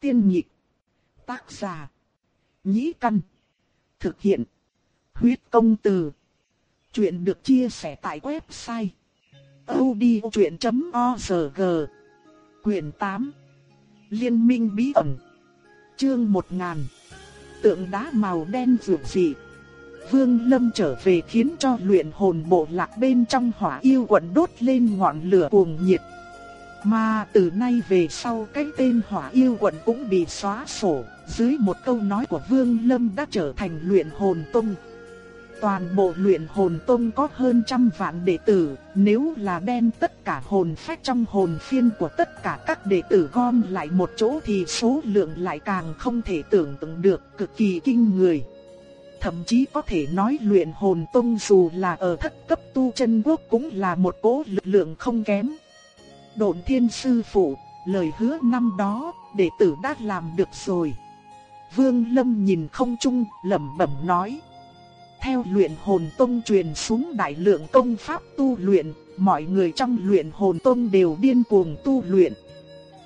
Tiên nhị Tác giả. Nhĩ căn. Thực hiện. Huyết công từ. Chuyện được chia sẻ tại website. odchuyện.org Quyền 8 Liên minh bí ẩn Chương 1000 Tượng đá màu đen rượu dị Vương Lâm trở về khiến cho luyện hồn bộ lạc bên trong hỏa yêu quận đốt lên ngọn lửa cuồng nhiệt. Mà từ nay về sau cái tên hỏa yêu quận cũng bị xóa sổ, dưới một câu nói của Vương Lâm đã trở thành luyện hồn tông. Toàn bộ luyện hồn tông có hơn trăm vạn đệ tử, nếu là đem tất cả hồn phách trong hồn phiên của tất cả các đệ tử gom lại một chỗ thì số lượng lại càng không thể tưởng tượng được, cực kỳ kinh người. Thậm chí có thể nói luyện hồn tông dù là ở thất cấp tu chân quốc cũng là một cỗ lực lượng không kém. Độn thiên sư phụ, lời hứa năm đó, đệ tử đã làm được rồi. Vương Lâm nhìn không trung, lẩm bẩm nói. Theo luyện hồn tông truyền xuống đại lượng công pháp tu luyện, mọi người trong luyện hồn tông đều điên cuồng tu luyện.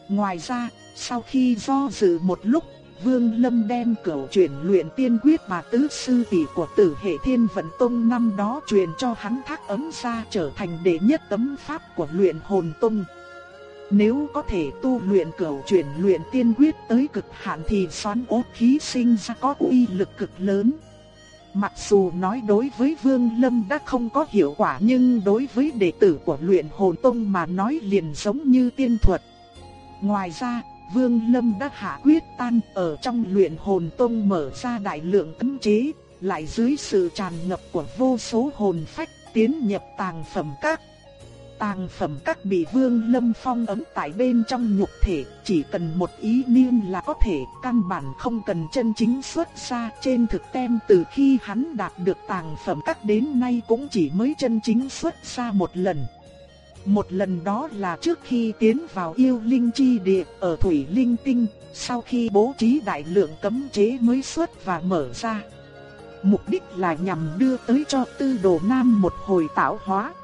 Ngoài ra, sau khi do dự một lúc, Vương Lâm đem cửu truyền luyện tiên quyết mà tứ sư tỷ của tử hệ thiên vận tông năm đó truyền cho hắn thác ấm ra trở thành đệ nhất tấm pháp của luyện hồn tông. Nếu có thể tu luyện cửu chuyển luyện tiên quyết tới cực hạn thì xoắn ốt khí sinh ra có uy lực cực lớn. Mặc dù nói đối với Vương Lâm đã không có hiệu quả nhưng đối với đệ tử của luyện hồn tông mà nói liền giống như tiên thuật. Ngoài ra, Vương Lâm đã hạ quyết tan ở trong luyện hồn tông mở ra đại lượng cấm chế, lại dưới sự tràn ngập của vô số hồn phách tiến nhập tàng phẩm các Tàng phẩm các bị Vương Lâm phong ấm tại bên trong nhục thể, chỉ cần một ý niệm là có thể, căn bản không cần chân chính xuất ra. Trên thực tem từ khi hắn đạt được tàng phẩm các đến nay cũng chỉ mới chân chính xuất ra một lần. Một lần đó là trước khi tiến vào yêu linh chi địa ở Thủy Linh Tinh, sau khi bố trí đại lượng cấm chế mới xuất và mở ra. Mục đích là nhằm đưa tới cho tư đồ nam một hồi tạo hóa.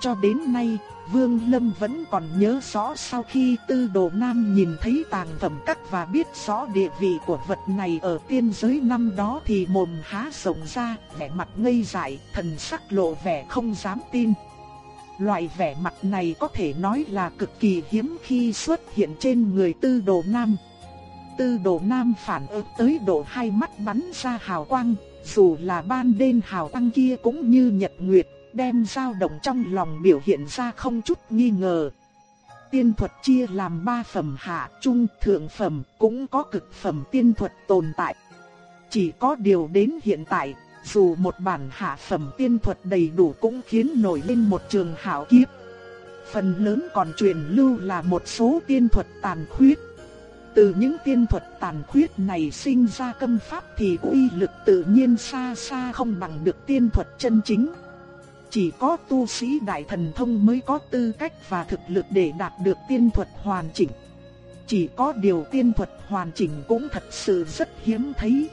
Cho đến nay, Vương Lâm vẫn còn nhớ rõ sau khi tư đồ nam nhìn thấy tàng phẩm các và biết rõ địa vị của vật này ở tiên giới năm đó thì mồm há rộng ra, vẻ mặt ngây dại, thần sắc lộ vẻ không dám tin. Loại vẻ mặt này có thể nói là cực kỳ hiếm khi xuất hiện trên người tư đồ nam. Tư đồ nam phản ứng tới độ hai mắt bắn ra hào quang, dù là ban đêm hào quang kia cũng như nhật nguyệt, đem dao động trong lòng biểu hiện ra không chút nghi ngờ. Tiên thuật chia làm ba phẩm hạ, trung, thượng phẩm, cũng có cực phẩm tiên thuật tồn tại. Chỉ có điều đến hiện tại, dù một bản hạ phẩm tiên thuật đầy đủ cũng khiến nổi lên một trường hảo kiếp. Phần lớn còn truyền lưu là một số tiên thuật tàn khuyết. Từ những tiên thuật tàn khuyết này sinh ra câm pháp thì uy lực tự nhiên xa xa không bằng được tiên thuật chân chính. Chỉ có tu sĩ đại thần thông mới có tư cách và thực lực để đạt được tiên thuật hoàn chỉnh. Chỉ có điều tiên thuật hoàn chỉnh cũng thật sự rất hiếm thấy.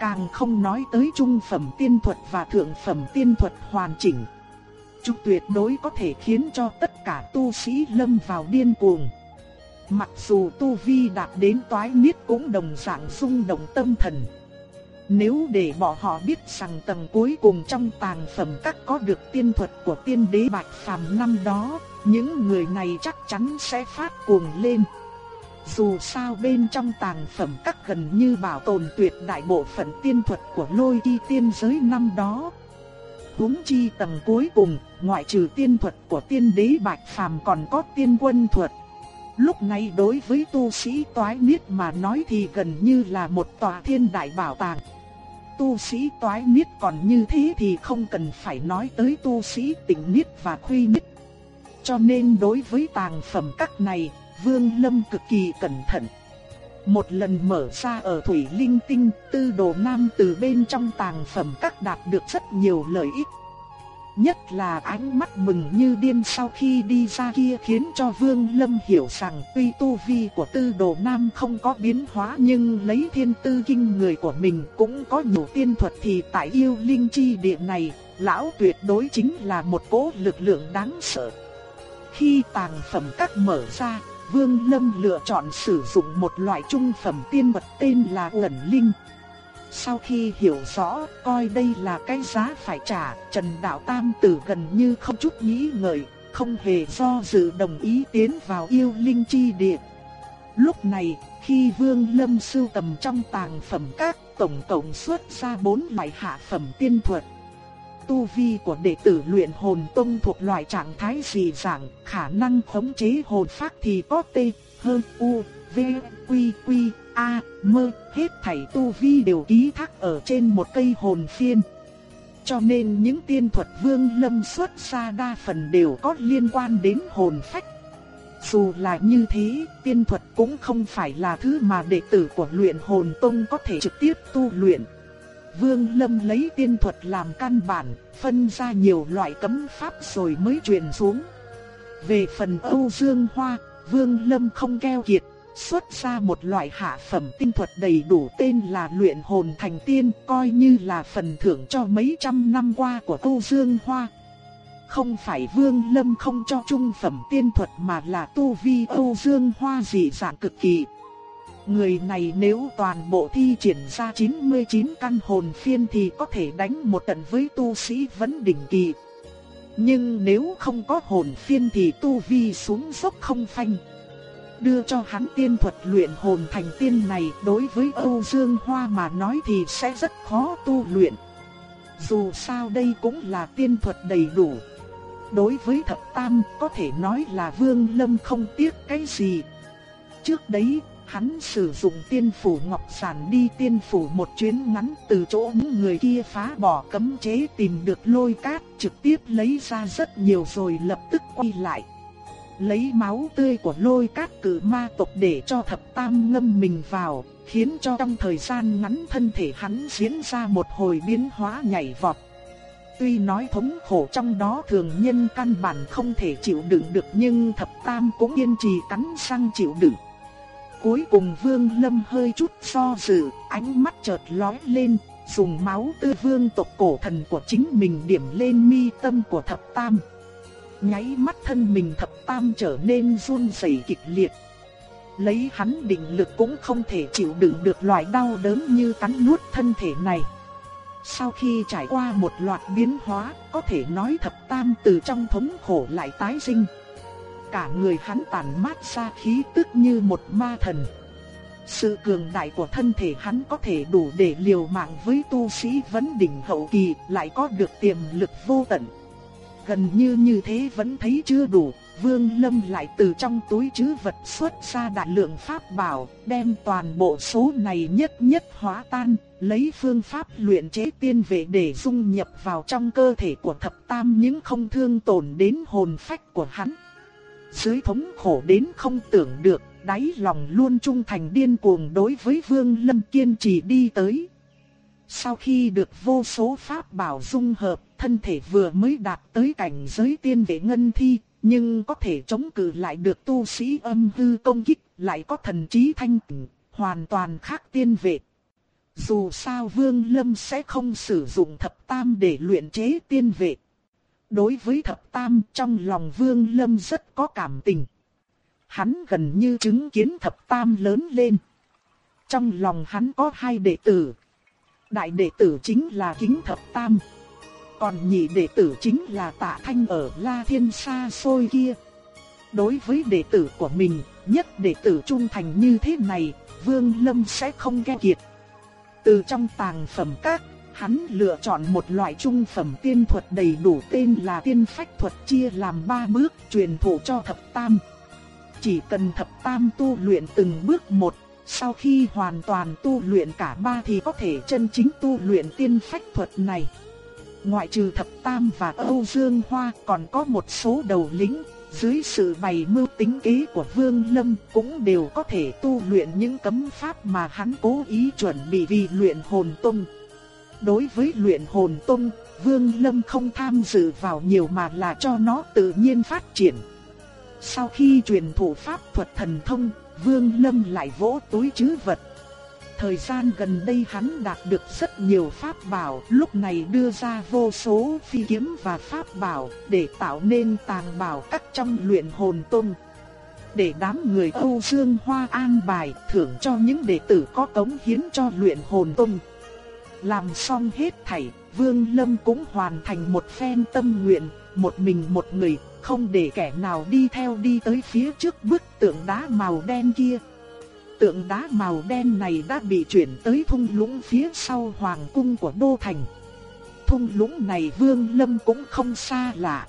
Càng không nói tới trung phẩm tiên thuật và thượng phẩm tiên thuật hoàn chỉnh. Chúng tuyệt đối có thể khiến cho tất cả tu sĩ lâm vào điên cuồng. Mặc dù tu vi đạt đến toái niết cũng đồng dạng rung động tâm thần. Nếu để bỏ họ biết rằng tầng cuối cùng trong tàng phẩm các có được tiên thuật của tiên đế Bạch Phàm năm đó, những người này chắc chắn sẽ phát cuồng lên. Dù sao bên trong tàng phẩm các gần như bảo tồn tuyệt đại bộ phận tiên thuật của lôi y tiên giới năm đó. Húng chi tầng cuối cùng, ngoại trừ tiên thuật của tiên đế Bạch Phàm còn có tiên quân thuật. Lúc này đối với tu sĩ toái niết mà nói thì gần như là một tòa thiên đại bảo tàng tu sĩ toái niết còn như thế thì không cần phải nói tới tu sĩ tịnh niết và khuy niết. Cho nên đối với tàng phẩm các này, Vương Lâm cực kỳ cẩn thận. Một lần mở ra ở Thủy Linh Tinh, tư đồ nam từ bên trong tàng phẩm các đạt được rất nhiều lợi ích. Nhất là ánh mắt mừng như điên sau khi đi ra kia khiến cho Vương Lâm hiểu rằng tuy tu vi của tư đồ nam không có biến hóa nhưng lấy thiên tư kinh người của mình cũng có nhiều tiên thuật thì tại yêu linh chi địa này, lão tuyệt đối chính là một cố lực lượng đáng sợ. Khi tàng phẩm các mở ra, Vương Lâm lựa chọn sử dụng một loại trung phẩm tiên vật tên là ẩn linh. Sau khi hiểu rõ, coi đây là cái giá phải trả, Trần Đạo Tam Tử gần như không chút nghĩ ngợi, không hề do dự đồng ý tiến vào yêu linh chi địa. Lúc này, khi Vương Lâm sưu tầm trong tàng phẩm các, tổng cộng xuất ra bốn loại hạ phẩm tiên thuật. Tu vi của đệ tử luyện hồn tông thuộc loại trạng thái gì dạng, khả năng khống chế hồn phách thì có T, hơn U, V, Quy, Quy, A, Mơ, hết thảy tu vi đều ký thác ở trên một cây hồn phiên. Cho nên những tiên thuật vương lâm xuất ra đa phần đều có liên quan đến hồn phách. Dù là như thế, tiên thuật cũng không phải là thứ mà đệ tử của luyện hồn tông có thể trực tiếp tu luyện. Vương Lâm lấy tiên thuật làm căn bản, phân ra nhiều loại cấm pháp rồi mới truyền xuống. Về phần Âu Dương Hoa, Vương Lâm không keo kiệt, xuất ra một loại hạ phẩm tinh thuật đầy đủ tên là luyện hồn thành tiên, coi như là phần thưởng cho mấy trăm năm qua của tu Dương Hoa. Không phải Vương Lâm không cho trung phẩm tiên thuật mà là tu vi Âu Dương Hoa dị dạng cực kỳ. Người này nếu toàn bộ thi triển ra 99 căn hồn phiên thì có thể đánh một trận với tu sĩ vẫn đỉnh kỳ. Nhưng nếu không có hồn phiên thì tu vi xuống dốc không phanh. Đưa cho hắn tiên thuật luyện hồn thành tiên này, đối với Âu Dương Hoa mà nói thì sẽ rất khó tu luyện. Dù sao đây cũng là tiên thuật đầy đủ. Đối với thập tam, có thể nói là Vương Lâm không tiếc cái gì. Trước đấy, hắn sử dụng tiên phủ ngọc sản đi tiên phủ một chuyến ngắn từ chỗ những người kia phá bỏ cấm chế tìm được lôi cát trực tiếp lấy ra rất nhiều rồi lập tức quay lại. Lấy máu tươi của lôi cát cử ma tộc để cho thập tam ngâm mình vào, khiến cho trong thời gian ngắn thân thể hắn diễn ra một hồi biến hóa nhảy vọt. Tuy nói thống khổ trong đó thường nhân căn bản không thể chịu đựng được nhưng thập tam cũng kiên trì cắn răng chịu đựng. Cuối cùng Vương Lâm hơi chút do dự, ánh mắt chợt lóe lên, dùng máu tư vương tộc cổ thần của chính mình điểm lên mi tâm của thập tam. Nháy mắt thân mình thập tam trở nên run rẩy kịch liệt. Lấy hắn định lực cũng không thể chịu đựng được loại đau đớn như cắn nuốt thân thể này. Sau khi trải qua một loạt biến hóa, có thể nói thập tam từ trong thống khổ lại tái sinh cả người hắn tàn mát ra khí tức như một ma thần. Sự cường đại của thân thể hắn có thể đủ để liều mạng với tu sĩ vấn đỉnh hậu kỳ, lại có được tiềm lực vô tận. Gần như như thế vẫn thấy chưa đủ, Vương Lâm lại từ trong túi trữ vật xuất ra đại lượng pháp bảo, đem toàn bộ số này nhất nhất hóa tan, lấy phương pháp luyện chế tiên vệ để dung nhập vào trong cơ thể của thập tam những không thương tổn đến hồn phách của hắn dưới thống khổ đến không tưởng được, đáy lòng luôn trung thành điên cuồng đối với Vương Lâm kiên trì đi tới. Sau khi được vô số pháp bảo dung hợp, thân thể vừa mới đạt tới cảnh giới tiên vệ ngân thi, nhưng có thể chống cự lại được tu sĩ âm hư công kích, lại có thần trí thanh tỉnh, hoàn toàn khác tiên vệ. Dù sao Vương Lâm sẽ không sử dụng thập tam để luyện chế tiên vệ. Đối với thập tam trong lòng vương lâm rất có cảm tình. Hắn gần như chứng kiến thập tam lớn lên. Trong lòng hắn có hai đệ tử. Đại đệ tử chính là kính thập tam. Còn nhị đệ tử chính là tạ thanh ở La Thiên xa xôi kia. Đối với đệ tử của mình, nhất đệ tử trung thành như thế này, Vương Lâm sẽ không keo kiệt. Từ trong tàng phẩm các hắn lựa chọn một loại trung phẩm tiên thuật đầy đủ tên là tiên phách thuật chia làm ba bước truyền thụ cho thập tam. Chỉ cần thập tam tu luyện từng bước một, sau khi hoàn toàn tu luyện cả ba thì có thể chân chính tu luyện tiên phách thuật này. Ngoại trừ thập tam và Âu Dương Hoa còn có một số đầu lĩnh, dưới sự bày mưu tính kế của Vương Lâm cũng đều có thể tu luyện những cấm pháp mà hắn cố ý chuẩn bị vì luyện hồn tông. Đối với luyện hồn tông, Vương Lâm không tham dự vào nhiều mà là cho nó tự nhiên phát triển. Sau khi truyền thụ pháp thuật thần thông, Vương Lâm lại vỗ túi chứ vật. Thời gian gần đây hắn đạt được rất nhiều pháp bảo, lúc này đưa ra vô số phi kiếm và pháp bảo để tạo nên tàng bảo các trong luyện hồn tông. để đám người Âu Dương Hoa an bài thưởng cho những đệ tử có cống hiến cho luyện hồn tông. Làm xong hết thảy, Vương Lâm cũng hoàn thành một phen tâm nguyện, một mình một người, không để kẻ nào đi theo đi tới phía trước bức tượng đá màu đen kia. Tượng đá màu đen này đã bị chuyển tới thung lũng phía sau hoàng cung của Đô Thành. Thung lũng này Vương Lâm cũng không xa lạ.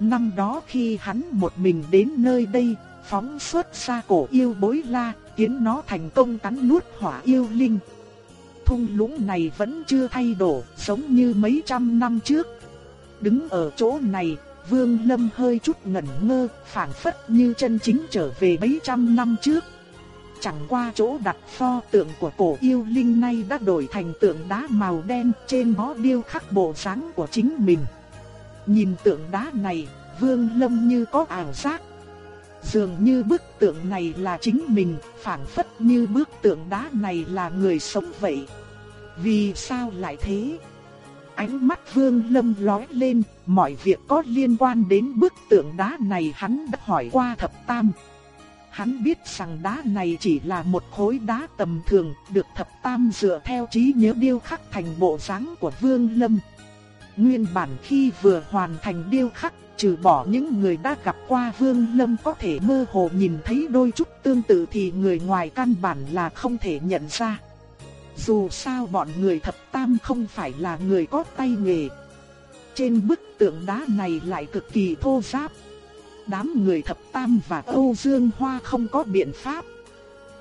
Năm đó khi hắn một mình đến nơi đây, phóng xuất ra cổ yêu bối la, khiến nó thành công cắn nuốt hỏa yêu linh. Thung lũng này vẫn chưa thay đổi, giống như mấy trăm năm trước. Đứng ở chỗ này, Vương Lâm hơi chút ngẩn ngơ, phảng phất như chân chính trở về mấy trăm năm trước. Chẳng qua chỗ đặt pho tượng của cổ yêu linh nay đã đổi thành tượng đá màu đen, trên đó điêu khắc bộ dáng của chính mình. Nhìn tượng đá này, Vương Lâm như có ảo giác. Dường như bức tượng này là chính mình, phảng phất như bức tượng đá này là người sống vậy. Vì sao lại thế? Ánh mắt Vương Lâm lóe lên, mọi việc có liên quan đến bức tượng đá này hắn đã hỏi qua thập tam. Hắn biết rằng đá này chỉ là một khối đá tầm thường, được thập tam dựa theo trí nhớ điêu khắc thành bộ dáng của Vương Lâm. Nguyên bản khi vừa hoàn thành điêu khắc, trừ bỏ những người đã gặp qua Vương Lâm có thể mơ hồ nhìn thấy đôi chút tương tự thì người ngoài căn bản là không thể nhận ra. Dù sao bọn người thập tam không phải là người có tay nghề. Trên bức tượng đá này lại cực kỳ thô ráp. Đám người thập tam và Âu Dương Hoa không có biện pháp.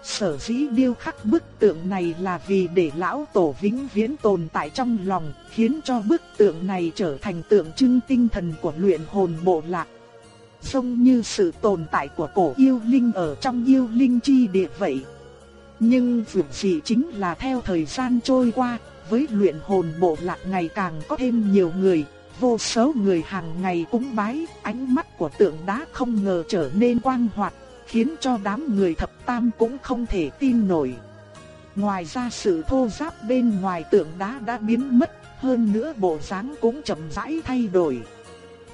Sở dĩ điêu khắc bức tượng này là vì để lão tổ vĩnh viễn tồn tại trong lòng, khiến cho bức tượng này trở thành tượng trưng tinh thần của luyện hồn bộ lạc. Giống như sự tồn tại của cổ yêu linh ở trong yêu linh chi địa vậy. Nhưng việc gì chính là theo thời gian trôi qua, với luyện hồn bộ lạc ngày càng có thêm nhiều người, vô số người hàng ngày cúng bái, ánh mắt của tượng đá không ngờ trở nên quang hoạt, khiến cho đám người thập tam cũng không thể tin nổi. Ngoài ra sự thô ráp bên ngoài tượng đá đã biến mất, hơn nữa bộ dáng cũng chậm rãi thay đổi.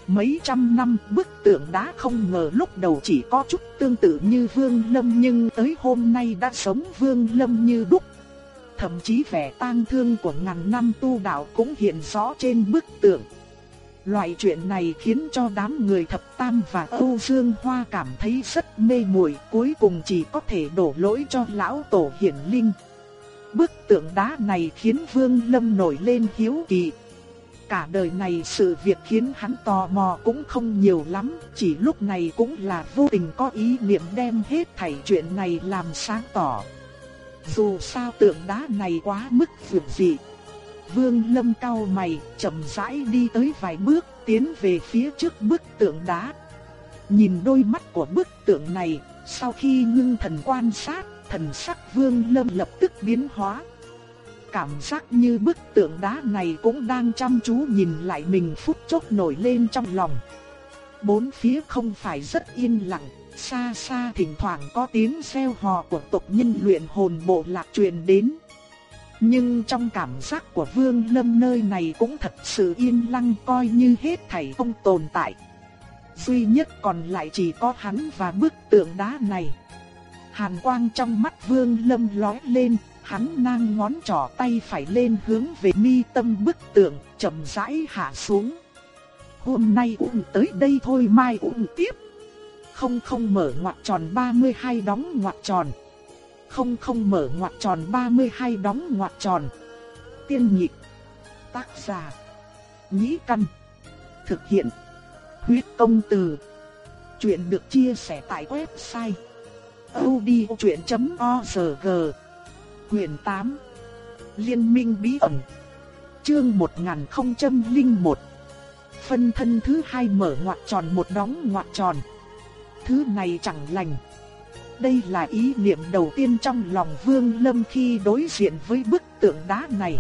Mấy trăm năm bức tượng đá không ngờ lúc đầu chỉ có chút tương tự như Vương Lâm nhưng tới hôm nay đã sống Vương Lâm như đúc. Thậm chí vẻ tang thương của ngàn năm tu đạo cũng hiện rõ trên bức tượng. Loại chuyện này khiến cho đám người thập tam và Âu Dương Hoa cảm thấy rất mê muội, cuối cùng chỉ có thể đổ lỗi cho lão tổ hiển linh. Bức tượng đá này khiến Vương Lâm nổi lên hiếu kỳ. Cả đời này sự việc khiến hắn tò mò cũng không nhiều lắm, chỉ lúc này cũng là vô tình có ý niệm đem hết thảy chuyện này làm sáng tỏ. Dù sao tượng đá này quá mức vượt dị. Vương Lâm cau mày, chậm rãi đi tới vài bước, tiến về phía trước bức tượng đá. Nhìn đôi mắt của bức tượng này, sau khi ngưng thần quan sát, thần sắc Vương Lâm lập tức biến hóa. Cảm giác như bức tượng đá này cũng đang chăm chú nhìn lại mình phút chốc nổi lên trong lòng. Bốn phía không phải rất yên lặng, xa xa thỉnh thoảng có tiếng reo hò của tộc nhân luyện hồn bộ lạc truyền đến. Nhưng trong cảm giác của Vương Lâm nơi này cũng thật sự yên lặng coi như hết thảy không tồn tại. Duy nhất còn lại chỉ có hắn và bức tượng đá này. Hàn quang trong mắt Vương Lâm lóe lên, hắn nang ngón trỏ tay phải lên hướng về mi tâm bức tượng, chậm rãi hạ xuống. Hôm nay cũng tới đây thôi mai cũng tiếp. Không không mở ngoặc tròn 32 đóng ngoặc tròn. Không không mở ngoặc tròn 32 đóng ngoặc tròn. Tiên nhịp. Tác giả. Nhĩ căn. Thực hiện. Huyết công từ. Chuyện được chia sẻ tại website. odchuyện.org Quyền 8 Liên minh bí ẩn Chương 1001 Phân thân thứ hai mở ngoặc tròn một đóng ngoặc tròn Thứ này chẳng lành đây là ý niệm đầu tiên trong lòng Vương Lâm khi đối diện với bức tượng đá này.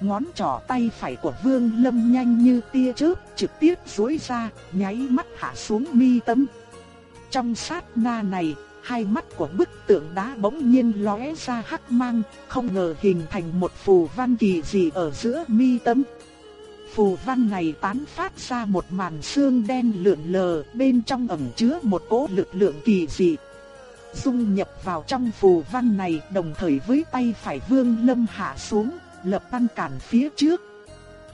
Ngón trỏ tay phải của Vương Lâm nhanh như tia chớp, trực tiếp duỗi ra, nháy mắt hạ xuống mi tâm. Trong sát na này, hai mắt của bức tượng đá bỗng nhiên lóe ra hắc mang, không ngờ hình thành một phù văn kỳ dị ở giữa mi tâm. phù văn này tán phát ra một màn xương đen lượn lờ, bên trong ẩn chứa một cỗ lực lượng kỳ dị. Dung nhập vào trong phù văn này đồng thời với tay phải Vương Lâm hạ xuống, lập ngăn cản phía trước.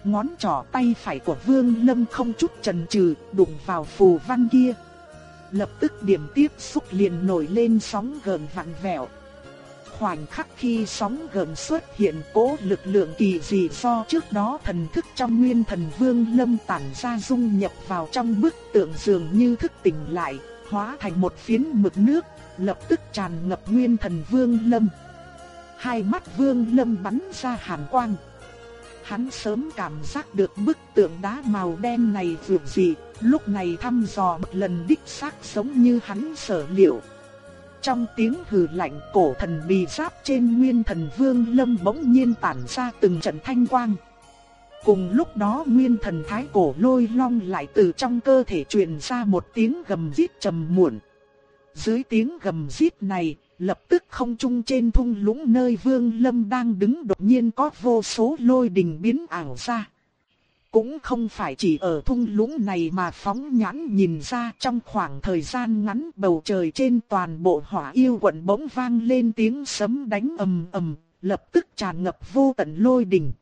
Ngón trỏ tay phải của Vương Lâm không chút chần chừ, đụng vào phù văn kia. Lập tức điểm tiếp xúc liền nổi lên sóng gợn vặn vẹo. Khoảnh khắc khi sóng gợn xuất hiện cố lực lượng kỳ dị do trước đó thần thức trong nguyên thần vương lâm tản ra dung nhập vào trong bức tượng dường như thức tỉnh lại, hóa thành một phiến mực nước, lập tức tràn ngập nguyên thần vương lâm. Hai mắt vương lâm bắn ra hàn quang. Hắn sớm cảm giác được bức tượng đá màu đen này vượt dị, lúc này thăm dò một lần đích xác giống như hắn sở liệu. Trong tiếng hừ lạnh cổ thần bì giáp trên nguyên thần vương lâm bỗng nhiên tản ra từng trận thanh quang. Cùng lúc đó nguyên thần thái cổ lôi long lại từ trong cơ thể truyền ra một tiếng gầm rít trầm muộn. Dưới tiếng gầm rít này, lập tức không trung trên thung lũng nơi vương lâm đang đứng đột nhiên có vô số lôi đình biến ảo ra. Cũng không phải chỉ ở thung lũng này mà phóng nhãn nhìn ra trong khoảng thời gian ngắn bầu trời trên toàn bộ hỏa yêu quận bỗng vang lên tiếng sấm đánh ầm ầm, lập tức tràn ngập vô tận lôi đình.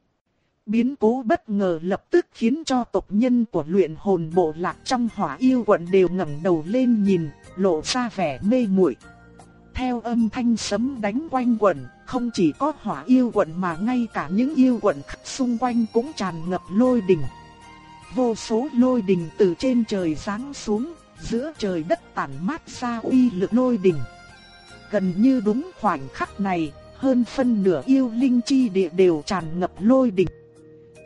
Biến cố bất ngờ lập tức khiến cho tộc nhân của luyện hồn bộ lạc trong hỏa yêu quận đều ngẩng đầu lên nhìn, lộ ra vẻ mê muội. Theo âm thanh sấm đánh quanh quẩn, không chỉ có hỏa yêu quần mà ngay cả những yêu quần xung quanh cũng tràn ngập lôi đình. Vô số lôi đình từ trên trời giáng xuống, giữa trời đất tản mát ra uy lực lôi đình. Gần như đúng khoảnh khắc này, hơn phân nửa yêu linh chi địa đều tràn ngập lôi đình.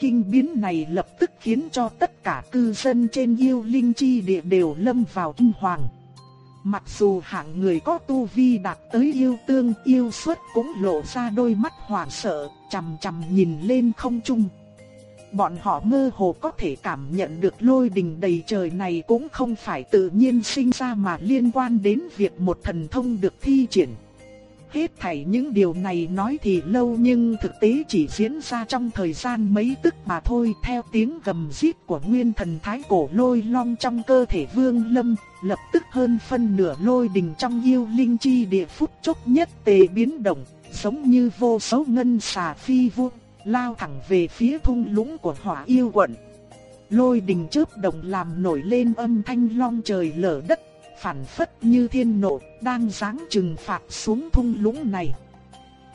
Kinh biến này lập tức khiến cho tất cả cư dân trên yêu linh chi địa đều lâm vào kinh hoàng. Mặc dù hạng người có tu vi đạt tới yêu tương yêu xuất cũng lộ ra đôi mắt hoảng sợ, chầm chầm nhìn lên không trung. Bọn họ mơ hồ có thể cảm nhận được lôi đình đầy trời này cũng không phải tự nhiên sinh ra mà liên quan đến việc một thần thông được thi triển. Hết thảy những điều này nói thì lâu nhưng thực tế chỉ diễn ra trong thời gian mấy tức mà thôi theo tiếng gầm rít của nguyên thần thái cổ lôi long trong cơ thể vương lâm, lập tức hơn phân nửa lôi đình trong yêu linh chi địa phút chốc nhất tề biến động, giống như vô số ngân xà phi vuông, lao thẳng về phía thung lũng của hỏa yêu quận. Lôi đình chớp động làm nổi lên âm thanh long trời lở đất phản phất như thiên nộ, đang giáng trừng phạt xuống thung lũng này.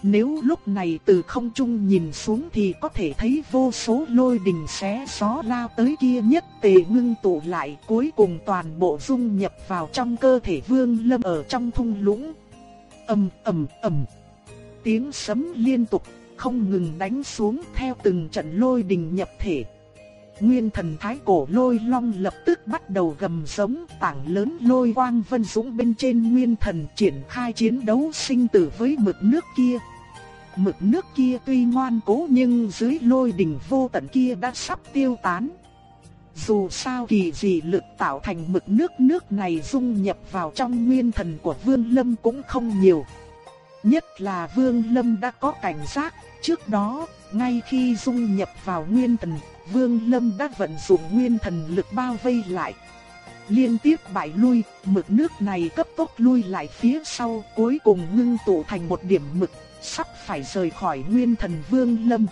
Nếu lúc này từ không trung nhìn xuống thì có thể thấy vô số lôi đình xé gió lao tới kia nhất tề ngưng tụ lại cuối cùng toàn bộ dung nhập vào trong cơ thể vương lâm ở trong thung lũng. ầm ầm ầm Tiếng sấm liên tục, không ngừng đánh xuống theo từng trận lôi đình nhập thể. Nguyên thần thái cổ lôi long lập tức bắt đầu gầm giống tảng lớn lôi quang vân dũng bên trên nguyên thần triển khai chiến đấu sinh tử với mực nước kia. Mực nước kia tuy ngoan cố nhưng dưới lôi đỉnh vô tận kia đã sắp tiêu tán. Dù sao kỳ dị lực tạo thành mực nước nước này dung nhập vào trong nguyên thần của Vương Lâm cũng không nhiều. Nhất là Vương Lâm đã có cảnh giác, trước đó, ngay khi dung nhập vào nguyên thần, Vương Lâm đã vận dụng nguyên thần lực bao vây lại. Liên tiếp bại lui, mực nước này cấp tốc lui lại phía sau, cuối cùng ngưng tụ thành một điểm mực, sắp phải rời khỏi nguyên thần Vương Lâm.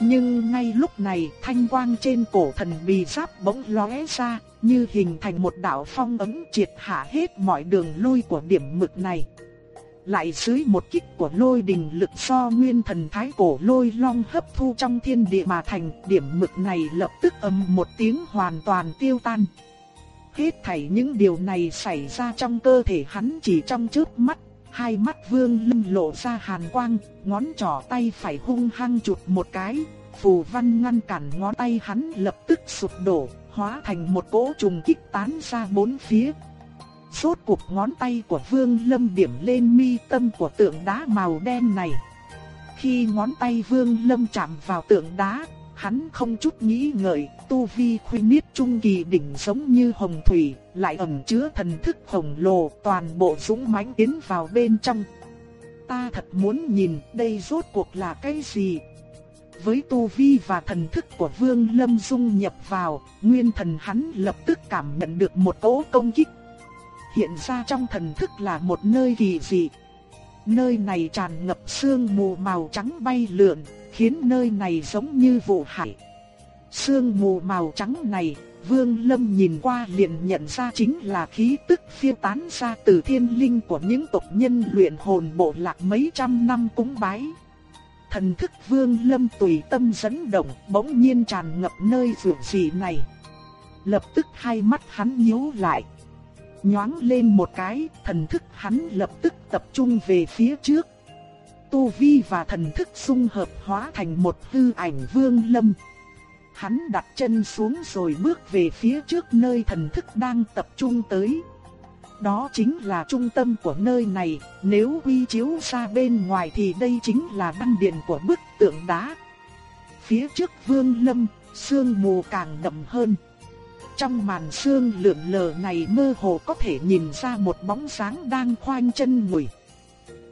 Nhưng ngay lúc này, thanh quang trên cổ thần bì giáp bỗng lóe ra, như hình thành một đạo phong ấm triệt hạ hết mọi đường lui của điểm mực này. Lại dưới một kích của lôi đình lực do nguyên thần thái cổ lôi long hấp thu trong thiên địa mà thành điểm mực này lập tức ầm một tiếng hoàn toàn tiêu tan. Hết thảy những điều này xảy ra trong cơ thể hắn chỉ trong chớp mắt, hai mắt vương lâm lộ ra hàn quang, ngón trỏ tay phải hung hăng chụp một cái, phù văn ngăn cản ngón tay hắn lập tức sụp đổ, hóa thành một cỗ trùng kích tán ra bốn phía, Rốt cuộc ngón tay của Vương Lâm điểm lên mi tâm của tượng đá màu đen này. Khi ngón tay Vương Lâm chạm vào tượng đá, hắn không chút nghĩ ngợi, tu vi khuy niết trung kỳ đỉnh giống như hồng thủy, lại ẩn chứa thần thức khổng lồ, toàn bộ dũng mãnh tiến vào bên trong. Ta thật muốn nhìn đây rốt cuộc là cái gì? với tu vi và thần thức của Vương Lâm dung nhập vào, nguyên thần hắn lập tức cảm nhận được một cỗ công kích. Hiện ra trong thần thức là một nơi kỳ dị. Nơi này tràn ngập sương mù màu trắng bay lượn, khiến nơi này giống như vụ hải. Sương mù màu trắng này, Vương Lâm nhìn qua liền nhận ra chính là khí tức phiêu tán ra từ thiên linh của những tộc nhân luyện hồn bộ lạc mấy trăm năm cúng bái. Thần thức Vương Lâm tùy tâm dẫn động, bỗng nhiên tràn ngập nơi vượt dị này. Lập tức hai mắt hắn nhíu lại. Nhoáng lên một cái, thần thức hắn lập tức tập trung về phía trước. Tu vi và thần thức xung hợp hóa thành một hư ảnh Vương Lâm. Hắn đặt chân xuống rồi bước về phía trước nơi thần thức đang tập trung tới. Đó chính là trung tâm của nơi này, nếu uy chiếu ra bên ngoài thì đây chính là văn điện của bức tượng đá. Phía trước vương lâm, sương mù càng đậm hơn. Trong màn sương lượn lờ này mơ hồ có thể nhìn ra một bóng dáng đang khoanh chân ngồi.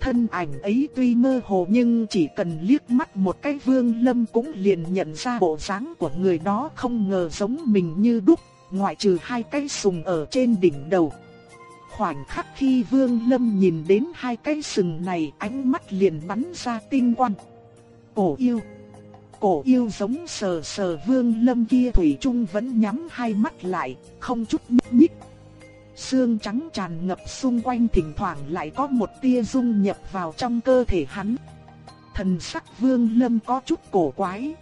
Thân ảnh ấy tuy mơ hồ nhưng chỉ cần liếc mắt một cái vương lâm cũng liền nhận ra bộ dáng của người đó không ngờ giống mình như đúc, ngoại trừ hai cái sừng ở trên đỉnh đầu. Khoảnh khắc khi vương lâm nhìn đến hai cái sừng này ánh mắt liền bắn ra tinh quang. Cổ yêu Cổ yêu giống sờ sờ vương lâm kia Thủy Trung vẫn nhắm hai mắt lại, không chút nhúc nhích. Xương trắng tràn ngập xung quanh thỉnh thoảng lại có một tia dung nhập vào trong cơ thể hắn. Thần sắc vương lâm có chút cổ quái.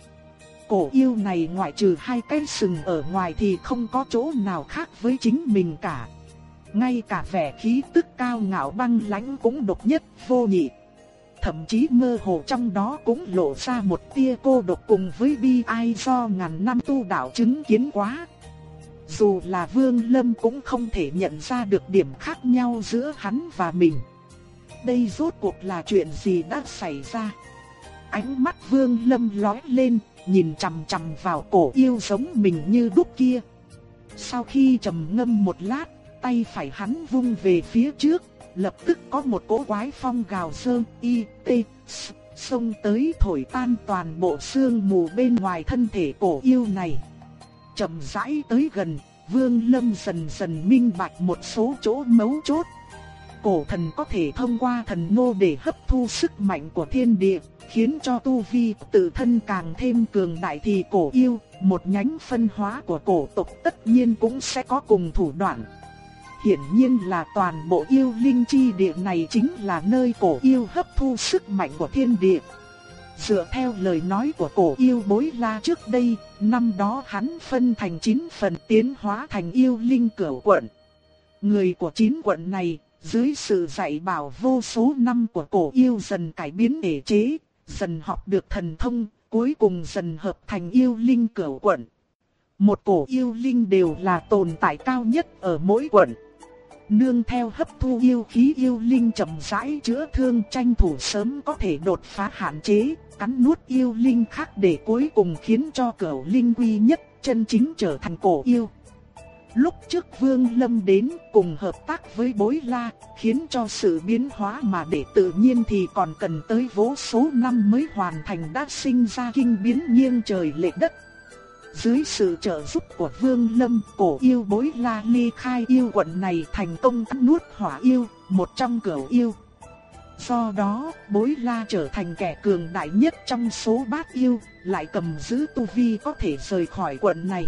Cổ yêu này ngoại trừ hai cái sừng ở ngoài thì không có chỗ nào khác với chính mình cả. Ngay cả vẻ khí tức cao ngạo băng lãnh cũng độc nhất vô nhị. Thậm chí mơ hồ trong đó cũng lộ ra một tia cô độc cùng với bi ai do ngàn năm tu đạo chứng kiến quá. Dù là Vương Lâm cũng không thể nhận ra được điểm khác nhau giữa hắn và mình. Đây rốt cuộc là chuyện gì đã xảy ra? Ánh mắt Vương Lâm lóe lên, nhìn chằm chằm vào cổ yêu giống mình như đúc kia. Sau khi trầm ngâm một lát, tay phải hắn vung về phía trước, lập tức có một cỗ quái phong gào sơn y tê xông tới thổi tan toàn bộ xương mù bên ngoài thân thể cổ yêu này chậm rãi tới gần, Vương Lâm dần dần minh bạch một số chỗ mấu chốt. Cổ thần có thể thông qua thần nô để hấp thu sức mạnh của thiên địa, khiến cho tu vi tự thân càng thêm cường đại thì cổ yêu, một nhánh phân hóa của cổ tộc tất nhiên cũng sẽ có cùng thủ đoạn. Hiển nhiên là toàn bộ yêu linh chi địa này chính là nơi cổ yêu hấp thu sức mạnh của thiên địa. Dựa theo lời nói của cổ yêu bối la trước đây, năm đó hắn phân thành 9 phần tiến hóa thành yêu linh cửu quận. Người của 9 quận này, dưới sự dạy bảo vô số năm của cổ yêu dần cải biến thể chế, dần học được thần thông, cuối cùng dần hợp thành yêu linh cửu quận. Một cổ yêu linh đều là tồn tại cao nhất ở mỗi quận nương theo hấp thu yêu khí yêu linh chậm rãi chữa thương tranh thủ sớm có thể đột phá hạn chế, cắn nuốt yêu linh khác để cuối cùng khiến cho cửu linh quy nhất chân chính trở thành cổ yêu. Lúc trước Vương Lâm đến cùng hợp tác với bối la, khiến cho sự biến hóa mà để tự nhiên thì còn cần tới vô số năm mới hoàn thành đã sinh ra kinh biến nghiêng trời lệ đất. Dưới sự trợ giúp của Vương Lâm, cổ yêu bối la ly khai yêu quận này thành công cắn nuốt hỏa yêu, một trong cửu yêu. Do đó, bối la trở thành kẻ cường đại nhất trong số bát yêu, lại cầm giữ tu vi có thể rời khỏi quận này.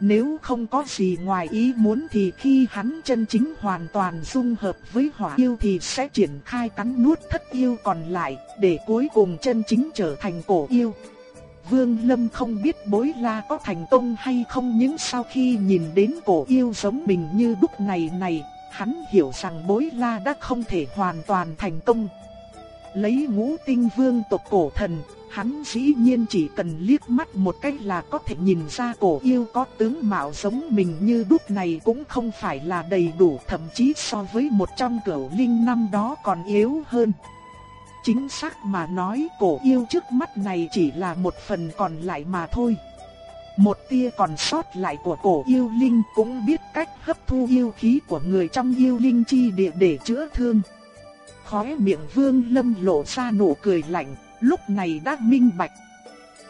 Nếu không có gì ngoài ý muốn thì khi hắn chân chính hoàn toàn dung hợp với hỏa yêu thì sẽ triển khai cắn nuốt thất yêu còn lại, để cuối cùng chân chính trở thành cổ yêu. Vương Lâm không biết bối la có thành công hay không nhưng sau khi nhìn đến cổ yêu giống mình như đúc này này, hắn hiểu rằng bối la đã không thể hoàn toàn thành công. Lấy ngũ tinh vương tộc cổ thần, hắn dĩ nhiên chỉ cần liếc mắt một cái là có thể nhìn ra cổ yêu có tướng mạo giống mình như đúc này cũng không phải là đầy đủ thậm chí so với một trong cửu linh năm đó còn yếu hơn. Chính xác mà nói cổ yêu trước mắt này chỉ là một phần còn lại mà thôi. Một tia còn sót lại của cổ yêu linh cũng biết cách hấp thu yêu khí của người trong yêu linh chi địa để chữa thương. Khóe miệng vương lâm lộ ra nụ cười lạnh, lúc này đã minh bạch.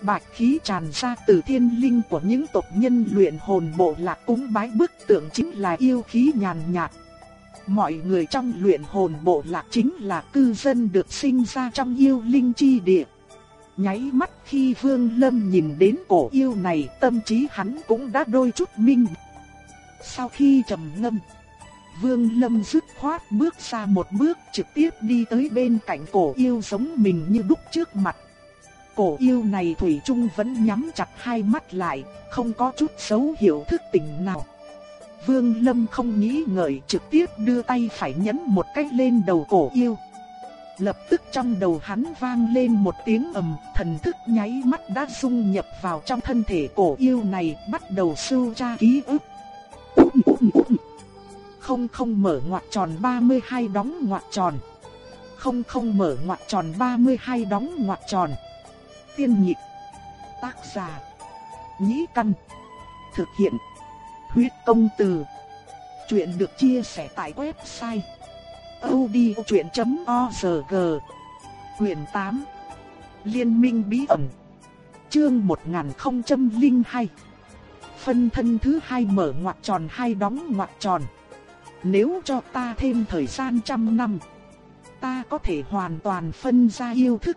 bạch khí tràn ra từ thiên linh của những tộc nhân luyện hồn bộ lạc cúng bái bức tượng chính là yêu khí nhàn nhạt. Mọi người trong luyện hồn bộ lạc chính là cư dân được sinh ra trong yêu linh chi địa. Nháy mắt khi Vương Lâm nhìn đến cổ yêu này tâm trí hắn cũng đã đôi chút minh. Sau khi trầm ngâm, Vương Lâm dứt khoát bước ra một bước trực tiếp đi tới bên cạnh cổ yêu giống mình như đúc trước mặt. Cổ yêu này Thủy Trung vẫn nhắm chặt hai mắt lại, không có chút dấu hiệu thức tỉnh nào. Vương Lâm không nghĩ ngợi trực tiếp đưa tay phải nhấn một cách lên đầu cổ yêu. Lập tức trong đầu hắn vang lên một tiếng ầm, thần thức nháy mắt đã dung nhập vào trong thân thể cổ yêu này, bắt đầu sưu tra ký ức. Không không mở ngoặc tròn 32 đóng ngoặc tròn. Không không mở ngoặc tròn 32 đóng ngoặc tròn. Tiên nhịp. Tác giả. Nhĩ căn. Thực hiện. Huyết công từ. Chuyện được chia sẻ tại website audiochuyện.org Quyền 8 Liên minh bí ẩn. Chương 1002 Phân thân thứ hai mở ngoặc tròn hai đóng ngoặc tròn. Nếu cho ta thêm thời gian trăm năm, Ta có thể hoàn toàn phân ra yêu thức.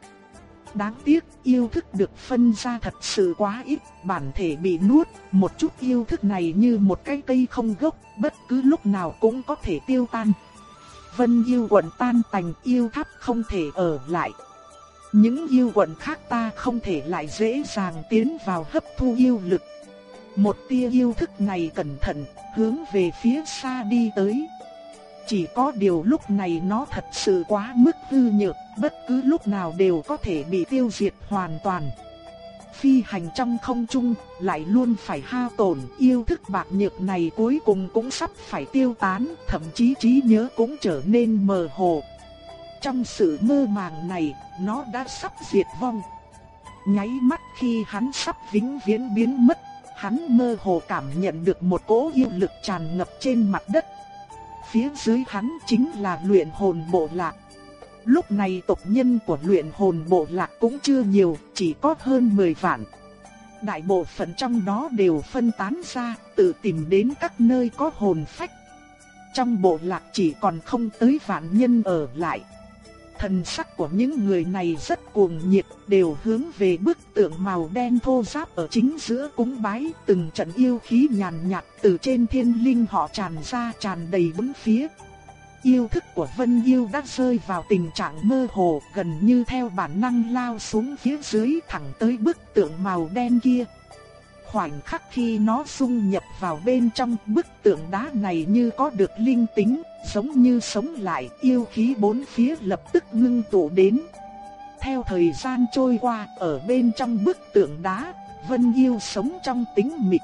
Đáng tiếc yêu thức được phân ra thật sự quá ít Bản thể bị nuốt Một chút yêu thức này như một cái cây không gốc Bất cứ lúc nào cũng có thể tiêu tan Vân yêu quận tan tành yêu tháp không thể ở lại. Những yêu quận khác ta không thể lại dễ dàng tiến vào hấp thu yêu lực. Một tia yêu thức này cẩn thận, hướng về phía xa đi tới. Chỉ có điều lúc này nó thật sự quá mức hư nhược, bất cứ lúc nào đều có thể bị tiêu diệt hoàn toàn phi hành trong không trung, lại luôn phải hao tổn, yêu thức bạc nhược này cuối cùng cũng sắp phải tiêu tán, thậm chí trí nhớ cũng trở nên mờ hồ. Trong sự mơ màng này, nó đã sắp diệt vong. Nháy mắt khi hắn sắp vĩnh viễn biến mất, hắn mơ hồ cảm nhận được một cỗ yêu lực tràn ngập trên mặt đất. Phía dưới hắn chính là luyện hồn bộ lạc. Lúc này tộc nhân của luyện hồn bộ lạc cũng chưa nhiều, chỉ có hơn 10 vạn. Đại bộ phận trong đó đều phân tán ra, tự tìm đến các nơi có hồn phách. Trong bộ lạc chỉ còn không tới vạn nhân ở lại. Thần sắc của những người này rất cuồng nhiệt, đều hướng về bức tượng màu đen thô ráp ở chính giữa cúng bái, từng trận yêu khí nhàn nhạt từ trên thiên linh họ tràn ra tràn đầy bốn phía. Yêu thức của Vân Yêu đã rơi vào tình trạng mơ hồ, gần như theo bản năng lao xuống phía dưới thẳng tới bức tượng màu đen kia. Khoảnh khắc khi nó xung nhập vào bên trong bức tượng đá này như có được linh tính, giống như sống lại, yêu khí bốn phía lập tức ngưng tụ đến. Theo thời gian trôi qua, ở bên trong bức tượng đá, Vân Yêu sống trong tính mịch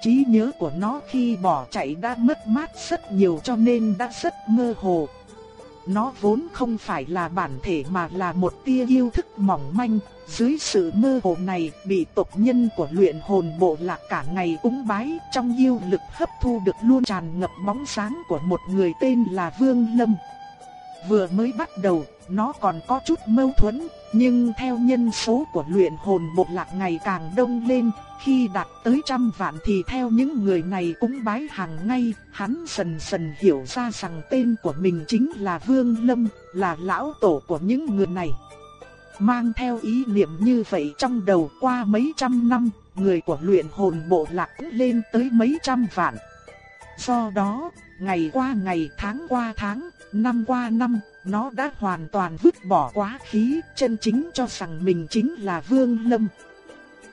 trí nhớ của nó khi bỏ chạy đã mất mát rất nhiều cho nên đã rất mơ hồ. Nó vốn không phải là bản thể mà là một tia yêu thức mỏng manh, dưới sự mơ hồ này bị tộc nhân của luyện hồn bộ lạc cả ngày cúng bái trong yêu lực hấp thu được luôn tràn ngập bóng sáng của một người tên là Vương Lâm. Vừa mới bắt đầu, nó còn có chút mâu thuẫn, nhưng theo nhân số của luyện hồn bộ lạc ngày càng đông lên, khi đạt tới trăm vạn thì theo những người này cũng bái hàng ngay, hắn dần dần hiểu ra rằng tên của mình chính là Vương Lâm, là lão tổ của những người này. Mang theo ý niệm như vậy trong đầu qua mấy trăm năm, người của luyện hồn bộ lạc lên tới mấy trăm vạn. Do đó, ngày qua ngày, tháng qua tháng, năm qua năm, nó đã hoàn toàn vứt bỏ quá khí, chân chính cho rằng mình chính là Vương Lâm.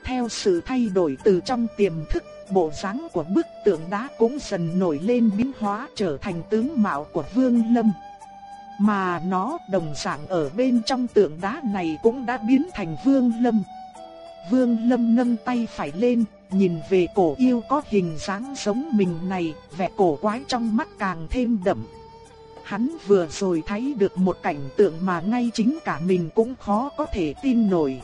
Theo sự thay đổi từ trong tiềm thức, bộ dáng của bức tượng đá cũng dần nổi lên biến hóa trở thành tướng mạo của Vương Lâm. Mà nó đồng dạng ở bên trong tượng đá này cũng đã biến thành Vương Lâm. Vương Lâm nâng tay phải lên, nhìn về cổ yêu có hình dáng giống mình này, vẻ cổ quái trong mắt càng thêm đậm. Hắn vừa rồi thấy được một cảnh tượng mà ngay chính cả mình cũng khó có thể tin nổi.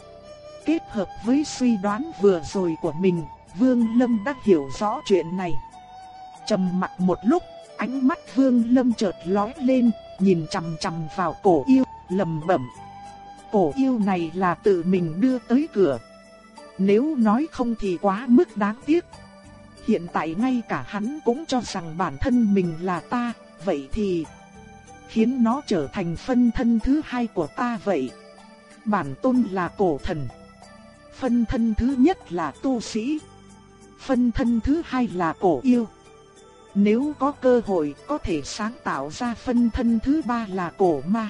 Kết hợp với suy đoán vừa rồi của mình, Vương Lâm đã hiểu rõ chuyện này. Trầm mặt một lúc, ánh mắt Vương Lâm chợt lóe lên, nhìn chằm chằm vào cổ yêu, lầm bẩm. Cổ yêu này là tự mình đưa tới cửa. Nếu nói không thì quá mức đáng tiếc. Hiện tại ngay cả hắn cũng cho rằng bản thân mình là ta, vậy thì khiến nó trở thành phân thân thứ hai của ta vậy. Bản tôn là cổ thần. Phân thân thứ nhất là tu sĩ. Phân thân thứ hai là cổ yêu. Nếu có cơ hội có thể sáng tạo ra phân thân thứ ba là cổ ma.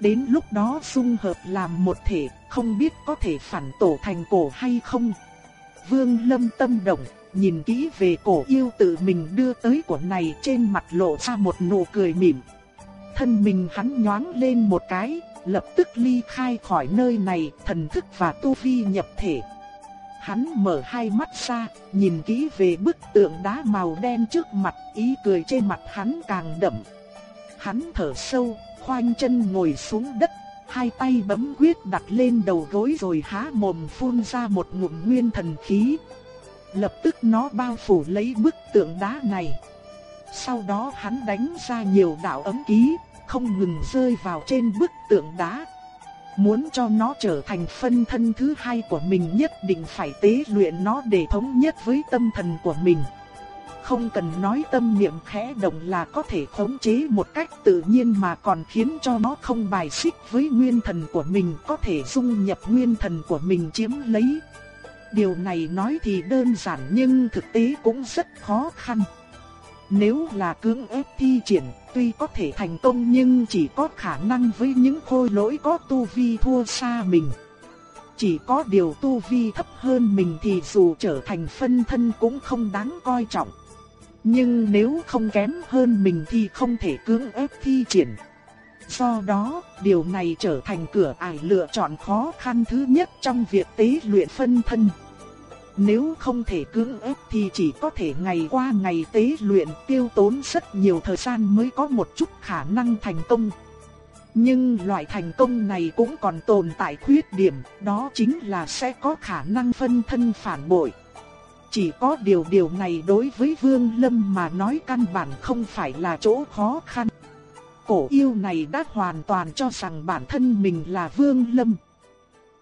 Đến lúc đó dung hợp làm một thể, không biết có thể phản tổ thành cổ hay không. Vương Lâm tâm động, nhìn kỹ về cổ yêu tự mình đưa tới của này trên mặt lộ ra một nụ cười mỉm. Thân mình hắn nhoáng lên một cái, lập tức ly khai khỏi nơi này, thần thức và tu vi nhập thể. Hắn mở hai mắt ra, nhìn kỹ về bức tượng đá màu đen trước mặt, ý cười trên mặt hắn càng đậm. Hắn thở sâu, khoanh chân ngồi xuống đất, hai tay bấm quyết đặt lên đầu gối rồi há mồm phun ra một ngụm nguyên thần khí. Lập tức nó bao phủ lấy bức tượng đá này. Sau đó hắn đánh ra nhiều đạo ấm ký, không ngừng rơi vào trên bức tượng đá. Muốn cho nó trở thành phân thân thứ hai của mình nhất định phải tế luyện nó để thống nhất với tâm thần của mình. Không cần nói tâm niệm khẽ động là có thể khống chế một cách tự nhiên mà còn khiến cho nó không bài xích với nguyên thần của mình có thể dung nhập nguyên thần của mình chiếm lấy. Điều này nói thì đơn giản nhưng thực tế cũng rất khó khăn. Nếu là cưỡng ép thi triển, tuy có thể thành công nhưng chỉ có khả năng với những khôi lỗi có tu vi thua xa mình. Chỉ có điều tu vi thấp hơn mình thì dù trở thành phân thân cũng không đáng coi trọng. Nhưng nếu không kém hơn mình thì không thể cưỡng ép thi triển. Do đó, điều này trở thành cửa ải lựa chọn khó khăn thứ nhất trong việc tế luyện phân thân. Nếu không thể cưỡng ép thì chỉ có thể ngày qua ngày tế luyện tiêu tốn rất nhiều thời gian mới có một chút khả năng thành công. Nhưng loại thành công này cũng còn tồn tại khuyết điểm, đó chính là sẽ có khả năng phân thân phản bội. Chỉ có điều điều này đối với Vương Lâm mà nói căn bản không phải là chỗ khó khăn. Cổ yêu này đã hoàn toàn cho rằng bản thân mình là Vương Lâm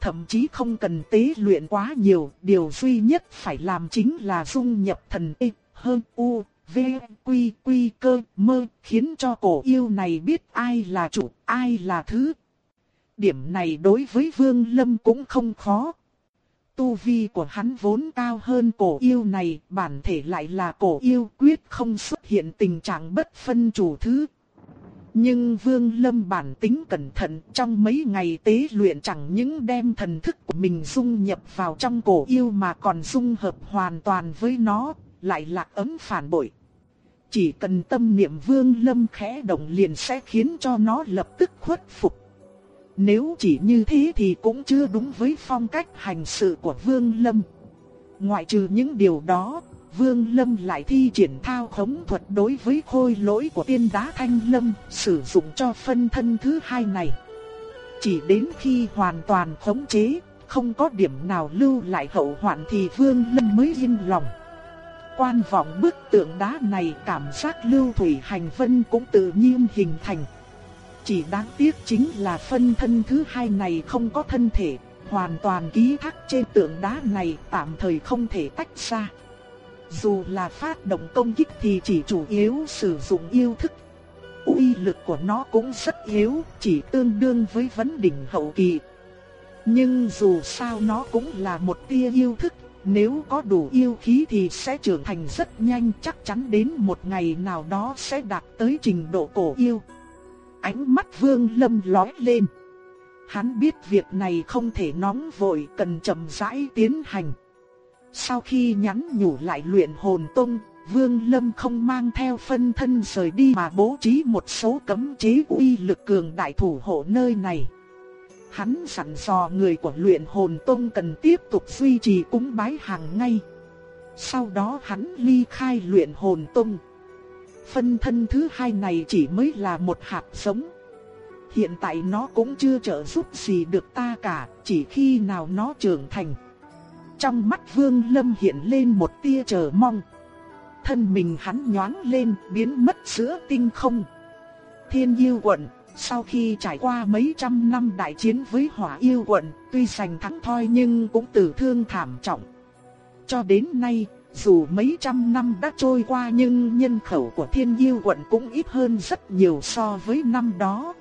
thậm chí không cần tế luyện quá nhiều, điều duy nhất phải làm chính là dung nhập thần y hơn u, v, quy, quy cơ, mơ, khiến cho cổ yêu này biết ai là chủ, ai là thứ. Điểm này đối với Vương Lâm cũng không khó. Tu vi của hắn vốn cao hơn cổ yêu này, bản thể lại là cổ yêu quyết không xuất hiện tình trạng bất phân chủ thứ, nhưng Vương Lâm bản tính cẩn thận trong mấy ngày tế luyện chẳng những đem thần thức của mình dung nhập vào trong cổ yêu mà còn dung hợp hoàn toàn với nó, lại lạc ấm phản bội. Chỉ cần tâm niệm Vương Lâm khẽ động liền sẽ khiến cho nó lập tức khuất phục. Nếu chỉ như thế thì cũng chưa đúng với phong cách hành sự của Vương Lâm. Ngoại trừ những điều đó, Vương Lâm lại thi triển thao khống thuật đối với khôi lỗi của tiên đá thanh lâm, sử dụng cho phân thân thứ hai này. Chỉ đến khi hoàn toàn khống chế, không có điểm nào lưu lại hậu hoạn thì Vương Lâm mới yên lòng. Quan vọng bức tượng đá này cảm giác lưu thủy hành vân cũng tự nhiên hình thành. Chỉ đáng tiếc chính là phân thân thứ hai này không có thân thể, hoàn toàn ký thác trên tượng đá này tạm thời không thể tách ra. Dù là phát động công kích thì chỉ chủ yếu sử dụng yêu thức. uy lực của nó cũng rất yếu, chỉ tương đương với vấn đỉnh hậu kỳ. Nhưng dù sao nó cũng là một tia yêu thức, nếu có đủ yêu khí thì sẽ trưởng thành rất nhanh chắc chắn đến một ngày nào đó sẽ đạt tới trình độ cổ yêu. Ánh mắt vương lâm lói lên. Hắn biết việc này không thể nóng vội cần chậm rãi tiến hành. Sau khi nhắn nhủ lại luyện hồn tông, Vương Lâm không mang theo phân thân rời đi mà bố trí một số cấm chế uy lực cường đại thủ hộ nơi này. Hắn sẵn dò người của luyện hồn tông cần tiếp tục duy trì cúng bái hàng ngay. Sau đó hắn ly khai luyện hồn tông. Phân thân thứ hai này chỉ mới là một hạt giống. Hiện tại nó cũng chưa trợ giúp gì được ta cả, chỉ khi nào nó trưởng thành trong mắt Vương Lâm hiện lên một tia chờ mong. Thân mình hắn nhoáng lên, biến mất giữa tinh không. Thiên yêu quận, sau khi trải qua mấy trăm năm đại chiến với hỏa yêu quận, tuy giành thắng thoi nhưng cũng tử thương thảm trọng. Cho đến nay, dù mấy trăm năm đã trôi qua nhưng nhân khẩu của thiên yêu quận cũng ít hơn rất nhiều so với năm đó.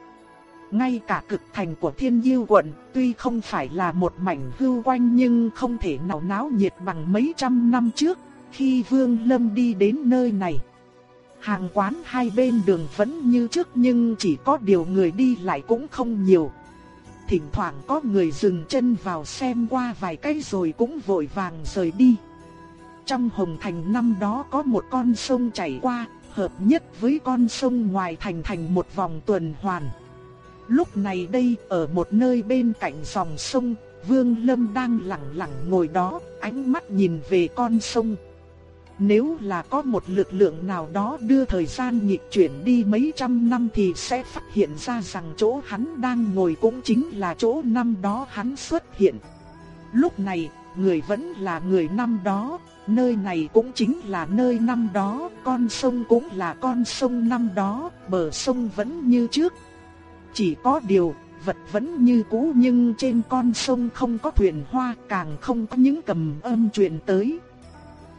Ngay cả cực thành của thiên yêu quận tuy không phải là một mảnh hưu quanh nhưng không thể nào náo nhiệt bằng mấy trăm năm trước khi Vương Lâm đi đến nơi này. Hàng quán hai bên đường vẫn như trước nhưng chỉ có điều người đi lại cũng không nhiều. Thỉnh thoảng có người dừng chân vào xem qua vài cái rồi cũng vội vàng rời đi. Trong Hồng Thành năm đó có một con sông chảy qua, hợp nhất với con sông ngoài thành thành một vòng tuần hoàn. Lúc này đây, ở một nơi bên cạnh dòng sông, Vương Lâm đang lặng lặng ngồi đó, ánh mắt nhìn về con sông. Nếu là có một lực lượng nào đó đưa thời gian nhịp chuyển đi mấy trăm năm thì sẽ phát hiện ra rằng chỗ hắn đang ngồi cũng chính là chỗ năm đó hắn xuất hiện. Lúc này, người vẫn là người năm đó, nơi này cũng chính là nơi năm đó, con sông cũng là con sông năm đó, bờ sông vẫn như trước. Chỉ có điều, vật vẫn như cũ nhưng trên con sông không có thuyền hoa, càng không có những cầm âm truyền tới.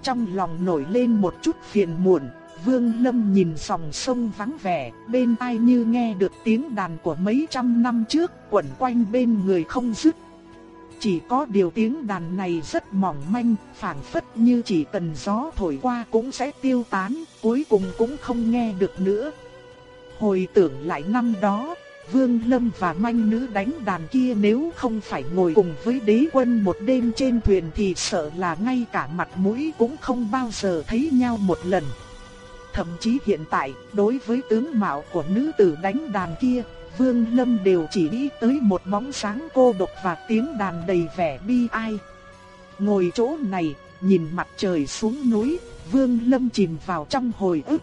Trong lòng nổi lên một chút phiền muộn, Vương Lâm nhìn dòng sông vắng vẻ, bên tai như nghe được tiếng đàn của mấy trăm năm trước quẩn quanh bên người không dứt. Chỉ có điều tiếng đàn này rất mỏng manh, phảng phất như chỉ cần gió thổi qua cũng sẽ tiêu tán, cuối cùng cũng không nghe được nữa. Hồi tưởng lại năm đó, Vương Lâm và manh nữ đánh đàn kia nếu không phải ngồi cùng với đế quân một đêm trên thuyền thì sợ là ngay cả mặt mũi cũng không bao giờ thấy nhau một lần. Thậm chí hiện tại, đối với tướng mạo của nữ tử đánh đàn kia, Vương Lâm đều chỉ nghĩ tới một bóng sáng cô độc và tiếng đàn đầy vẻ bi ai. Ngồi chỗ này, nhìn mặt trời xuống núi, Vương Lâm chìm vào trong hồi ức.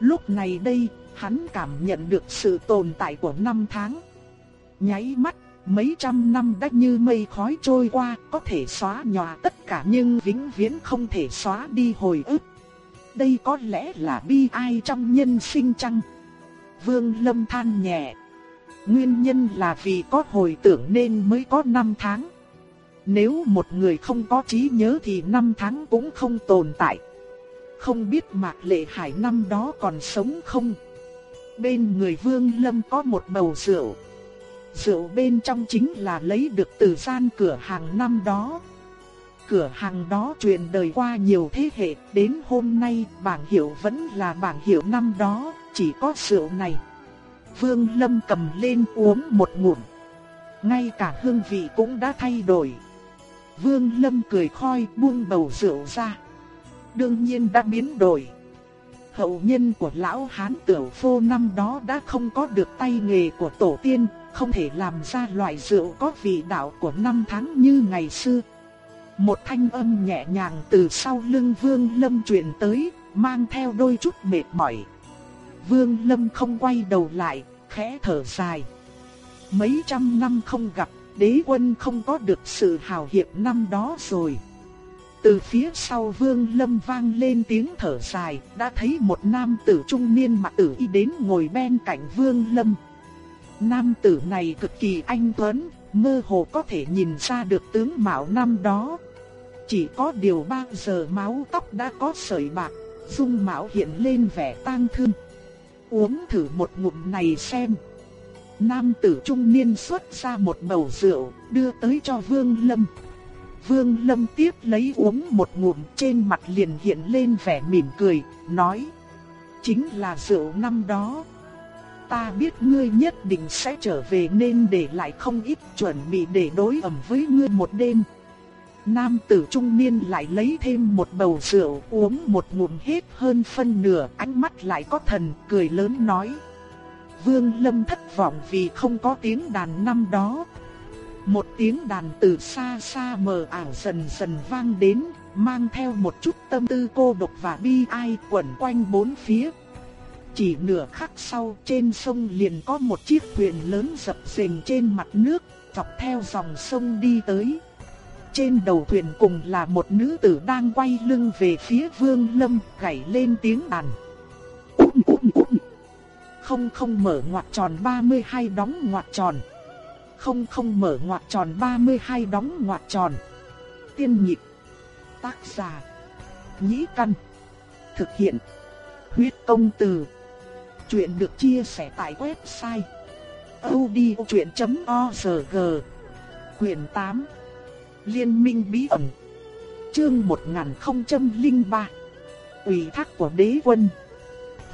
Lúc này đây, hắn cảm nhận được sự tồn tại của năm tháng. Nháy mắt, mấy trăm năm đã như mây khói trôi qua, có thể xóa nhòa tất cả nhưng vĩnh viễn không thể xóa đi hồi ức. Đây có lẽ là bi ai trong nhân sinh chăng? Vương Lâm than nhẹ. Nguyên nhân là vì có hồi tưởng nên mới có năm tháng. Nếu một người không có trí nhớ thì năm tháng cũng không tồn tại. Không biết Mạc Lệ Hải năm đó còn sống không? Bên người Vương Lâm có một bầu rượu. Rượu bên trong chính là lấy được từ gian cửa hàng năm đó. Cửa hàng đó truyền đời qua nhiều thế hệ, đến hôm nay bảng hiệu vẫn là bảng hiệu năm đó, chỉ có rượu này. Vương Lâm cầm lên uống một ngụm. Ngay cả hương vị cũng đã thay đổi. Vương Lâm cười khoi buông bầu rượu ra. Đương nhiên đã biến đổi hậu nhân của lão hán tiểu phu năm đó đã không có được tay nghề của tổ tiên, không thể làm ra loại rượu có vị đạo của năm tháng như ngày xưa. Một thanh âm nhẹ nhàng từ sau lưng Vương Lâm truyền tới, mang theo đôi chút mệt mỏi. Vương Lâm không quay đầu lại, khẽ thở dài. Mấy trăm năm không gặp, đế quân không có được sự hào hiệp năm đó rồi. Từ phía sau Vương Lâm vang lên tiếng thở dài, đã thấy một nam tử trung niên mặc tử y đến ngồi bên cạnh Vương Lâm. Nam tử này cực kỳ anh tuấn, mơ hồ có thể nhìn ra được tướng mạo năm đó. Chỉ có điều bao giờ máu tóc đã có sợi bạc, dung mạo hiện lên vẻ tang thương. Uống thử một ngụm này xem. Nam tử trung niên xuất ra một bầu rượu, đưa tới cho Vương Lâm. Vương Lâm tiếp lấy uống một ngụm trên mặt liền hiện lên vẻ mỉm cười, nói. Chính là rượu năm đó. Ta biết ngươi nhất định sẽ trở về nên để lại không ít chuẩn bị để đối ẩm với ngươi một đêm. Nam tử trung niên lại lấy thêm một bầu rượu uống một ngụm hết hơn phân nửa ánh mắt lại có thần cười lớn nói. Vương Lâm thất vọng vì không có tiếng đàn năm đó, một tiếng đàn từ xa xa mờ ảo dần dần vang đến, mang theo một chút tâm tư cô độc và bi ai quẩn quanh bốn phía. Chỉ nửa khắc sau trên sông liền có một chiếc thuyền lớn dập dềnh trên mặt nước, dọc theo dòng sông đi tới. Trên đầu thuyền cùng là một nữ tử đang quay lưng về phía vương lâm, gảy lên tiếng đàn. không không mở ngoặt tròn 32 đóng ngoặt tròn. Không không mở ngoặc tròn 32 đóng ngoặc tròn. Tiên nhịp. Tác giả. Nhĩ căn. Thực hiện. Huyết công từ. Chuyện được chia sẻ tại website. odchuyện.org Quyền 8 Liên minh bí ẩn Chương 1003 Ủy thác của đế quân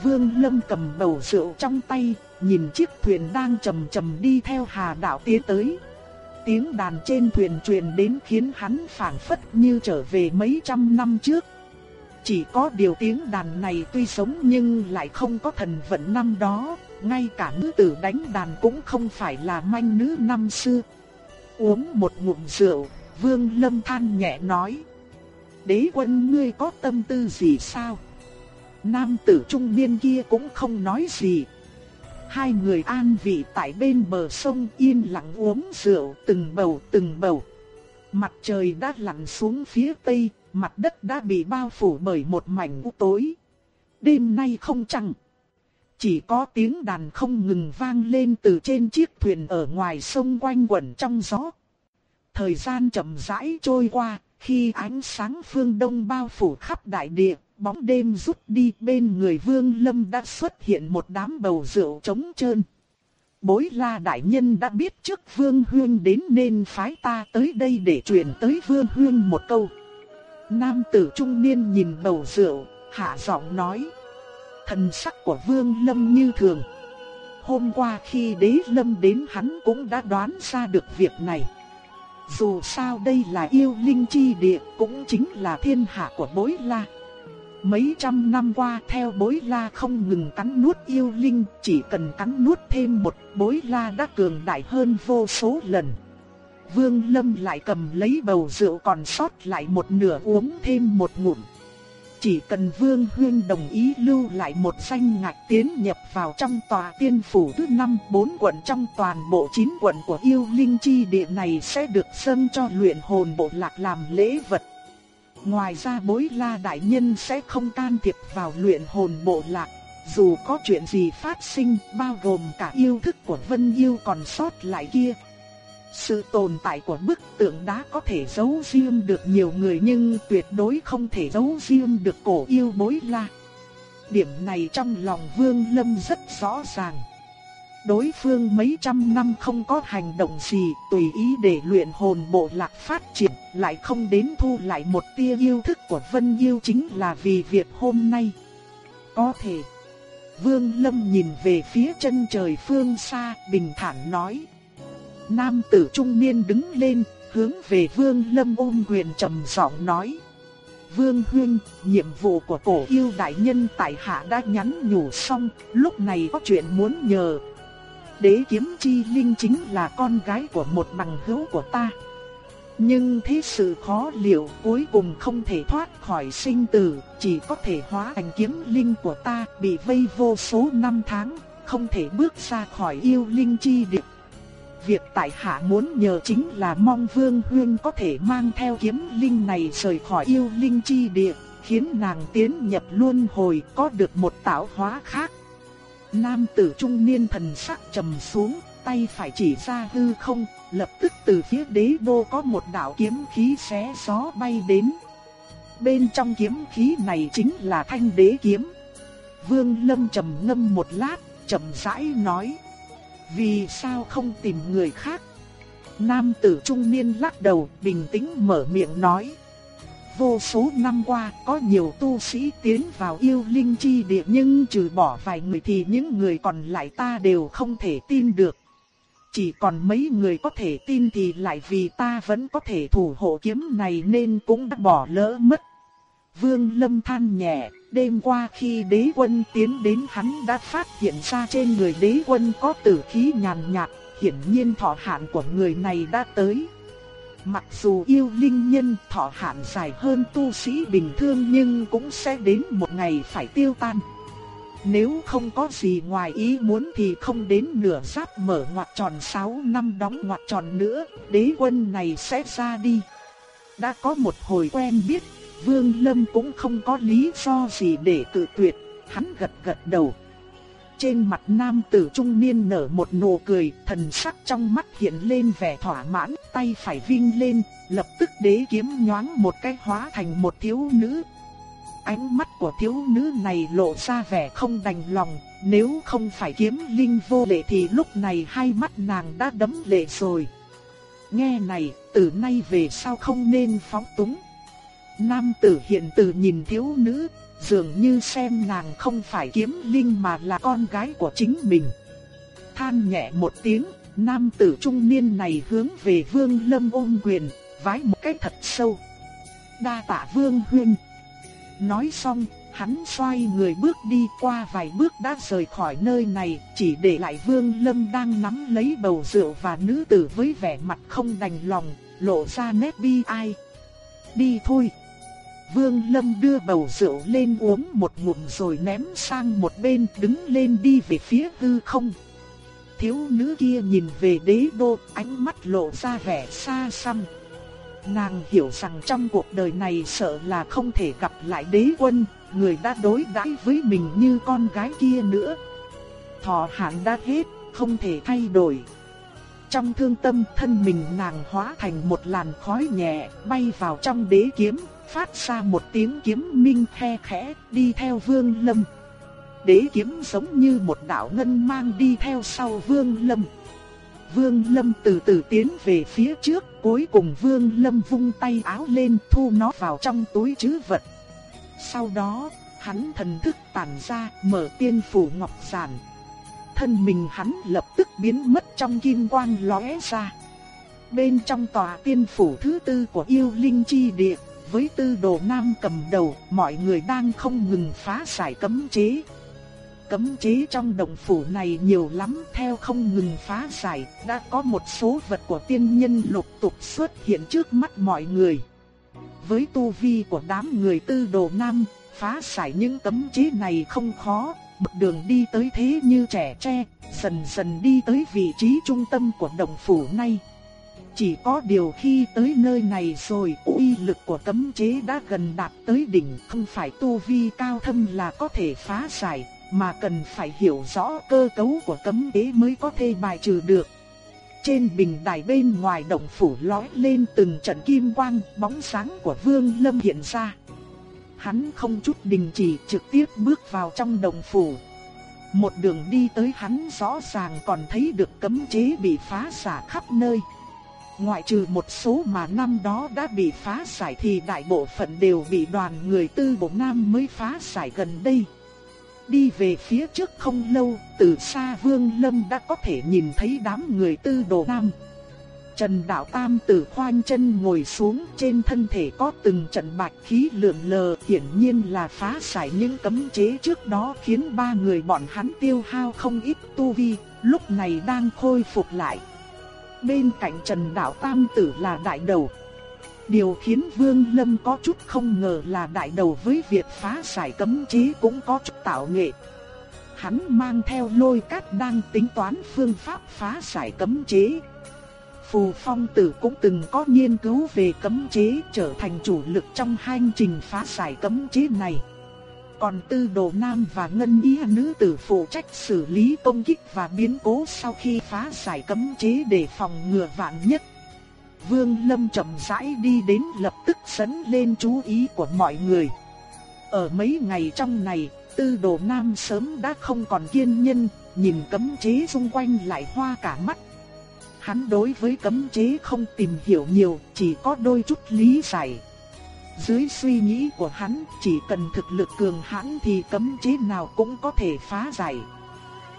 Vương Lâm cầm bầu rượu trong tay, nhìn chiếc thuyền đang chậm chậm đi theo Hà đạo tiến tới. Tiếng đàn trên thuyền truyền đến khiến hắn phảng phất như trở về mấy trăm năm trước. Chỉ có điều tiếng đàn này tuy sống nhưng lại không có thần vận năm đó, ngay cả nữ tử đánh đàn cũng không phải là manh nữ năm xưa. Uống một ngụm rượu, Vương Lâm than nhẹ nói: "Đế quân ngươi có tâm tư gì sao?" Nam tử trung niên kia cũng không nói gì. Hai người an vị tại bên bờ sông yên lặng uống rượu từng bầu từng bầu. Mặt trời đã lặn xuống phía tây, mặt đất đã bị bao phủ bởi một mảnh u tối. Đêm nay không trăng. Chỉ có tiếng đàn không ngừng vang lên từ trên chiếc thuyền ở ngoài sông quanh quẩn trong gió. Thời gian chậm rãi trôi qua, khi ánh sáng phương đông bao phủ khắp đại địa, bóng đêm rút đi bên người Vương Lâm đã xuất hiện một đám bầu rượu trống trơn. Bối la đại nhân đã biết trước Vương Huyên đến nên phái ta tới đây để truyền tới Vương Huyên một câu. Nam tử trung niên nhìn bầu rượu, hạ giọng nói. Thần sắc của Vương Lâm như thường. Hôm qua khi đế lâm đến hắn cũng đã đoán ra được việc này. Dù sao đây là yêu linh chi địa cũng chính là thiên hạ của bối la. Mấy trăm năm qua theo bối la không ngừng cắn nuốt yêu linh, chỉ cần cắn nuốt thêm một bối la đã cường đại hơn vô số lần. Vương Lâm lại cầm lấy bầu rượu còn sót lại một nửa uống thêm một ngụm. Chỉ cần Vương Huyên đồng ý lưu lại một danh ngạch tiến nhập vào trong tòa tiên phủ thứ năm bốn quận trong toàn bộ chín quận của yêu linh chi địa này sẽ được dâng cho luyện hồn bộ lạc làm lễ vật. Ngoài ra bối la đại nhân sẽ không can thiệp vào luyện hồn bộ lạc, dù có chuyện gì phát sinh bao gồm cả yêu thức của Vân Yêu còn sót lại kia. Sự tồn tại của bức tượng đá có thể giấu riêng được nhiều người nhưng tuyệt đối không thể giấu riêng được cổ yêu bối la. Điểm này trong lòng Vương Lâm rất rõ ràng. Đối phương mấy trăm năm không có hành động gì, tùy ý để luyện hồn bộ lạc phát triển, lại không đến thu lại một tia yêu thức của Vân Yêu chính là vì việc hôm nay. Có thể. Vương Lâm nhìn về phía chân trời phương xa, bình thản nói. Nam tử trung niên đứng lên, hướng về Vương Lâm ôm quyền trầm giọng nói. Vương Huyên, nhiệm vụ của cổ yêu đại nhân tại hạ đã nhắn nhủ xong, lúc này có chuyện muốn nhờ, đế kiếm chi linh chính là con gái của một bằng hữu của ta. Nhưng thế sự khó liệu cuối cùng không thể thoát khỏi sinh tử, chỉ có thể hóa thành kiếm linh của ta bị vây vô số năm tháng, không thể bước ra khỏi yêu linh chi địa. Việc tại hạ muốn nhờ chính là mong Vương Huyên có thể mang theo kiếm linh này rời khỏi yêu linh chi địa, khiến nàng tiến nhập luân hồi có được một tạo hóa khác. Nam tử trung niên thần sắc trầm xuống, tay phải chỉ ra hư không, lập tức từ phía đế đô có một đạo kiếm khí xé gió bay đến. Bên trong kiếm khí này chính là thanh đế kiếm. Vương Lâm trầm ngâm một lát, chậm rãi nói: "Vì sao không tìm người khác?" Nam tử trung niên lắc đầu, bình tĩnh mở miệng nói: Vô số năm qua có nhiều tu sĩ tiến vào yêu linh chi địa nhưng trừ bỏ vài người thì những người còn lại ta đều không thể tin được. Chỉ còn mấy người có thể tin thì lại vì ta vẫn có thể thủ hộ kiếm này nên cũng đã bỏ lỡ mất. Vương Lâm than nhẹ, đêm qua khi đế quân tiến đến hắn đã phát hiện ra trên người đế quân có tử khí nhàn nhạt, hiển nhiên thọ hạn của người này đã tới. Mặc dù yêu linh nhân thọ hạn dài hơn tu sĩ bình thường nhưng cũng sẽ đến một ngày phải tiêu tan. Nếu không có gì ngoài ý muốn thì không đến nửa giáp mở ngoặt tròn 6 năm đóng ngoặt tròn nữa, đế quân này sẽ ra đi. Đã có một hồi quen biết, Vương Lâm cũng không có lý do gì để tự tuyệt, hắn gật gật đầu trên mặt nam tử trung niên nở một nụ cười, thần sắc trong mắt hiện lên vẻ thỏa mãn, tay phải vinh lên, lập tức đế kiếm nhoáng một cái hóa thành một thiếu nữ. Ánh mắt của thiếu nữ này lộ ra vẻ không đành lòng, nếu không phải kiếm linh vô lệ thì lúc này hai mắt nàng đã đấm lệ rồi. Nghe này, từ nay về sau không nên phóng túng. Nam tử hiện từ nhìn thiếu nữ, dường như xem nàng không phải kiếm linh mà là con gái của chính mình. Than nhẹ một tiếng, nam tử trung niên này hướng về vương lâm ôm quyền, vái một cái thật sâu. Đa tạ vương huynh. Nói xong, hắn xoay người bước đi qua vài bước đã rời khỏi nơi này, chỉ để lại vương lâm đang nắm lấy bầu rượu và nữ tử với vẻ mặt không đành lòng, lộ ra nét bi ai. Đi thôi. Vương Lâm đưa bầu rượu lên uống một ngụm rồi ném sang một bên đứng lên đi về phía hư không. Thiếu nữ kia nhìn về đế đô, ánh mắt lộ ra vẻ xa xăm. Nàng hiểu rằng trong cuộc đời này sợ là không thể gặp lại đế quân, người đã đối đãi với mình như con gái kia nữa. Thọ hạn đã hết, không thể thay đổi. Trong thương tâm thân mình nàng hóa thành một làn khói nhẹ bay vào trong đế kiếm, phát ra một tiếng kiếm minh khe khẽ đi theo vương lâm. Đế kiếm giống như một đạo ngân mang đi theo sau vương lâm. Vương lâm từ từ tiến về phía trước, cuối cùng vương lâm vung tay áo lên thu nó vào trong túi chứ vật. Sau đó, hắn thần thức tản ra, mở tiên phủ ngọc giản. Thân mình hắn lập tức biến mất trong kim quang lóe ra. Bên trong tòa tiên phủ thứ tư của yêu linh chi địa, với tư đồ nam cầm đầu, mọi người đang không ngừng phá giải cấm chế. Cấm chế trong động phủ này nhiều lắm, theo không ngừng phá giải, đã có một số vật của tiên nhân lục tục xuất hiện trước mắt mọi người. Với tu vi của đám người tư đồ nam, phá giải những cấm chế này không khó, bậc đường đi tới thế như trẻ tre, dần dần đi tới vị trí trung tâm của động phủ này. Chỉ có điều khi tới nơi này rồi, uy lực của cấm chế đã gần đạt tới đỉnh, không phải tu vi cao thâm là có thể phá giải, mà cần phải hiểu rõ cơ cấu của cấm chế mới có thể bài trừ được. Trên bình đài bên ngoài động phủ lói lên từng trận kim quang, bóng sáng của Vương Lâm hiện ra. Hắn không chút đình chỉ trực tiếp bước vào trong động phủ. Một đường đi tới hắn rõ ràng còn thấy được cấm chế bị phá xả khắp nơi. Ngoại trừ một số mà năm đó đã bị phá giải thì đại bộ phận đều bị đoàn người tư bộ nam mới phá giải gần đây. Đi về phía trước không lâu, từ xa Vương Lâm đã có thể nhìn thấy đám người tư đồ nam. Trần Đạo Tam tử khoanh chân ngồi xuống trên thân thể có từng trận bạch khí lượn lờ hiển nhiên là phá giải những cấm chế trước đó khiến ba người bọn hắn tiêu hao không ít tu vi, lúc này đang khôi phục lại bên cạnh Trần Đạo Tam Tử là đại đầu. Điều khiến Vương Lâm có chút không ngờ là đại đầu với việc phá giải cấm chế cũng có chút tạo nghệ. Hắn mang theo lôi cát đang tính toán phương pháp phá giải cấm chế. Phù Phong Tử cũng từng có nghiên cứu về cấm chế trở thành chủ lực trong hành trình phá giải cấm chế này. Còn tư đồ nam và ngân ý nữ tử phụ trách xử lý công kích và biến cố sau khi phá giải cấm chế để phòng ngừa vạn nhất. Vương Lâm chậm rãi đi đến lập tức dẫn lên chú ý của mọi người. Ở mấy ngày trong này, tư đồ nam sớm đã không còn kiên nhân, nhìn cấm chế xung quanh lại hoa cả mắt. Hắn đối với cấm chế không tìm hiểu nhiều, chỉ có đôi chút lý giải. Dưới suy nghĩ của hắn, chỉ cần thực lực cường hãn thì cấm chế nào cũng có thể phá giải.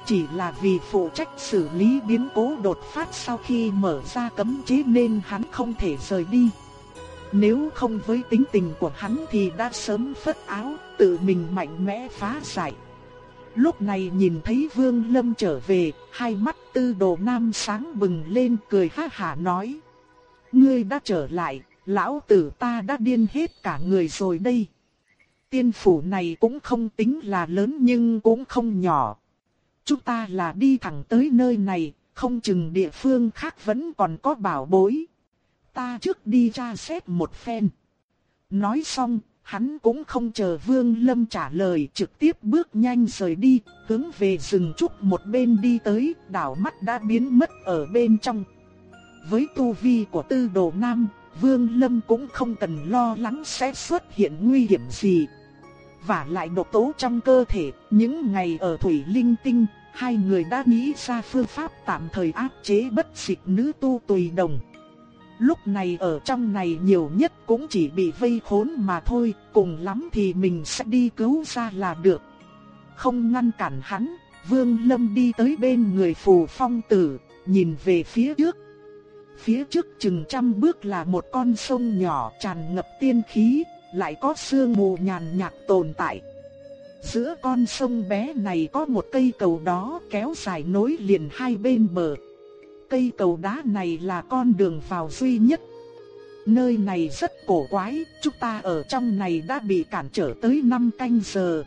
Chỉ là vì phụ trách xử lý biến cố đột phát sau khi mở ra cấm chế nên hắn không thể rời đi. Nếu không với tính tình của hắn thì đã sớm phất áo, tự mình mạnh mẽ phá giải. Lúc này nhìn thấy Vương Lâm trở về, hai mắt tư đồ nam sáng bừng lên cười ha hả nói. Ngươi đã trở lại, lão tử ta đã điên hết cả người rồi đây. Tiên phủ này cũng không tính là lớn nhưng cũng không nhỏ. Chúng ta là đi thẳng tới nơi này, không chừng địa phương khác vẫn còn có bảo bối. Ta trước đi tra xét một phen. Nói xong, hắn cũng không chờ Vương Lâm trả lời trực tiếp bước nhanh rời đi, hướng về rừng trúc một bên đi tới, đảo mắt đã biến mất ở bên trong. Với tu vi của tư đồ nam, Vương Lâm cũng không cần lo lắng sẽ xuất hiện nguy hiểm gì. Và lại độc tố trong cơ thể, những ngày ở Thủy Linh Tinh, hai người đã nghĩ ra phương pháp tạm thời áp chế bất dịch nữ tu tùy đồng. Lúc này ở trong này nhiều nhất cũng chỉ bị vây khốn mà thôi, cùng lắm thì mình sẽ đi cứu ra là được. Không ngăn cản hắn, Vương Lâm đi tới bên người phù phong tử, nhìn về phía trước. Phía trước chừng trăm bước là một con sông nhỏ tràn ngập tiên khí, lại có sương mù nhàn nhạt tồn tại. Giữa con sông bé này có một cây cầu đó kéo dài nối liền hai bên bờ. Cây cầu đá này là con đường vào duy nhất. Nơi này rất cổ quái, chúng ta ở trong này đã bị cản trở tới 5 canh giờ.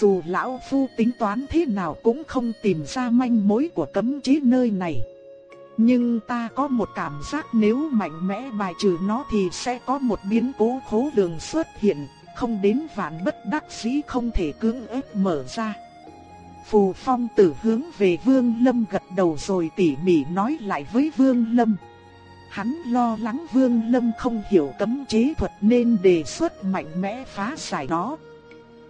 Dù lão phu tính toán thế nào cũng không tìm ra manh mối của cấm chế nơi này. Nhưng ta có một cảm giác nếu mạnh mẽ bài trừ nó thì sẽ có một biến cố khố lường xuất hiện, không đến vạn bất đắc dĩ không thể cưỡng ép mở ra. Phù phong tử hướng về Vương Lâm gật đầu rồi tỉ mỉ nói lại với Vương Lâm. Hắn lo lắng Vương Lâm không hiểu cấm chế thuật nên đề xuất mạnh mẽ phá giải nó.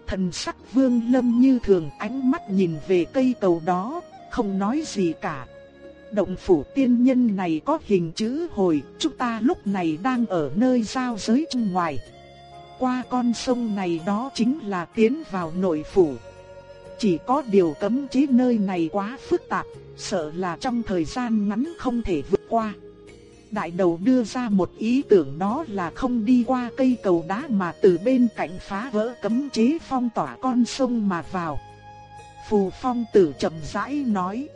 Thần sắc Vương Lâm như thường ánh mắt nhìn về cây cầu đó, không nói gì cả. Động phủ tiên nhân này có hình chữ hồi, chúng ta lúc này đang ở nơi giao giới trong ngoài. Qua con sông này đó chính là tiến vào nội phủ. Chỉ có điều cấm chế nơi này quá phức tạp, sợ là trong thời gian ngắn không thể vượt qua. Đại đầu đưa ra một ý tưởng đó là không đi qua cây cầu đá mà từ bên cạnh phá vỡ cấm chế phong tỏa con sông mà vào. Phù phong tử chậm rãi nói.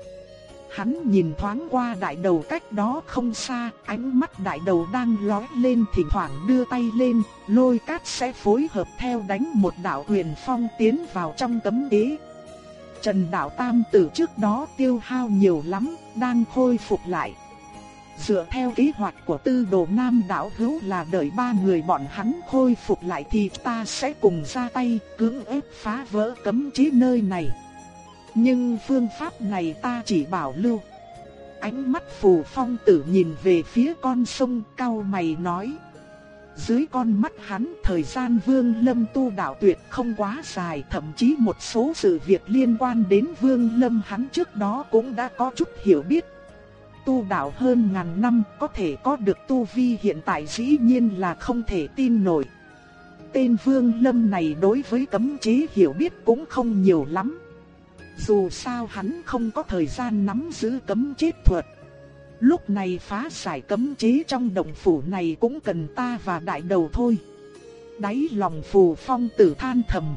Hắn nhìn thoáng qua đại đầu cách đó không xa, ánh mắt đại đầu đang lóe lên thỉnh thoảng đưa tay lên, lôi cát sẽ phối hợp theo đánh một đạo huyền phong tiến vào trong cấm ý Trần đạo tam tử trước đó tiêu hao nhiều lắm, đang khôi phục lại. Dựa theo kế hoạch của tư đồ nam đạo hữu là đợi ba người bọn hắn khôi phục lại thì ta sẽ cùng ra tay cưỡng ép phá vỡ cấm chế nơi này. Nhưng phương pháp này ta chỉ bảo lưu. Ánh mắt phù phong tử nhìn về phía con sông cao mày nói. Dưới con mắt hắn thời gian vương lâm tu đạo tuyệt không quá dài, Thậm chí một số sự việc liên quan đến vương lâm hắn trước đó cũng đã có chút hiểu biết Tu đạo hơn ngàn năm có thể có được tu vi hiện tại dĩ nhiên là không thể tin nổi Tên vương lâm này đối với cấm chế hiểu biết cũng không nhiều lắm dù sao hắn không có thời gian nắm giữ cấm chết thuật Lúc này phá giải cấm chế trong động phủ này cũng cần ta và đại đầu thôi. Đáy lòng phù phong tử than thầm.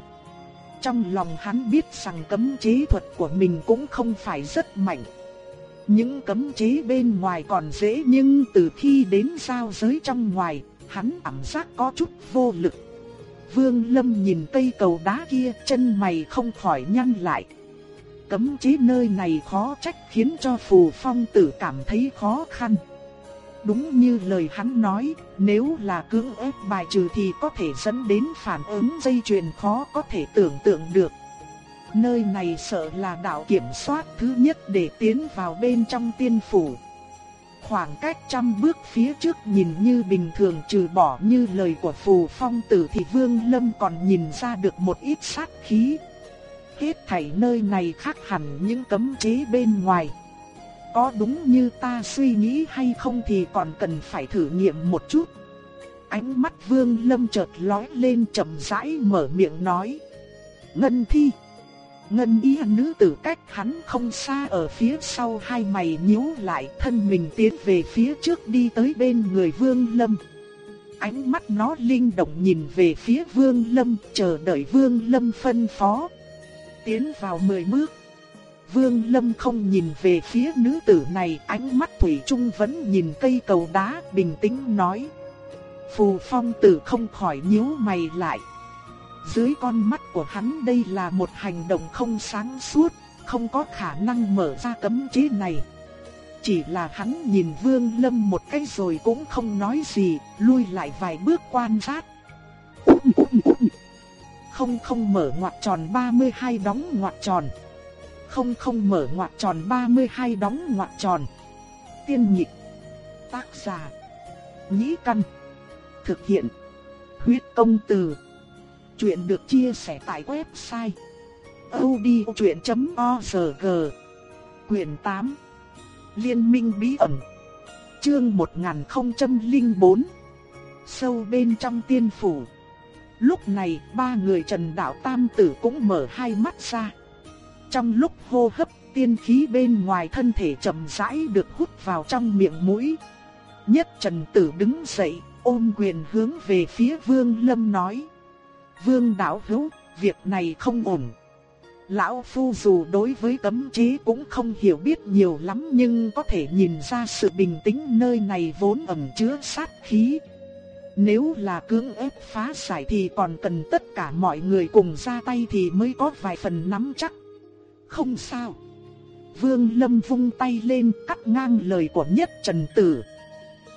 Trong lòng hắn biết rằng cấm chế thuật của mình cũng không phải rất mạnh. Những cấm chế bên ngoài còn dễ nhưng từ khi đến giao giới trong ngoài, hắn cảm giác có chút vô lực. Vương Lâm nhìn cây cầu đá kia chân mày không khỏi nhăn lại cấm chế nơi này khó trách khiến cho phù phong tử cảm thấy khó khăn. Đúng như lời hắn nói, nếu là cưỡng ép bài trừ thì có thể dẫn đến phản ứng dây chuyền khó có thể tưởng tượng được. Nơi này sợ là đạo kiểm soát thứ nhất để tiến vào bên trong tiên phủ. Khoảng cách trăm bước phía trước nhìn như bình thường trừ bỏ như lời của phù phong tử thì Vương Lâm còn nhìn ra được một ít sát khí hết thảy nơi này khác hẳn những cấm chế bên ngoài. Có đúng như ta suy nghĩ hay không thì còn cần phải thử nghiệm một chút. Ánh mắt Vương Lâm chợt lóe lên chậm rãi mở miệng nói. Ngân thi. Ngân y nữ tử cách hắn không xa ở phía sau hai mày nhíu lại thân mình tiến về phía trước đi tới bên người Vương Lâm. Ánh mắt nó linh động nhìn về phía Vương Lâm, chờ đợi Vương Lâm phân phó tiến vào mười bước. Vương Lâm không nhìn về phía nữ tử này, ánh mắt thủy chung vẫn nhìn cây cầu đá, bình tĩnh nói. Phù phong tử không khỏi nhíu mày lại. Dưới con mắt của hắn đây là một hành động không sáng suốt, không có khả năng mở ra cấm chế này. Chỉ là hắn nhìn Vương Lâm một cái rồi cũng không nói gì, lui lại vài bước quan sát. Không không mở ngoặc tròn 32 đóng ngoặc tròn. Không không mở ngoặc tròn 32 đóng ngoặc tròn. Tiên nhịp. Tác giả. Nhĩ căn. Thực hiện. Huyết công từ. Chuyện được chia sẻ tại website. odchuyện.org Quyền 8 Liên minh bí ẩn Chương 1004 Sâu bên trong tiên phủ Lúc này ba người Trần Đạo Tam Tử cũng mở hai mắt ra. Trong lúc hô hấp tiên khí bên ngoài thân thể chậm rãi được hút vào trong miệng mũi. Nhất Trần Tử đứng dậy, ôm quyền hướng về phía Vương Lâm nói. Vương Đạo Hữu, việc này không ổn. Lão Phu dù đối với cấm chế cũng không hiểu biết nhiều lắm nhưng có thể nhìn ra sự bình tĩnh nơi này vốn ẩn chứa sát khí. Nếu là cưỡng ép phá giải thì còn cần tất cả mọi người cùng ra tay thì mới có vài phần nắm chắc. Không sao. Vương Lâm vung tay lên cắt ngang lời của nhất trần tử.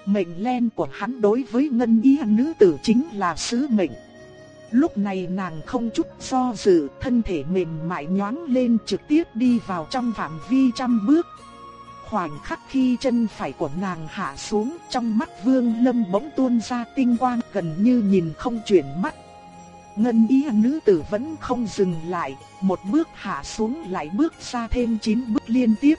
Mệnh len của hắn đối với ngân y nữ tử chính là sứ mệnh. Lúc này nàng không chút do dự, thân thể mềm mại nhoáng lên trực tiếp đi vào trong phạm vi trăm bước. Khoảnh khắc khi chân phải của nàng hạ xuống, trong mắt Vương Lâm bỗng tuôn ra tinh quang gần như nhìn không chuyển mắt. Ngân y nữ tử vẫn không dừng lại, một bước hạ xuống lại bước ra thêm 9 bước liên tiếp.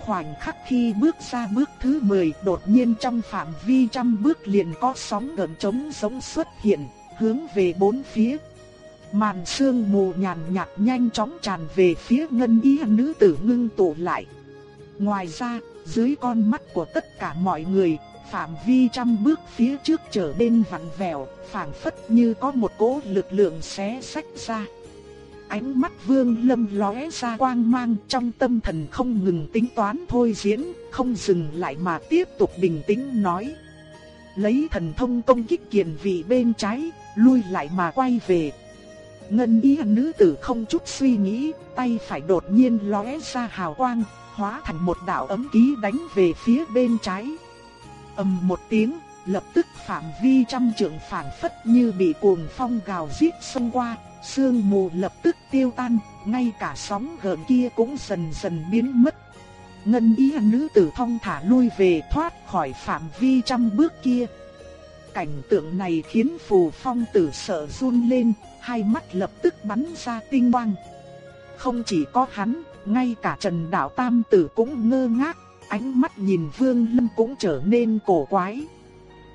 Khoảnh khắc khi bước ra bước thứ 10 đột nhiên trong phạm vi trăm bước liền có sóng gần trống giống xuất hiện, hướng về bốn phía. Màn sương mù nhàn nhạt nhanh chóng tràn về phía ngân y nữ tử ngưng tụ lại. Ngoài ra, dưới con mắt của tất cả mọi người, phạm vi trăm bước phía trước trở nên vặn vẹo, phảng phất như có một cỗ lực lượng xé sách ra. Ánh mắt Vương Lâm lóe ra quang mang trong tâm thần không ngừng tính toán thôi diễn, không dừng lại mà tiếp tục bình tĩnh nói. Lấy thần thông công kích kiền vị bên trái, lui lại mà quay về. Ngân y nữ tử không chút suy nghĩ, tay phải đột nhiên lóe ra hào quang, hóa thành một đạo ấm ký đánh về phía bên trái. ầm một tiếng, lập tức phạm vi trăm trượng phản phất như bị cuồng phong gào giết xông qua, sương mù lập tức tiêu tan, ngay cả sóng gợn kia cũng dần dần biến mất. Ngân y nữ tử thong thả lui về thoát khỏi phạm vi trăm bước kia. Cảnh tượng này khiến phù phong tử sợ run lên, hai mắt lập tức bắn ra tinh quang. Không chỉ có hắn, ngay cả Trần Đạo Tam Tử cũng ngơ ngác, ánh mắt nhìn Vương Lâm cũng trở nên cổ quái.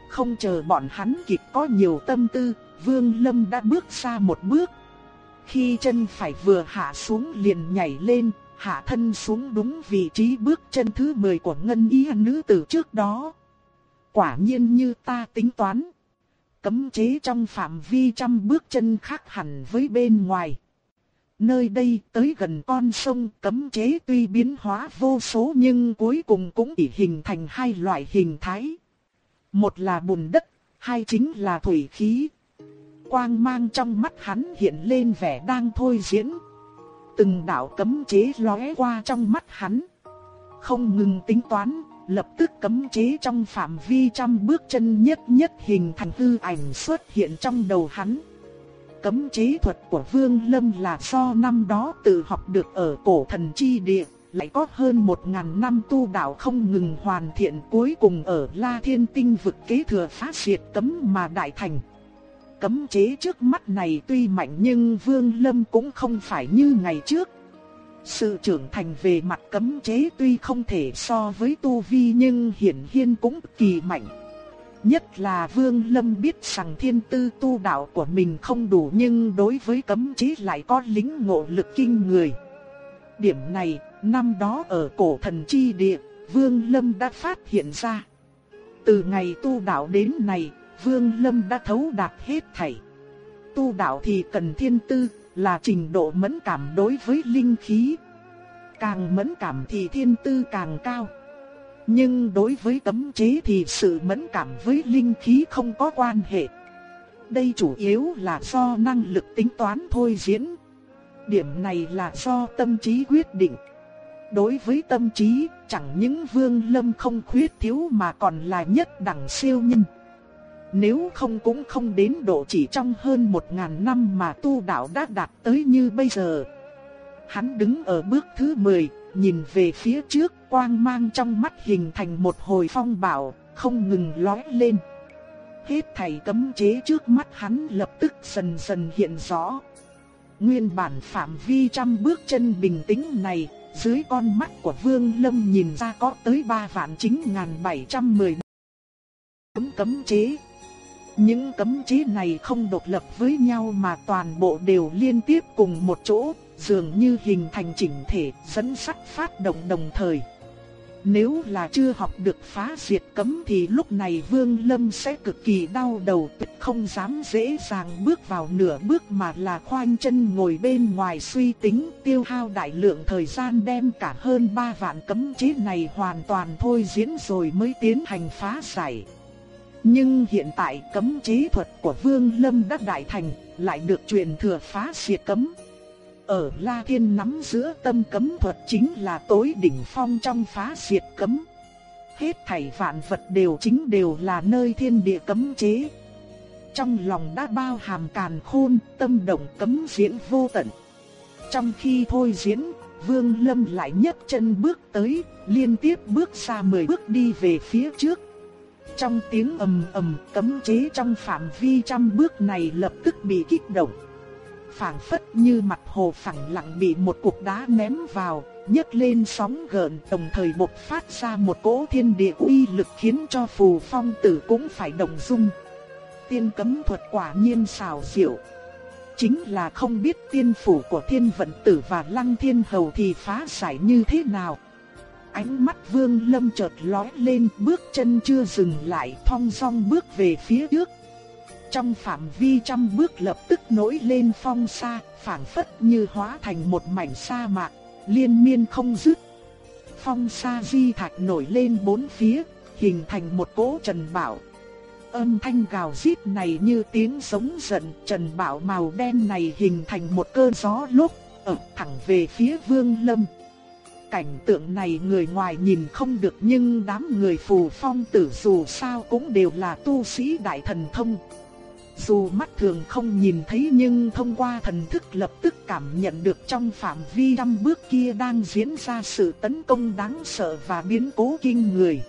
Không chờ bọn hắn kịp có nhiều tâm tư, Vương Lâm đã bước ra một bước. Khi chân phải vừa hạ xuống liền nhảy lên, hạ thân xuống đúng vị trí bước chân thứ 10 của ngân y nữ tử trước đó. Quả nhiên như ta tính toán. Cấm chế trong phạm vi trăm bước chân khác hẳn với bên ngoài. Nơi đây tới gần con sông cấm chế tuy biến hóa vô số nhưng cuối cùng cũng chỉ hình thành hai loại hình thái. Một là bùn đất, hai chính là thủy khí. Quang mang trong mắt hắn hiện lên vẻ đang thôi diễn. Từng đạo cấm chế lóe qua trong mắt hắn. Không ngừng tính toán, lập tức cấm chế trong phạm vi trăm bước chân nhất nhất hình thành tư ảnh xuất hiện trong đầu hắn. Cấm chế thuật của Vương Lâm là do năm đó tự học được ở cổ thần chi địa, lại có hơn một ngàn năm tu đạo không ngừng hoàn thiện cuối cùng ở La Thiên Tinh vực kế thừa phá diệt cấm mà đại thành. Cấm chế trước mắt này tuy mạnh nhưng Vương Lâm cũng không phải như ngày trước. Sự trưởng thành về mặt cấm chế tuy không thể so với tu vi nhưng hiển nhiên cũng kỳ mạnh. Nhất là Vương Lâm biết rằng thiên tư tu đạo của mình không đủ nhưng đối với cấm chí lại có lính ngộ lực kinh người. Điểm này, năm đó ở cổ thần chi địa, Vương Lâm đã phát hiện ra. Từ ngày tu đạo đến này, Vương Lâm đã thấu đạt hết thảy. Tu đạo thì cần thiên tư, là trình độ mẫn cảm đối với linh khí. Càng mẫn cảm thì thiên tư càng cao. Nhưng đối với tấm chế thì sự mẫn cảm với linh khí không có quan hệ. Đây chủ yếu là do năng lực tính toán thôi diễn. Điểm này là do tâm trí quyết định. Đối với tâm trí, chẳng những vương lâm không khuyết thiếu mà còn là nhất đẳng siêu nhân. nếu không cũng không đến độ chỉ trong hơn một ngàn năm mà tu đạo đã đạt tới như bây giờ. Hắn đứng ở bước thứ 10, nhìn về phía trước, quang mang trong mắt hình thành một hồi phong bảo không ngừng lóe lên. Hết thảy cấm chế trước mắt hắn lập tức dần dần hiện rõ. Nguyên bản phạm vi trăm bước chân bình tĩnh này, dưới con mắt của Vương Lâm nhìn ra có tới 3 vạn chính ngàn 710 cấm cấm chế. Những cấm chế này không độc lập với nhau mà toàn bộ đều liên tiếp cùng một chỗ, dường như hình thành chỉnh thể, dẫn sắt phát động đồng thời. Nếu là chưa học được phá diệt cấm thì lúc này Vương Lâm sẽ cực kỳ đau đầu tuyệt không dám dễ dàng bước vào nửa bước mà là khoanh chân ngồi bên ngoài suy tính tiêu hao đại lượng thời gian đem cả hơn 3 vạn cấm chế này hoàn toàn thôi diễn rồi mới tiến hành phá giải. Nhưng hiện tại cấm chế thuật của Vương Lâm đã đại thành, lại được truyền thừa phá diệt cấm. Ở La Thiên nắm giữa tâm cấm thuật chính là tối đỉnh phong trong phá diệt cấm. Hết thảy vạn vật đều chính đều là nơi thiên địa cấm chế. Trong lòng đã bao hàm càn khôn, tâm động cấm diễn vô tận. Trong khi thôi diễn, Vương Lâm lại nhấc chân bước tới, liên tiếp bước xa 10 bước đi về phía trước. Trong tiếng ầm ầm, cấm chế trong phạm vi trăm bước này lập tức bị kích động phảng phất như mặt hồ phẳng lặng bị một cục đá ném vào, nhấc lên sóng gợn đồng thời bộc phát ra một cỗ thiên địa uy lực khiến cho phù phong tử cũng phải động dung. Tiên cấm thuật quả nhiên xào diệu. Chính là không biết tiên phủ của thiên vận tử và lăng thiên hầu thì phá giải như thế nào. Ánh mắt vương lâm chợt lóe lên bước chân chưa dừng lại thong song bước về phía trước trong phạm vi trăm bước lập tức nổi lên phong sa, phảng phất như hóa thành một mảnh sa mạc, liên miên không dứt. Phong sa di thạch nổi lên bốn phía, hình thành một cỗ trần bảo. Âm thanh gào rít này như tiếng sống giận, trần bảo màu đen này hình thành một cơn gió lúc, ở thẳng về phía vương lâm. Cảnh tượng này người ngoài nhìn không được nhưng đám người phù phong tử dù sao cũng đều là tu sĩ đại thần thông. Dù mắt thường không nhìn thấy nhưng thông qua thần thức lập tức cảm nhận được trong phạm vi trăm bước kia đang diễn ra sự tấn công đáng sợ và biến cố kinh người.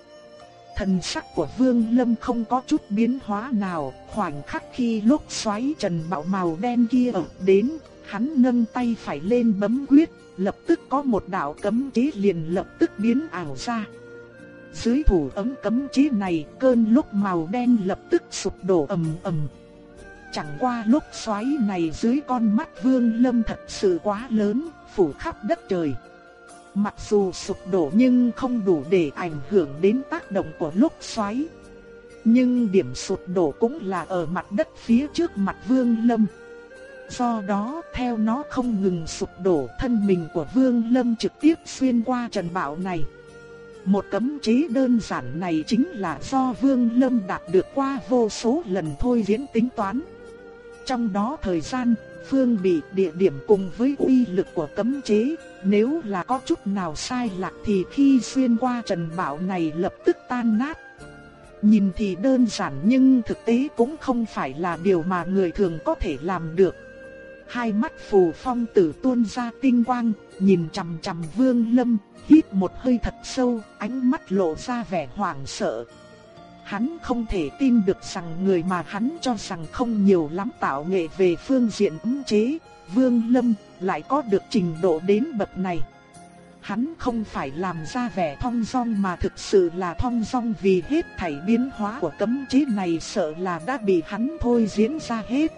Thần sắc của Vương Lâm không có chút biến hóa nào, khoảnh khắc khi lúc xoáy trần bạo màu đen kia ập đến, hắn nâng tay phải lên bấm quyết, lập tức có một đạo cấm chế liền lập tức biến ảo ra. Dưới thủ ấm cấm chế này, cơn lúc màu đen lập tức sụp đổ ầm ầm, Chẳng qua lúc xoáy này dưới con mắt vương lâm thật sự quá lớn, phủ khắp đất trời. Mặc dù sụp đổ nhưng không đủ để ảnh hưởng đến tác động của lúc xoáy. Nhưng điểm sụp đổ cũng là ở mặt đất phía trước mặt vương lâm. Do đó theo nó không ngừng sụp đổ thân mình của vương lâm trực tiếp xuyên qua trần bão này. Một cấm chế đơn giản này chính là do Vương Lâm đạt được qua vô số lần thôi diễn tính toán. Trong đó thời gian, phương bị, địa điểm cùng với uy lực của cấm chế, nếu là có chút nào sai lạc thì khi xuyên qua trần bảo này lập tức tan nát. Nhìn thì đơn giản nhưng thực tế cũng không phải là điều mà người thường có thể làm được. Hai mắt phù phong tử tuôn ra tinh quang, nhìn chằm chằm vương lâm, hít một hơi thật sâu, ánh mắt lộ ra vẻ hoảng sợ. Hắn không thể tin được rằng người mà hắn cho rằng không nhiều lắm tạo nghệ về phương diện ấm chế, Vương Lâm lại có được trình độ đến bậc này. Hắn không phải làm ra vẻ thong dong mà thực sự là thong dong vì hết thảy biến hóa của cấm chế này sợ là đã bị hắn thôi diễn ra hết.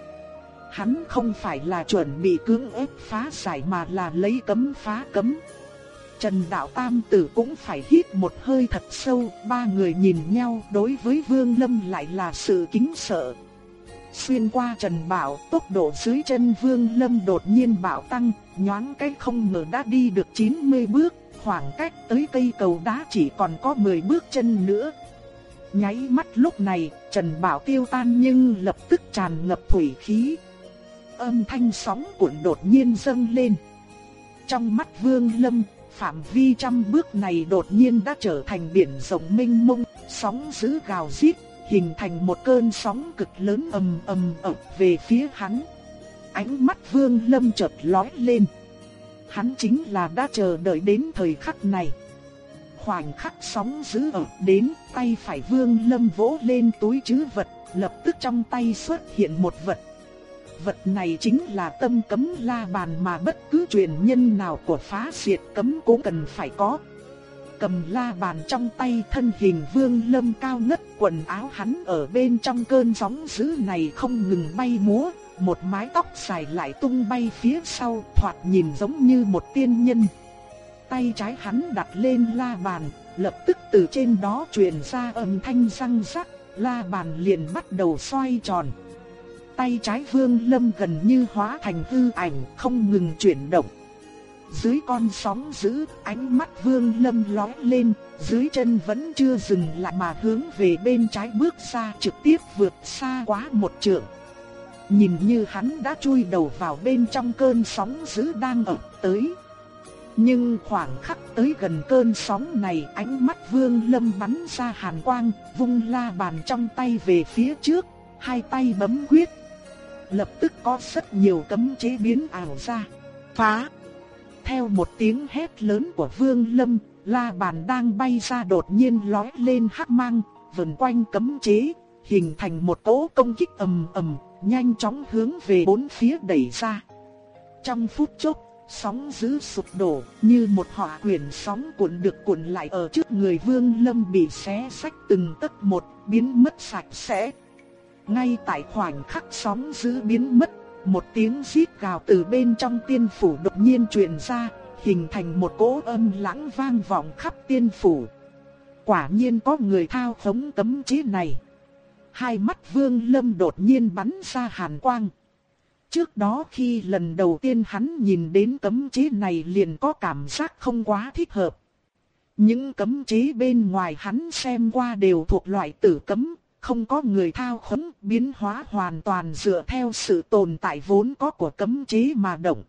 Hắn không phải là chuẩn bị cưỡng ép phá giải mà là lấy cấm phá cấm. Trần Đạo Tam Tử cũng phải hít một hơi thật sâu, ba người nhìn nhau đối với Vương Lâm lại là sự kính sợ. Xuyên qua Trần Bảo, tốc độ dưới chân Vương Lâm đột nhiên bạo tăng, nhoáng cái không ngờ đã đi được 90 bước, khoảng cách tới cây cầu đá chỉ còn có 10 bước chân nữa. Nháy mắt lúc này, Trần Bảo tiêu tan nhưng lập tức tràn ngập thủy khí. Âm thanh sóng cuộn đột nhiên dâng lên. Trong mắt Vương Lâm, phạm vi trăm bước này đột nhiên đã trở thành biển rộng mênh mông, sóng dữ gào rít, hình thành một cơn sóng cực lớn ầm ầm ập về phía hắn. Ánh mắt Vương Lâm chợt lóe lên. Hắn chính là đã chờ đợi đến thời khắc này. Khoảnh khắc sóng dữ ập đến, tay phải Vương Lâm vỗ lên túi trữ vật, lập tức trong tay xuất hiện một vật. Vật này chính là tâm cấm la bàn mà bất cứ truyền nhân nào của phá diệt cấm cũng cần phải có cầm la bàn trong tay thân hình vương lâm cao ngất quần áo hắn ở bên trong cơn sóng dữ này không ngừng bay múa, một mái tóc dài lại tung bay phía sau thoạt nhìn giống như một tiên nhân. Tay trái hắn đặt lên la bàn, lập tức từ trên đó truyền ra âm thanh răng rắc, la bàn liền bắt đầu xoay tròn. Tay trái vương lâm gần như hóa thành hư ảnh không ngừng chuyển động. Dưới con sóng dữ, ánh mắt Vương Lâm lóe lên, dưới chân vẫn chưa dừng lại mà hướng về bên trái bước xa trực tiếp vượt xa quá một trượng. Nhìn như hắn đã chui đầu vào bên trong cơn sóng dữ đang ập tới. Nhưng khoảng khắc tới gần cơn sóng này ánh mắt Vương Lâm bắn ra hàn quang, vung la bàn trong tay về phía trước, hai tay bấm quyết. Lập tức có rất nhiều cấm chế biến ảo ra. Phá! Theo một tiếng hét lớn của Vương Lâm, la bàn đang bay ra đột nhiên lói lên hắc mang, vần quanh cấm chế, hình thành một cỗ công kích ầm ầm, nhanh chóng hướng về bốn phía đẩy ra. Trong phút chốc, sóng dữ sụp đổ, như một hỏa quyển sóng cuộn được cuộn lại ở trước người Vương Lâm bị xé sách từng tấc một, biến mất sạch sẽ. Ngay tại khoảnh khắc sóng dữ biến mất, một tiếng rít gào từ bên trong tiên phủ đột nhiên truyền ra, hình thành một cỗ âm lãng vang vọng khắp tiên phủ. Quả nhiên có người thao khống cấm chế này. Hai mắt vương lâm đột nhiên bắn ra hàn quang. Trước đó khi lần đầu tiên hắn nhìn đến cấm chế này liền có cảm giác không quá thích hợp. Những cấm chế bên ngoài hắn xem qua đều thuộc loại tử cấm, không có người thao khống biến hóa hoàn toàn dựa theo sự tồn tại vốn có của cấm chế mà động.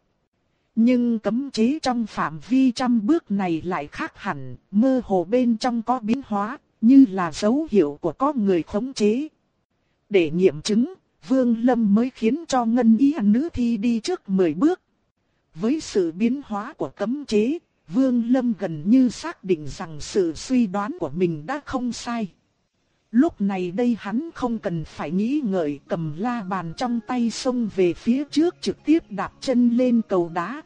Nhưng cấm chế trong phạm vi trăm bước này lại khác hẳn, mơ hồ bên trong có biến hóa, như là dấu hiệu của có người khống chế. Để nghiệm chứng, Vương Lâm mới khiến cho Ngân Ý nữ thi đi trước 10 bước. Với sự biến hóa của cấm chế, Vương Lâm gần như xác định rằng sự suy đoán của mình đã không sai. Lúc này đây hắn không cần phải nghĩ ngợi cầm la bàn trong tay xông về phía trước trực tiếp đạp chân lên cầu đá.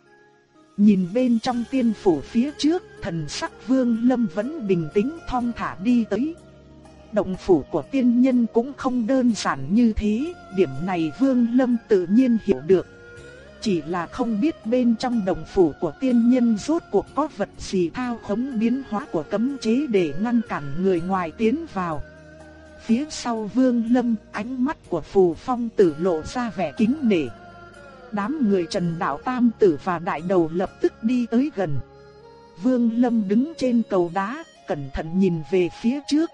Nhìn bên trong tiên phủ phía trước, thần sắc vương lâm vẫn bình tĩnh thong thả đi tới. Động phủ của tiên nhân cũng không đơn giản như thế, điểm này vương lâm tự nhiên hiểu được. Chỉ là không biết bên trong động phủ của tiên nhân rốt cuộc có vật gì thao khống biến hóa của cấm chế để ngăn cản người ngoài tiến vào. Phía sau vương lâm, ánh mắt của phù phong tử lộ ra vẻ kính nể. Đám người trần đạo tam tử và đại đầu lập tức đi tới gần. Vương lâm đứng trên cầu đá, cẩn thận nhìn về phía trước.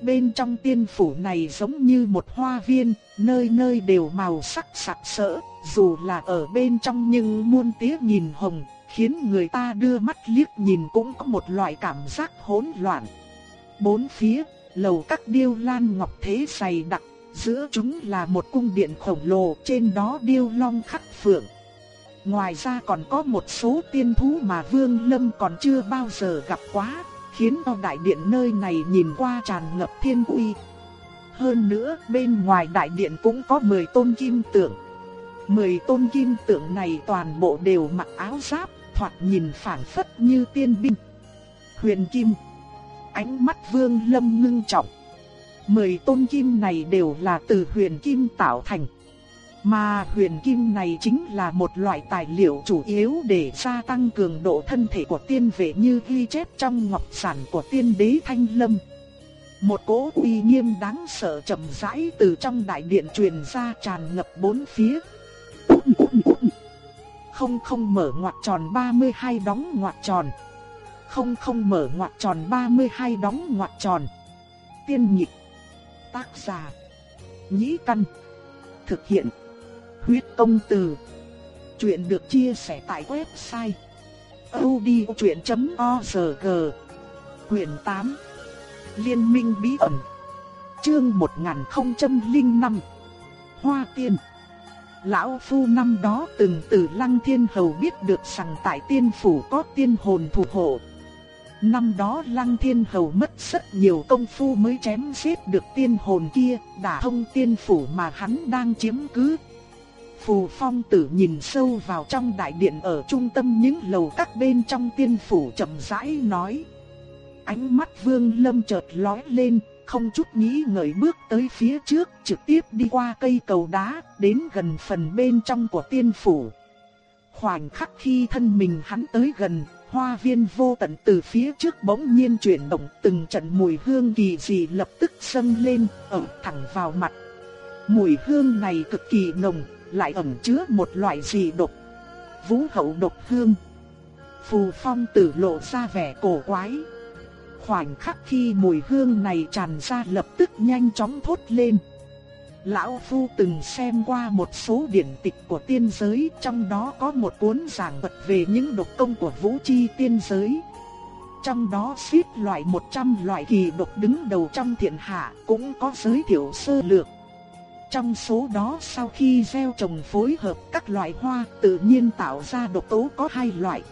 Bên trong tiên phủ này giống như một hoa viên, nơi nơi đều màu sắc sặc sỡ, dù là ở bên trong nhưng muôn tía nhìn hồng, khiến người ta đưa mắt liếc nhìn cũng có một loại cảm giác hỗn loạn. Bốn phía lầu các điêu lan ngọc thế dày đặc, giữa chúng là một cung điện khổng lồ, trên đó điêu long khắc phượng. Ngoài ra còn có một số tiên thú mà Vương Lâm còn chưa bao giờ gặp quá, khiến cho đại điện nơi này nhìn qua tràn ngập thiên uy. Hơn nữa, bên ngoài đại điện cũng có 10 tôn kim tượng. 10 tôn kim tượng này toàn bộ đều mặc áo giáp, thoạt nhìn phảng phất như tiên binh. Huyền Kim Ánh mắt Vương Lâm ngưng trọng. Mười tôn kim này đều là từ huyền kim tạo thành. Mà huyền kim này chính là một loại tài liệu chủ yếu để gia tăng cường độ thân thể của tiên vệ như ghi chép trong ngọc sản của tiên đế Thanh Lâm. Một cỗ uy nghiêm đáng sợ chậm rãi từ trong đại điện truyền ra tràn ngập bốn phía. Không không mở ngoặt tròn 32 đóng ngoặt tròn không không mở ngoặc tròn 32 đóng ngoặc tròn. Tiên nhịp. Tác giả. Nhĩ căn. Thực hiện. Huyết công từ. Chuyện được chia sẻ tại website. odchuyện.org Quyền 8 Liên minh bí ẩn Chương 1005 Hoa tiên Lão Phu năm đó từng từ Lăng Thiên Hầu biết được rằng tại tiên phủ có tiên hồn thủ hộ. Năm đó Lăng Thiên Hầu mất rất nhiều công phu mới chém giết được tiên hồn kia, đả thông tiên phủ mà hắn đang chiếm cứ. Phù Phong tử nhìn sâu vào trong đại điện ở trung tâm những lầu các bên trong tiên phủ chậm rãi nói. Ánh mắt Vương Lâm chợt lóe lên, không chút nghĩ ngợi bước tới phía trước, trực tiếp đi qua cây cầu đá, đến gần phần bên trong của tiên phủ. Khoảnh khắc khi thân mình hắn tới gần, hoa viên vô tận từ phía trước bỗng nhiên chuyển động, từng trận mùi hương kỳ dị lập tức dâng lên, ẩm thẳng vào mặt. Mùi hương này cực kỳ nồng, lại ẩn chứa một loại gì độc. Vũ hậu độc hương. Phù phong tử lộ ra vẻ cổ quái khoảnh khắc khi mùi hương này tràn ra lập tức nhanh chóng thốt lên. Lão Phu từng xem qua một số điển tịch của tiên giới, trong đó có một cuốn giảng vật về những độc công của vũ chi tiên giới. Trong đó xếp loại 100 loại kỳ độc đứng đầu trong thiện hạ cũng có giới thiệu sơ lược. Trong số đó sau khi gieo trồng phối hợp các loại hoa tự nhiên tạo ra độc tố có hai loại.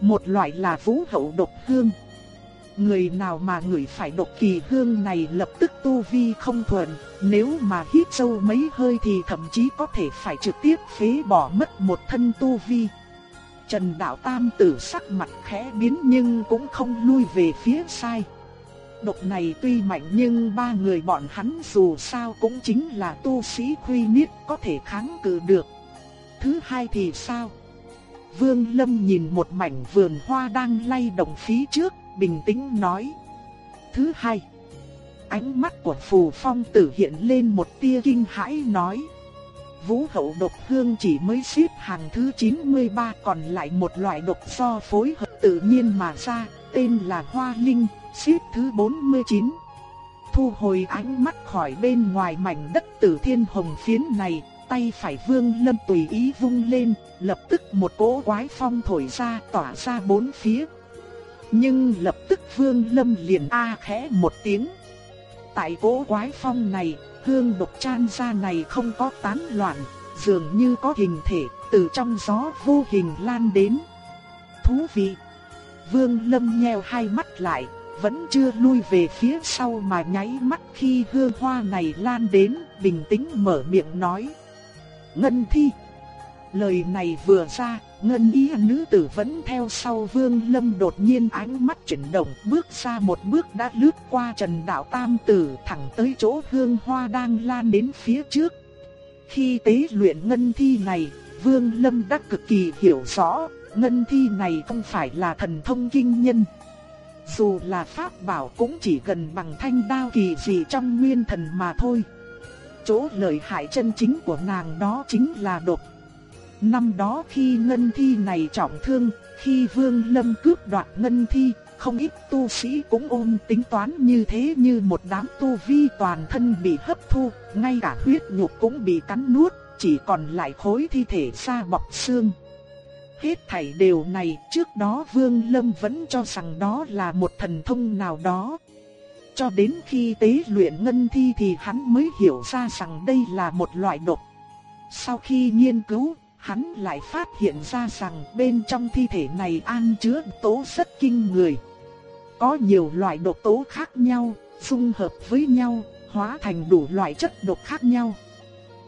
Một loại là vũ hậu độc hương người nào mà ngửi phải độc kỳ hương này lập tức tu vi không thuần, nếu mà hít sâu mấy hơi thì thậm chí có thể phải trực tiếp phế bỏ mất một thân tu vi. Trần Đạo Tam tử sắc mặt khẽ biến nhưng cũng không lui về phía sai. Độc này tuy mạnh nhưng ba người bọn hắn dù sao cũng chính là tu sĩ quy niết có thể kháng cự được. Thứ hai thì sao? Vương Lâm nhìn một mảnh vườn hoa đang lay động phía trước, bình tĩnh nói. Thứ hai, ánh mắt của phù phong tử hiện lên một tia kinh hãi nói. Vũ hậu độc hương chỉ mới xếp hàng thứ 93 còn lại một loại độc do phối hợp tự nhiên mà ra, tên là hoa linh, xếp thứ 49. Thu hồi ánh mắt khỏi bên ngoài mảnh đất tử thiên hồng phiến này, tay phải vương lâm tùy ý vung lên, lập tức một cỗ quái phong thổi ra tỏa ra bốn phía. Nhưng lập tức Vương Lâm liền a khẽ một tiếng. Tại cố quái phong này, hương độc chan ra này không có tán loạn, dường như có hình thể từ trong gió vô hình lan đến. Thú vị. Vương Lâm nheo hai mắt lại, vẫn chưa lui về phía sau mà nháy mắt khi hương hoa này lan đến, bình tĩnh mở miệng nói. Ngân thi. Lời này vừa ra, ngân y nữ tử vẫn theo sau vương lâm đột nhiên ánh mắt chuyển động bước ra một bước đã lướt qua trần đạo tam tử thẳng tới chỗ hương hoa đang lan đến phía trước. Khi tế luyện ngân thi này, vương lâm đã cực kỳ hiểu rõ, ngân thi này không phải là thần thông kinh nhân. Dù là pháp bảo cũng chỉ gần bằng thanh đao kỳ dị trong nguyên thần mà thôi. Chỗ lợi hại chân chính của nàng đó chính là độc Năm đó khi ngân thi này trọng thương, khi Vương Lâm cướp đoạt ngân thi, không ít tu sĩ cũng ôm tính toán như thế như một đám tu vi toàn thân bị hấp thu, ngay cả huyết nhục cũng bị cắn nuốt, chỉ còn lại khối thi thể xa bọc xương. Hết thảy đều này trước đó Vương Lâm vẫn cho rằng đó là một thần thông nào đó. Cho đến khi tế luyện ngân thi thì hắn mới hiểu ra rằng đây là một loại độc. Sau khi nghiên cứu, hắn lại phát hiện ra rằng bên trong thi thể này an chứa tố rất kinh người. Có nhiều loại độc tố khác nhau, dung hợp với nhau, hóa thành đủ loại chất độc khác nhau.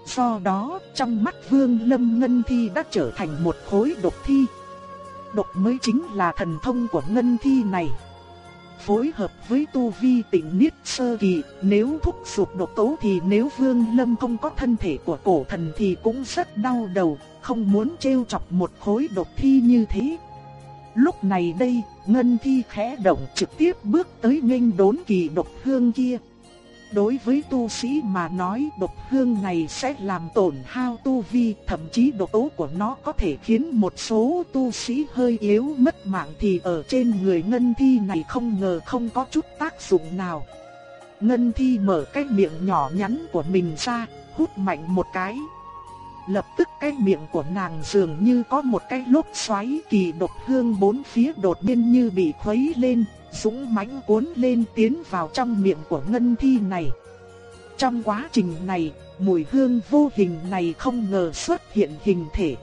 Do đó, trong mắt Vương Lâm Ngân Thi đã trở thành một khối độc thi. Độc mới chính là thần thông của Ngân Thi này phối hợp với tu vi tỉnh niết sơ kỳ, nếu thúc sụp độc tố thì nếu Vương Lâm không có thân thể của cổ thần thì cũng rất đau đầu, không muốn trêu chọc một khối độc thi như thế. Lúc này đây, Ngân Thi khẽ động trực tiếp bước tới nghênh đốn kỳ độc hương kia. Đối với tu sĩ mà nói độc hương này sẽ làm tổn hao tu vi, thậm chí độc tố của nó có thể khiến một số tu sĩ hơi yếu mất mạng thì ở trên người ngân thi này không ngờ không có chút tác dụng nào. Ngân thi mở cái miệng nhỏ nhắn của mình ra, hút mạnh một cái. Lập tức cái miệng của nàng dường như có một cái lốc xoáy kỳ độc hương bốn phía đột nhiên như bị khuấy lên, dũng mãnh cuốn lên tiến vào trong miệng của ngân thi này. trong quá trình này, mùi hương vô hình này không ngờ xuất hiện hình thể.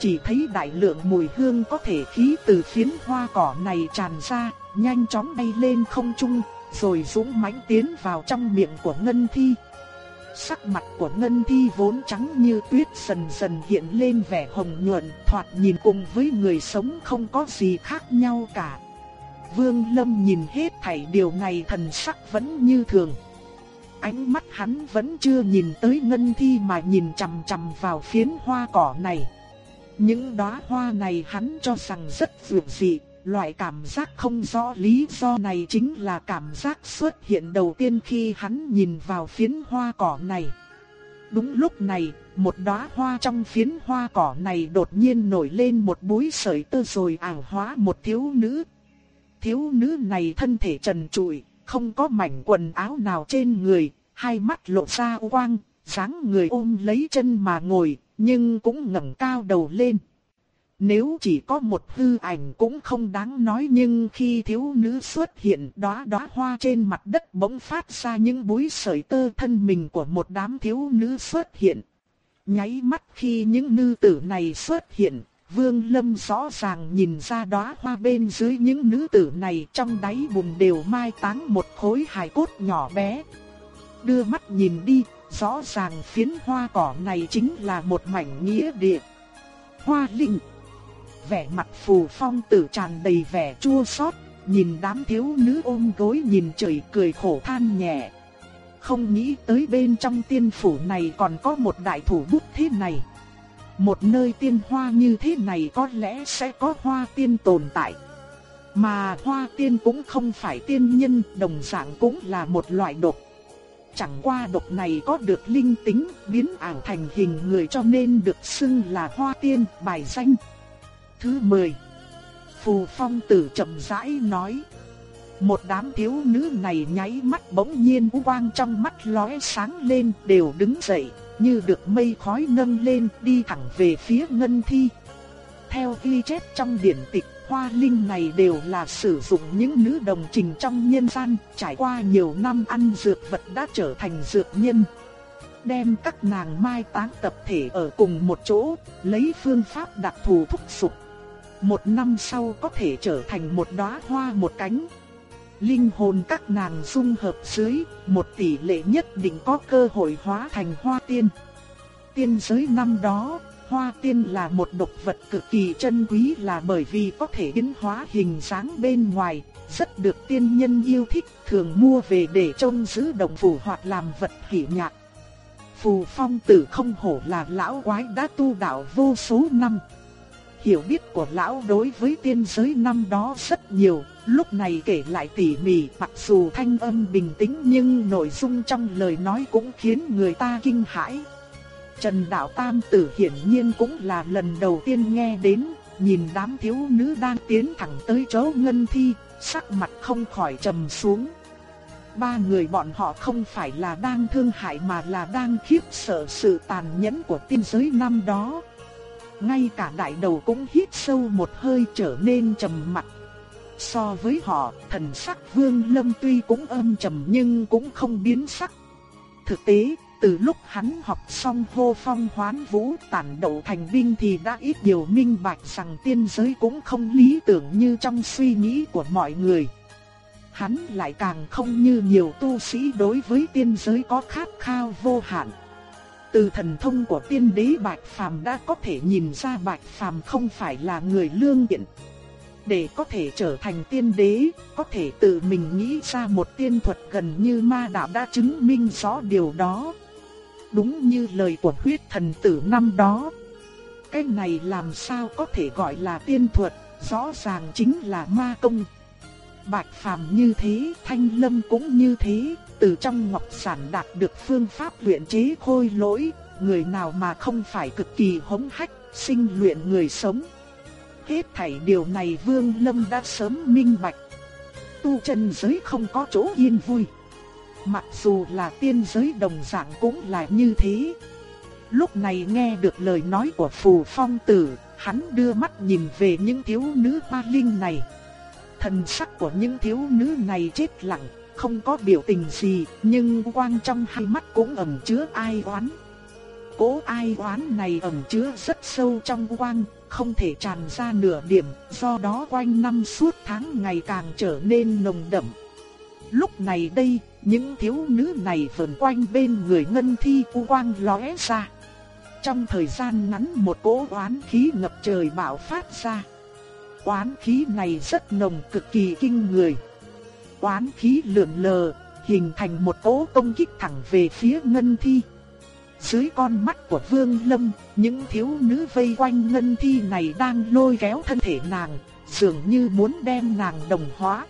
Chỉ thấy đại lượng mùi hương có thể khí từ phiến hoa cỏ này tràn ra, nhanh chóng bay lên không trung, rồi dũng mãnh tiến vào trong miệng của Ngân Thi. Sắc mặt của Ngân Thi vốn trắng như tuyết dần dần hiện lên vẻ hồng nhuận, thoạt nhìn cùng với người sống không có gì khác nhau cả. Vương Lâm nhìn hết thảy điều này thần sắc vẫn như thường. Ánh mắt hắn vẫn chưa nhìn tới Ngân Thi mà nhìn chằm chằm vào phiến hoa cỏ này. Những đóa hoa này hắn cho rằng rất vượt dị, loại cảm giác không rõ lý do này chính là cảm giác xuất hiện đầu tiên khi hắn nhìn vào phiến hoa cỏ này. Đúng lúc này, một đóa hoa trong phiến hoa cỏ này đột nhiên nổi lên một búi sợi tơ rồi ảo hóa một thiếu nữ. Thiếu nữ này thân thể trần trụi, không có mảnh quần áo nào trên người, hai mắt lộ ra quang, dáng người ôm lấy chân mà ngồi, nhưng cũng ngẩng cao đầu lên. Nếu chỉ có một hư ảnh cũng không đáng nói nhưng khi thiếu nữ xuất hiện đóa đóa hoa trên mặt đất bỗng phát ra những búi sợi tơ thân mình của một đám thiếu nữ xuất hiện. Nháy mắt khi những nữ tử này xuất hiện, Vương Lâm rõ ràng nhìn ra đóa hoa bên dưới những nữ tử này trong đáy bùn đều mai táng một khối hài cốt nhỏ bé. Đưa mắt nhìn đi, rõ ràng phiến hoa cỏ này chính là một mảnh nghĩa địa. Hoa linh vẻ mặt phù phong tử tràn đầy vẻ chua xót, nhìn đám thiếu nữ ôm gối nhìn trời cười khổ than nhẹ. Không nghĩ tới bên trong tiên phủ này còn có một đại thủ bút thế này. Một nơi tiên hoa như thế này có lẽ sẽ có hoa tiên tồn tại. Mà hoa tiên cũng không phải tiên nhân, đồng dạng cũng là một loại độc. Chẳng qua độc này có được linh tính, biến ảo thành hình người cho nên được xưng là hoa tiên, bài danh. Thứ 10 Phù phong tử chậm rãi nói. Một đám thiếu nữ này nháy mắt bỗng nhiên u quang trong mắt lóe sáng lên đều đứng dậy Như được mây khói nâng lên đi thẳng về phía ngân thi. Theo ghi chép trong điển tịch Hoa linh này đều là sử dụng những nữ đồng trình trong nhân gian, trải qua nhiều năm ăn dược vật đã trở thành dược nhân. Đem các nàng mai táng tập thể ở cùng một chỗ, lấy phương pháp đặc thù thúc sụp một năm sau có thể trở thành một đóa hoa một cánh. Linh hồn các nàng dung hợp dưới, một tỷ lệ nhất định có cơ hội hóa thành hoa tiên. Tiên giới năm đó, hoa tiên là một độc vật cực kỳ chân quý là bởi vì có thể biến hóa hình dáng bên ngoài, rất được tiên nhân yêu thích, thường mua về để trông giữ đồng phủ hoặc làm vật hỷ nhạc. Phù phong tử không hổ là lão quái đã tu đạo vô số năm. Hiểu biết của lão đối với tiên giới năm đó rất nhiều, lúc này kể lại tỉ mỉ, mặc dù thanh âm bình tĩnh nhưng nội dung trong lời nói cũng khiến người ta kinh hãi. Trần Đạo Tam Tử hiển nhiên cũng là lần đầu tiên nghe đến, nhìn đám thiếu nữ đang tiến thẳng tới chỗ ngân thi, sắc mặt không khỏi trầm xuống. Ba người bọn họ không phải là đang thương hại mà là đang khiếp sợ sự tàn nhẫn của tiên giới năm đó. Ngay cả đại đầu cũng hít sâu một hơi trở nên trầm mặc. So với họ, thần sắc Vương Lâm tuy cũng âm trầm nhưng cũng không biến sắc. Thực tế, từ lúc hắn học xong hô phong hoán vũ tản đậu thành binh thì đã ít điều minh bạch rằng tiên giới cũng không lý tưởng như trong suy nghĩ của mọi người. Hắn lại càng không như nhiều tu sĩ đối với tiên giới có khát khao vô hạn. Từ thần thông của tiên đế Bạch Phàm đã có thể nhìn ra Bạch Phàm không phải là người lương thiện. Để có thể trở thành tiên đế, có thể tự mình nghĩ ra một tiên thuật gần như ma đạo đã chứng minh rõ điều đó. Đúng như lời của huyết thần tử năm đó. Cái này làm sao có thể gọi là tiên thuật, rõ ràng chính là ma công. Bạch Phàm như thế, Thanh Lâm cũng như thế, từ trong ngọc sản đạt được phương pháp luyện chế khôi lỗi, người nào mà không phải cực kỳ hống hách, sinh luyện người sống. Hết thảy điều này Vương Lâm đã sớm minh bạch. Tu chân giới không có chỗ yên vui. Mặc dù là tiên giới đồng dạng cũng là như thế. Lúc này nghe được lời nói của Phù Phong Tử, hắn đưa mắt nhìn về những thiếu nữ hoa linh này. Thần sắc của những thiếu nữ này chết lặng, không có biểu tình gì, nhưng quang trong hai mắt cũng ẩn chứa ai oán. Cố ai oán này ẩn chứa rất sâu trong quang, không thể tràn ra nửa điểm, do đó quanh năm suốt tháng ngày càng trở nên nồng đậm. Lúc này đây, những thiếu nữ này vần quanh bên người ngân thi u quang lóe ra. Trong thời gian ngắn một cỗ oán khí ngập trời bạo phát ra. Oán khí này rất nồng cực kỳ kinh người. Oán khí lượn lờ, hình thành một cỗ công kích thẳng về phía ngân thi. Dưới con mắt của Vương Lâm, những thiếu nữ vây quanh ngân thi này đang lôi kéo thân thể nàng, dường như muốn đem nàng đồng hóa.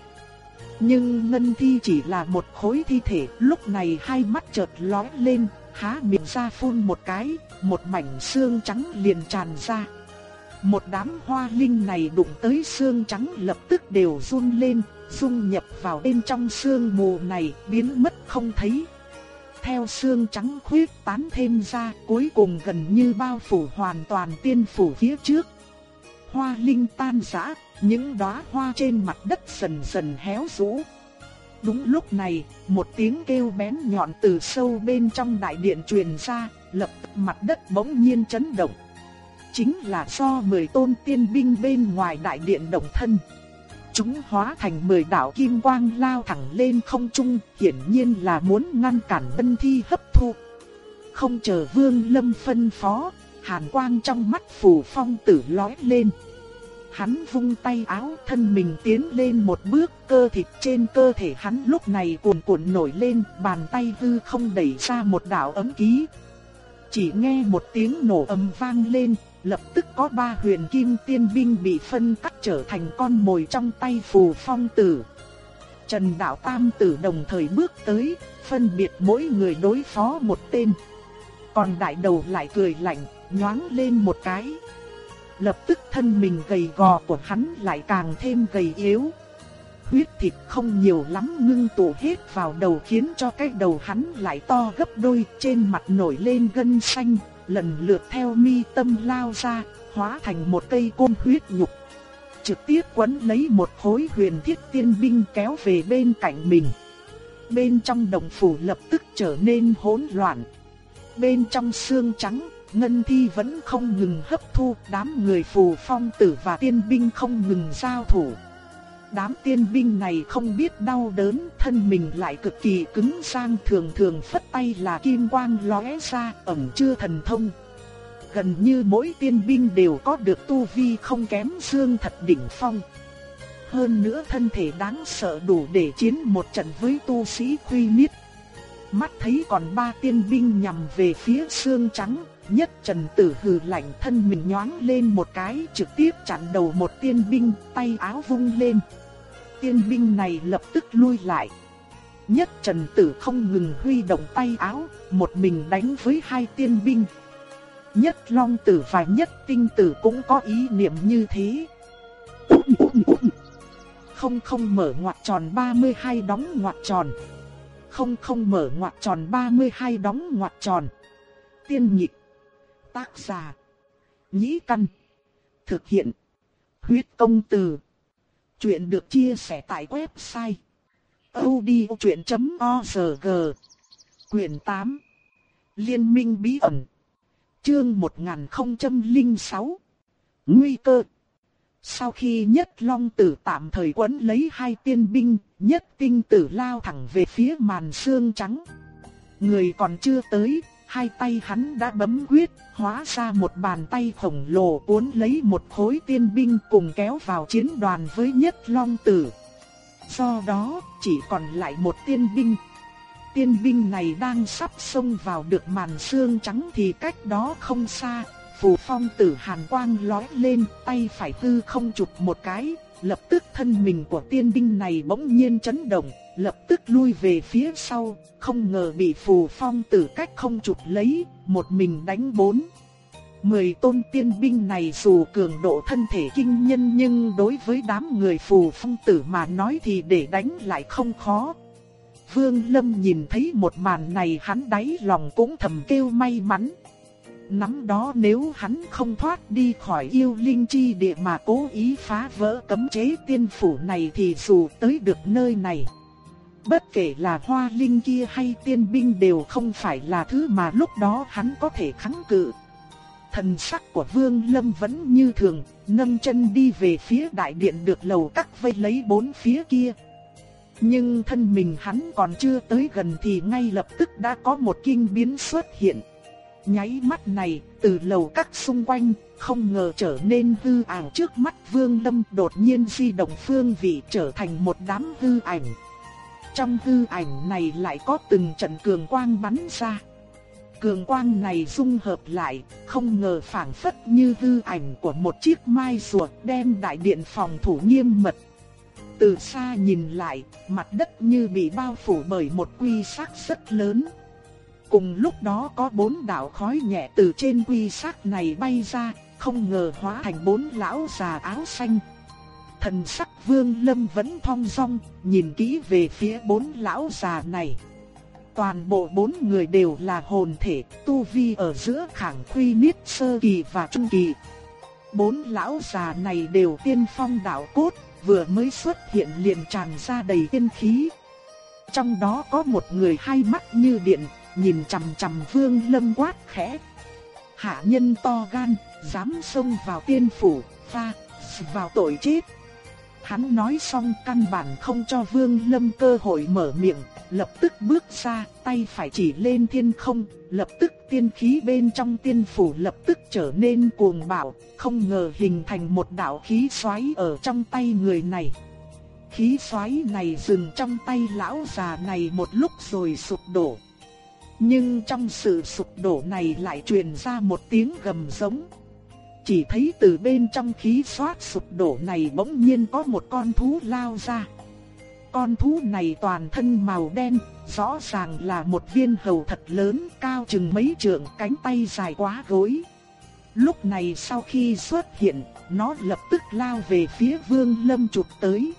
Nhưng ngân thi chỉ là một khối thi thể, lúc này hai mắt chợt lóe lên, há miệng ra phun một cái, một mảnh xương trắng liền tràn ra. Một đám hoa linh này đụng tới xương trắng lập tức đều run lên, dung nhập vào bên trong xương mù này, biến mất không thấy. Theo xương trắng khuyết tán thêm ra, cuối cùng gần như bao phủ hoàn toàn tiên phủ phía trước. Hoa linh tan rã, những đóa hoa trên mặt đất dần dần héo rũ. Đúng lúc này, một tiếng kêu bén nhọn từ sâu bên trong đại điện truyền ra, lập tức mặt đất bỗng nhiên chấn động. Chính là do mười tôn tiên binh bên ngoài đại điện động thân. Chúng hóa thành mười đạo kim quang lao thẳng lên không trung, hiển nhiên là muốn ngăn cản Vân Thi hấp thu. Không chờ Vương Lâm phân phó, hàn quang trong mắt phù phong tử lói lên. Hắn vung tay áo thân mình tiến lên một bước cơ thịt trên cơ thể hắn lúc này cuồn cuộn nổi lên bàn tay hư không đẩy ra một đạo ấm ký. Chỉ nghe một tiếng nổ ầm vang lên, lập tức có ba huyền kim tiên binh bị phân cắt trở thành con mồi trong tay phù phong tử. Trần Đạo Tam Tử đồng thời bước tới, phân biệt mỗi người đối phó một tên. Còn đại đầu lại cười lạnh, nhoáng lên một cái. Lập tức thân mình gầy gò của hắn lại càng thêm gầy yếu. Huyết thịt không nhiều lắm ngưng tụ hết vào đầu khiến cho cái đầu hắn lại to gấp đôi trên mặt nổi lên gân xanh, lần lượt theo mi tâm lao ra, hóa thành một cây côn huyết nhục. Trực tiếp quấn lấy một khối huyền thiết tiên binh kéo về bên cạnh mình. Bên trong đồng phủ lập tức trở nên hỗn loạn. Bên trong xương trắng Ngân Thi vẫn không ngừng hấp thu, đám người phù phong tử và tiên binh không ngừng giao thủ. Đám tiên binh này không biết đau đớn, thân mình lại cực kỳ cứng sang thường thường phất tay là kim quang lóe ra, ẩn chưa thần thông. Gần như mỗi tiên binh đều có được tu vi không kém xương thật đỉnh phong. Hơn nữa thân thể đáng sợ đủ để chiến một trận với tu sĩ quy miết. Mắt thấy còn ba tiên binh nhằm về phía xương trắng, Nhất Trần Tử hừ lạnh thân mình nhoáng lên một cái trực tiếp chặn đầu một tiên binh, tay áo vung lên. Tiên binh này lập tức lui lại. Nhất Trần Tử không ngừng huy động tay áo, một mình đánh với hai tiên binh. Nhất Long Tử và Nhất Tinh Tử cũng có ý niệm như thế. Không không mở ngoặc tròn 32 đóng ngoặc tròn. Không không mở ngoặc tròn 32 đóng ngoặc tròn. Tiên nhịp. Tác giả. Nhĩ Căn. Thực hiện. Huyết công từ. Chuyện được chia sẻ tại website. odchuyện.org Quyền 8. Liên minh bí ẩn. Chương 1006. Nguy cơ. Sau khi nhất long tử tạm thời quấn lấy hai tiên binh, nhất tinh tử lao thẳng về phía màn xương trắng. Người còn chưa tới, hai tay hắn đã bấm quyết, hóa ra một bàn tay khổng lồ cuốn lấy một khối tiên binh cùng kéo vào chiến đoàn với nhất long tử. Do đó, chỉ còn lại một tiên binh. Tiên binh này đang sắp xông vào được màn xương trắng thì cách đó không xa, phù phong tử hàn quang lói lên, tay phải tư không chụp một cái, lập tức thân mình của tiên binh này bỗng nhiên chấn động, lập tức lui về phía sau, không ngờ bị phù phong tử cách không chụp lấy, một mình đánh bốn. Mười tôn tiên binh này dù cường độ thân thể kinh nhân nhưng đối với đám người phù phong tử mà nói thì để đánh lại không khó. Vương Lâm nhìn thấy một màn này hắn đáy lòng cũng thầm kêu may mắn. Nắm đó nếu hắn không thoát đi khỏi yêu linh chi địa mà cố ý phá vỡ cấm chế tiên phủ này thì dù tới được nơi này Bất kể là hoa linh kia hay tiên binh đều không phải là thứ mà lúc đó hắn có thể kháng cự. Thần sắc của Vương Lâm vẫn như thường, nâng chân đi về phía đại điện được lầu các vây lấy bốn phía kia. Nhưng thân mình hắn còn chưa tới gần thì ngay lập tức đã có một kinh biến xuất hiện. Nháy mắt này, từ lầu các xung quanh, không ngờ trở nên hư ảo trước mắt Vương Lâm đột nhiên di động phương vị trở thành một đám hư ảnh. Trong hư ảnh này lại có từng trận cường quang bắn ra. Cường quang này dung hợp lại, không ngờ phảng phất như hư ảnh của một chiếc mai rùa đem đại điện phòng thủ nghiêm mật. Từ xa nhìn lại, mặt đất như bị bao phủ bởi một quy sắc rất lớn. Cùng lúc đó có bốn đạo khói nhẹ từ trên quy sắc này bay ra, không ngờ hóa thành bốn lão già áo xanh. Thần sắc vương lâm vẫn thong dong, nhìn kỹ về phía bốn lão già này. Toàn bộ bốn người đều là hồn thể, tu vi ở giữa khẳng khuy niết sơ kỳ và trung kỳ. Bốn lão già này đều tiên phong đạo cốt, vừa mới xuất hiện liền tràn ra đầy tiên khí. Trong đó có một người hai mắt như điện, nhìn chằm chằm Vương Lâm quát khẽ. Hạ nhân to gan, dám xông vào tiên phủ, pha, vào tội chết. Hắn nói xong căn bản không cho Vương Lâm cơ hội mở miệng, lập tức bước ra, tay phải chỉ lên thiên không, lập tức tiên khí bên trong tiên phủ lập tức trở nên cuồng bạo, không ngờ hình thành một đạo khí xoáy ở trong tay người này. Khí xoáy này dừng trong tay lão già này một lúc rồi sụp đổ. Nhưng trong sự sụp đổ này lại truyền ra một tiếng gầm giống. Chỉ thấy từ bên trong khí xoát sụp đổ này bỗng nhiên có một con thú lao ra. Con thú này toàn thân màu đen, rõ ràng là một viên hầu thật lớn cao chừng mấy trượng cánh tay dài quá gối. Lúc này sau khi xuất hiện, nó lập tức lao về phía vương lâm chụp tới.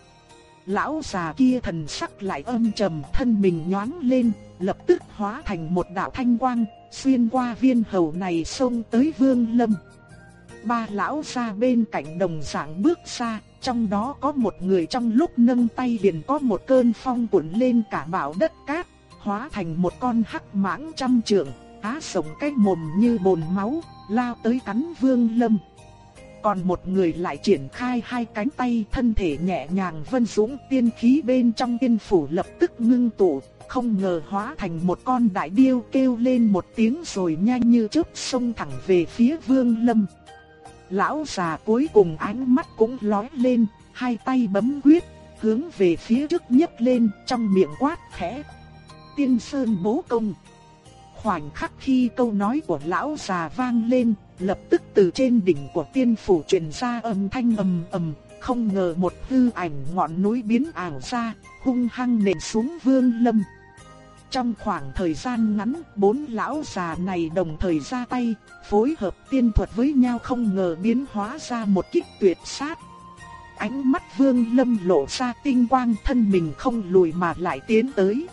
Lão già kia thần sắc lại âm trầm thân mình nhoáng lên, lập tức hóa thành một đạo thanh quang, xuyên qua viên hầu này xông tới vương lâm. Ba lão ra bên cạnh đồng dạng bước xa, trong đó có một người trong lúc nâng tay liền có một cơn phong cuộn lên cả bão đất cát, hóa thành một con hắc mãng trăm trượng, á sống cái mồm như bồn máu, lao tới cắn vương lâm. Còn một người lại triển khai hai cánh tay thân thể nhẹ nhàng vân dũng tiên khí bên trong tiên phủ lập tức ngưng tụ, không ngờ hóa thành một con đại điêu kêu lên một tiếng rồi nhanh như chớp xông thẳng về phía vương lâm. Lão già cuối cùng ánh mắt cũng lóe lên, hai tay bấm quyết, hướng về phía trước nhấc lên trong miệng quát khẽ. Tiên Sơn bố công. Khoảnh khắc khi câu nói của lão già vang lên, lập tức từ trên đỉnh của tiên phủ truyền ra âm thanh ầm ầm, không ngờ một hư ảnh ngọn núi biến ảo ra, hung hăng nện xuống vương lâm. Trong khoảng thời gian ngắn, bốn lão già này đồng thời ra tay, phối hợp tiên thuật với nhau không ngờ biến hóa ra một kích tuyệt sát. Ánh mắt vương lâm lộ ra tinh quang thân mình không lùi mà lại tiến tới.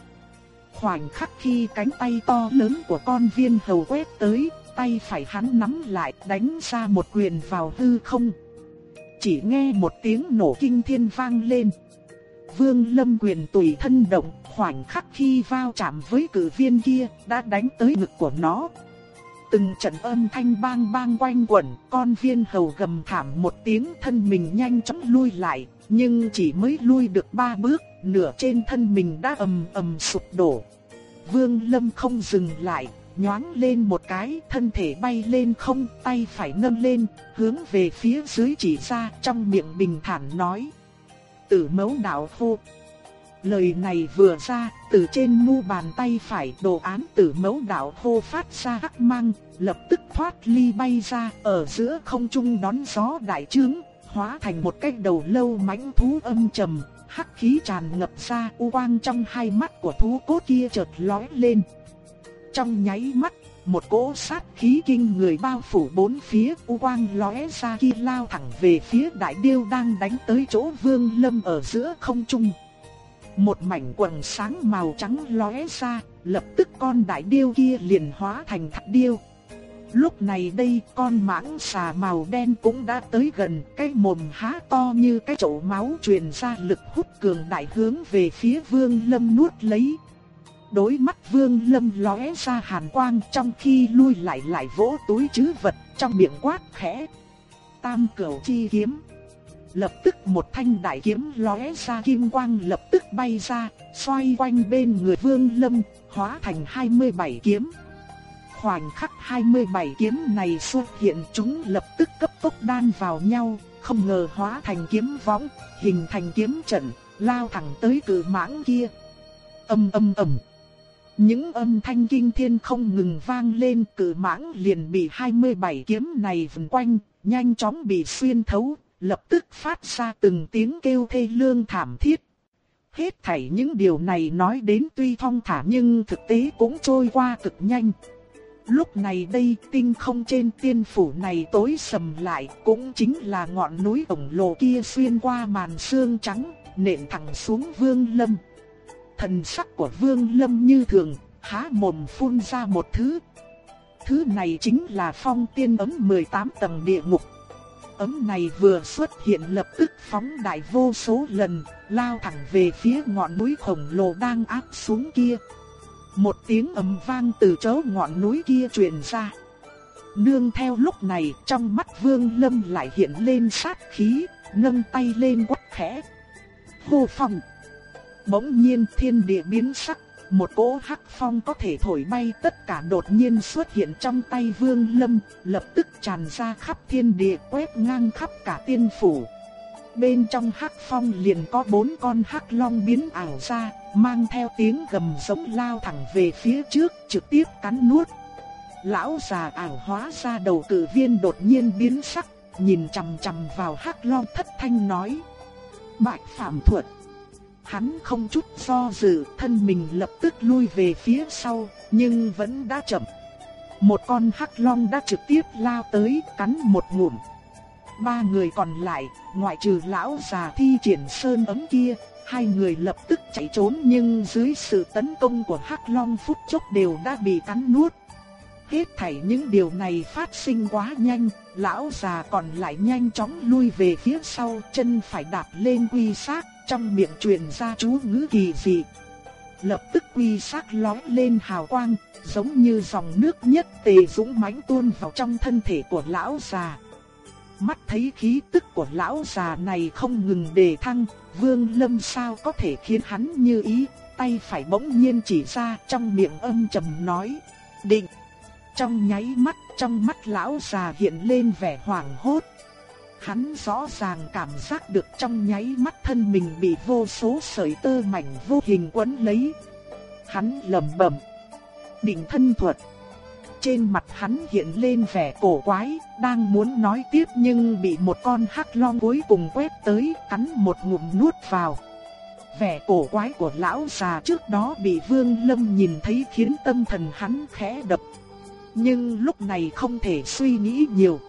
Khoảnh khắc khi cánh tay to lớn của con viên hầu quét tới, tay phải hắn nắm lại đánh ra một quyền vào hư không. Chỉ nghe một tiếng nổ kinh thiên vang lên. Vương Lâm quyền tùy thân động, khoảnh khắc khi vào chạm với cử viên kia, đã đánh tới ngực của nó. Từng trận âm thanh bang bang quanh quẩn, con viên hầu gầm thảm một tiếng thân mình nhanh chóng lui lại, nhưng chỉ mới lui được ba bước, nửa trên thân mình đã ầm ầm sụp đổ. Vương Lâm không dừng lại, nhoáng lên một cái, thân thể bay lên không, tay phải nâng lên, hướng về phía dưới chỉ ra, trong miệng bình thản nói. Tử mẫu đạo hô Lời này vừa ra, từ trên mu bàn tay phải đồ án tử mẫu đạo hô phát ra hắc mang, lập tức thoát ly bay ra, ở giữa không trung đón gió đại trướng, hóa thành một cái đầu lâu mãnh thú âm trầm, hắc khí tràn ngập ra, u quang trong hai mắt của thú cốt kia chợt lóe lên. Trong nháy mắt, một cỗ sát khí kinh người bao phủ bốn phía, u quang lóe ra khi lao thẳng về phía đại điêu đang đánh tới chỗ Vương Lâm ở giữa không trung. Một mảnh quần sáng màu trắng lóe ra, lập tức con đại điêu kia liền hóa thành thạch điêu. Lúc này đây con mãng xà màu đen cũng đã tới gần, cái mồm há to như cái chậu máu truyền ra lực hút cường đại hướng về phía Vương Lâm nuốt lấy. Đối mắt Vương Lâm lóe ra hàn quang trong khi lui lại lại vỗ túi chứ vật trong miệng quát khẽ. Tam cửu chi kiếm. Lập tức một thanh đại kiếm lóe ra kim quang lập tức bay ra, xoay quanh bên người Vương Lâm, hóa thành 27 kiếm khoảnh khắc 27 kiếm này xuất hiện chúng lập tức cấp tốc đan vào nhau, không ngờ hóa thành kiếm võng, hình thành kiếm trận, lao thẳng tới cự mãng kia. Âm âm ầm. Những âm thanh kinh thiên không ngừng vang lên, cử mãng liền bị 27 kiếm này vần quanh, nhanh chóng bị xuyên thấu, lập tức phát ra từng tiếng kêu thê lương thảm thiết. Hết thảy những điều này nói đến tuy thong thả nhưng thực tế cũng trôi qua cực nhanh. Lúc này đây tinh không trên tiên phủ này tối sầm lại cũng chính là ngọn núi ổng lồ kia xuyên qua màn sương trắng, nện thẳng xuống vương lâm. Thần sắc của vương lâm như thường, há mồm phun ra một thứ. Thứ này chính là phong tiên ấm 18 tầng địa ngục. Ấm này vừa xuất hiện lập tức phóng đại vô số lần, lao thẳng về phía ngọn núi khổng lồ đang áp xuống kia. Một tiếng ầm vang từ chỗ ngọn núi kia truyền ra. Nương theo lúc này trong mắt vương lâm lại hiện lên sát khí, nâng tay lên quát khẽ. Hô phòng Bỗng nhiên thiên địa biến sắc, một cỗ hắc phong có thể thổi bay tất cả đột nhiên xuất hiện trong tay vương lâm, lập tức tràn ra khắp thiên địa quét ngang khắp cả tiên phủ. Bên trong hắc phong liền có bốn con hắc long biến ảo ra, mang theo tiếng gầm giống lao thẳng về phía trước, trực tiếp cắn nuốt. Lão già ảo hóa ra đầu cử viên đột nhiên biến sắc, nhìn chằm chằm vào hắc long thất thanh nói. Bạch phạm thuật. Hắn không chút do dự, thân mình lập tức lui về phía sau, nhưng vẫn đã chậm. Một con hắc long đã trực tiếp lao tới, cắn một ngụm. Ba người còn lại, ngoại trừ lão già thi triển sơn ấm kia, hai người lập tức chạy trốn nhưng dưới sự tấn công của Hắc Long phút chốc đều đã bị cắn nuốt. Hết thảy những điều này phát sinh quá nhanh, lão già còn lại nhanh chóng lui về phía sau, chân phải đạp lên quy sát, trong miệng truyền ra chú ngữ kỳ dị. Lập tức quy sắc lóe lên hào quang, giống như dòng nước nhất tề dũng mãnh tuôn vào trong thân thể của lão già. Mắt thấy khí tức của lão già này không ngừng đề thăng, Vương Lâm sao có thể khiến hắn như ý, tay phải bỗng nhiên chỉ ra trong miệng âm trầm nói, định. Trong nháy mắt, trong mắt lão già hiện lên vẻ hoảng hốt. Hắn rõ ràng cảm giác được trong nháy mắt thân mình bị vô số sợi tơ mảnh vô hình quấn lấy. Hắn lẩm bẩm, định thân thuật trên mặt hắn hiện lên vẻ cổ quái, đang muốn nói tiếp nhưng bị một con hắc long cuối cùng quét tới, cắn một ngụm nuốt vào. Vẻ cổ quái của lão già trước đó bị Vương Lâm nhìn thấy khiến tâm thần hắn khẽ đập. Nhưng lúc này không thể suy nghĩ nhiều.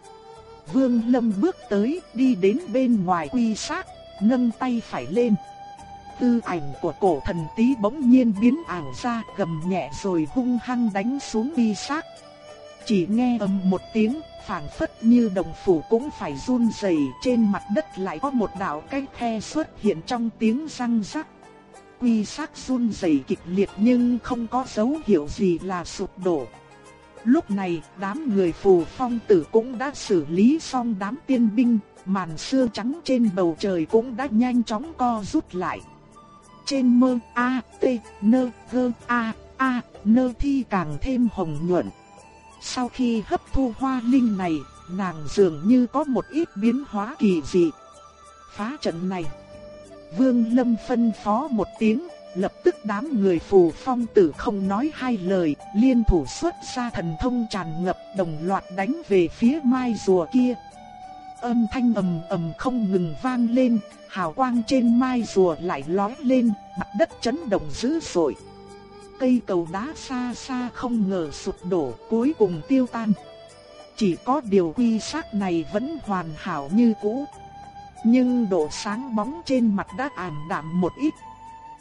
Vương Lâm bước tới, đi đến bên ngoài quy sát, nâng tay phải lên. Tư ảnh của cổ thần tí bỗng nhiên biến ảo ra, gầm nhẹ rồi hung hăng đánh xuống quy sát. Chỉ nghe ầm một tiếng, phảng phất như đồng phủ cũng phải run rẩy, trên mặt đất lại có một đạo cái khe xuất hiện trong tiếng răng rắc. Quy sắc run rẩy kịch liệt nhưng không có dấu hiệu gì là sụp đổ. Lúc này, đám người phù phong tử cũng đã xử lý xong đám tiên binh, màn sương trắng trên bầu trời cũng đã nhanh chóng co rút lại. Trên mơ A, T, N, G, A, A, N thi càng thêm hồng nhuận. Sau khi hấp thu hoa linh này, nàng dường như có một ít biến hóa kỳ dị. Phá trận này. Vương Lâm phân phó một tiếng, lập tức đám người phù phong tử không nói hai lời, liên thủ xuất ra thần thông tràn ngập đồng loạt đánh về phía mai rùa kia. Âm thanh ầm ầm không ngừng vang lên, hào quang trên mai rùa lại lói lên, mặt đất chấn động dữ dội cây cầu đá xa xa không ngờ sụp đổ cuối cùng tiêu tan. Chỉ có điều quy xác này vẫn hoàn hảo như cũ. Nhưng độ sáng bóng trên mặt đã ảm đạm một ít.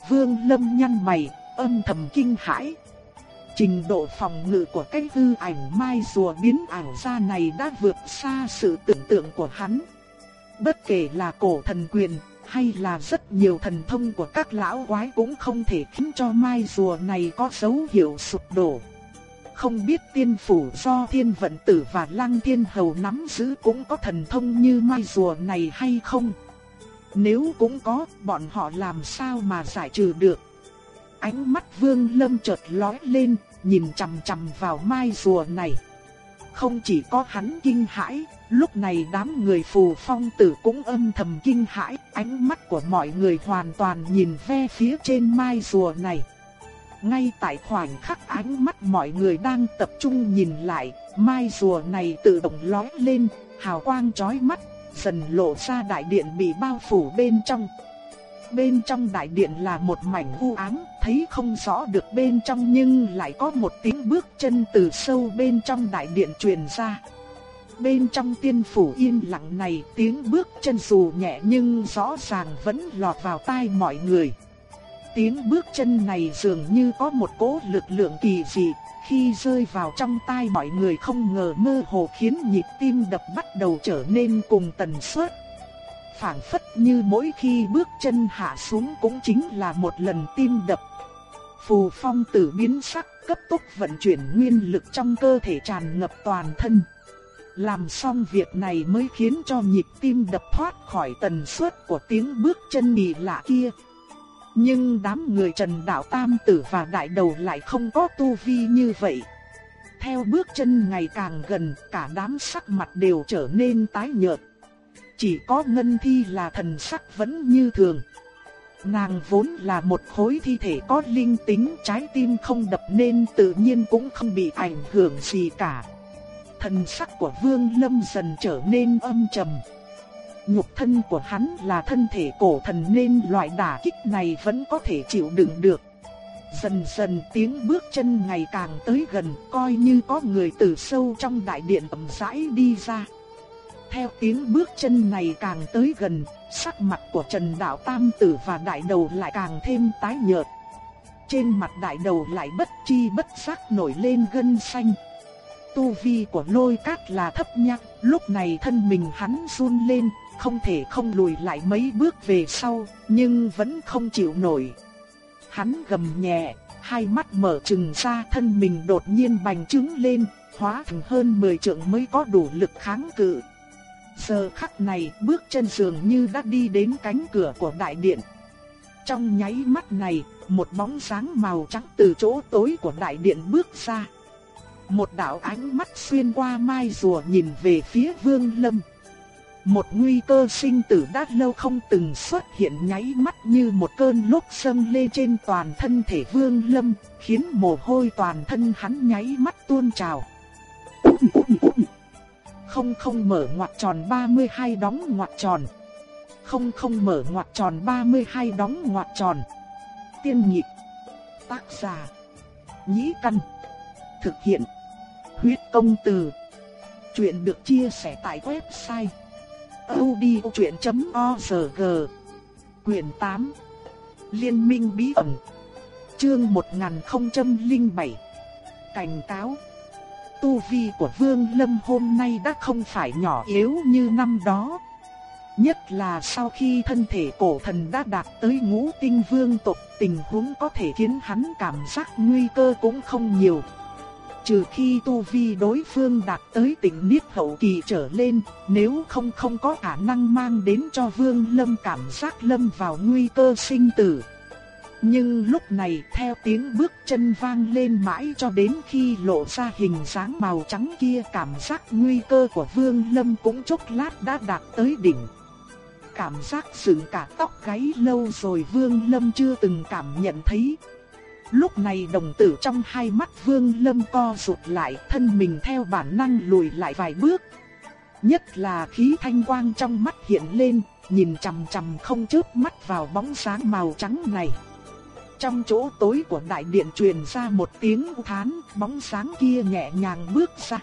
Vương Lâm nhăn mày, âm thầm kinh hãi. Trình độ phòng ngự của cái hư ảnh mai rùa biến ảo ra này đã vượt xa sự tưởng tượng của hắn. Bất kể là cổ thần quyền hay là rất nhiều thần thông của các lão quái cũng không thể khiến cho mai rùa này có dấu hiệu sụp đổ. Không biết tiên phủ do thiên vận tử và lăng thiên hầu nắm giữ cũng có thần thông như mai rùa này hay không? Nếu cũng có, bọn họ làm sao mà giải trừ được? Ánh mắt vương lâm chợt lóe lên, nhìn chằm chằm vào mai rùa này. Không chỉ có hắn kinh hãi, lúc này đám người phù phong tử cũng âm thầm kinh hãi, ánh mắt của mọi người hoàn toàn nhìn về phía trên mai rùa này. Ngay tại khoảnh khắc ánh mắt mọi người đang tập trung nhìn lại, mai rùa này tự động lóe lên, hào quang chói mắt, dần lộ ra đại điện bị bao phủ bên trong. Bên trong đại điện là một mảnh u ám, thấy không rõ được bên trong nhưng lại có một tiếng bước chân từ sâu bên trong đại điện truyền ra. Bên trong tiên phủ yên lặng này tiếng bước chân dù nhẹ nhưng rõ ràng vẫn lọt vào tai mọi người. Tiếng bước chân này dường như có một cỗ lực lượng kỳ dị, khi rơi vào trong tai mọi người không ngờ mơ hồ khiến nhịp tim đập bắt đầu trở nên cùng tần suất. Phảng phất như mỗi khi bước chân hạ xuống cũng chính là một lần tim đập. Phù phong tử biến sắc cấp tốc vận chuyển nguyên lực trong cơ thể tràn ngập toàn thân. Làm xong việc này mới khiến cho nhịp tim đập thoát khỏi tần suất của tiếng bước chân kỳ lạ kia. Nhưng đám người Trần Đạo Tam Tử và Đại Đầu lại không có tu vi như vậy. Theo bước chân ngày càng gần, cả đám sắc mặt đều trở nên tái nhợt. Chỉ có Ngân Thi là thần sắc vẫn như thường. Nàng vốn là một khối thi thể có linh tính trái tim không đập nên tự nhiên cũng không bị ảnh hưởng gì cả. Thần sắc của Vương Lâm dần trở nên âm trầm. Nhục thân của hắn là thân thể cổ thần nên loại đả kích này vẫn có thể chịu đựng được. Dần dần tiếng bước chân ngày càng tới gần coi như có người từ sâu trong đại điện ẩm rãi đi ra. Theo tiếng bước chân này càng tới gần, sắc mặt của Trần Đạo Tam Tử và đại đầu lại càng thêm tái nhợt. Trên mặt đại đầu lại bất chi bất giác nổi lên gân xanh tu vi của lôi cát là thấp nhắc, lúc này thân mình hắn run lên, không thể không lùi lại mấy bước về sau, nhưng vẫn không chịu nổi. Hắn gầm nhẹ, hai mắt mở trừng ra thân mình đột nhiên bành trướng lên, hóa thành hơn 10 trượng mới có đủ lực kháng cự. Giờ khắc này bước chân dường như đã đi đến cánh cửa của đại điện. Trong nháy mắt này, một bóng sáng màu trắng từ chỗ tối của đại điện bước ra. Một đạo ánh mắt xuyên qua mai rùa nhìn về phía Vương Lâm. Một nguy cơ sinh tử đã lâu không từng xuất hiện nháy mắt như một cơn lốc sâm lê trên toàn thân thể Vương Lâm, khiến mồ hôi toàn thân hắn nháy mắt tuôn trào. Không không mở ngoặt tròn 32 đóng ngoặt tròn. Không không mở ngoặt tròn 32 đóng ngoặt tròn. Tiên nhịp. Tác giả. Nhĩ căn. Thực hiện. Huyết công từ. Chuyện được chia sẻ tại website odchuyện.org Quyền 8 Liên minh bí ẩn, Chương 1007 Cảnh cáo Tu vi của Vương Lâm hôm nay đã không phải nhỏ yếu như năm đó. Nhất là sau khi thân thể cổ thần đã đạt tới ngũ tinh vương tộc, tình huống có thể khiến hắn cảm giác nguy cơ cũng không nhiều. Trừ khi tu vi đối phương đạt tới tỉnh niết hậu kỳ trở lên, nếu không không có khả năng mang đến cho vương lâm cảm giác lâm vào nguy cơ sinh tử. Nhưng lúc này theo tiếng bước chân vang lên mãi cho đến khi lộ ra hình dáng màu trắng kia cảm giác nguy cơ của Vương Lâm cũng chốc lát đã đạt tới đỉnh. Cảm giác sừng cả tóc gáy lâu rồi Vương Lâm chưa từng cảm nhận thấy. Lúc này đồng tử trong hai mắt Vương Lâm co rụt lại thân mình theo bản năng lùi lại vài bước. Nhất là khí thanh quang trong mắt hiện lên, nhìn chằm chằm không chớp mắt vào bóng sáng màu trắng này. Trong chỗ tối của đại điện truyền ra một tiếng thán, bóng sáng kia nhẹ nhàng bước ra.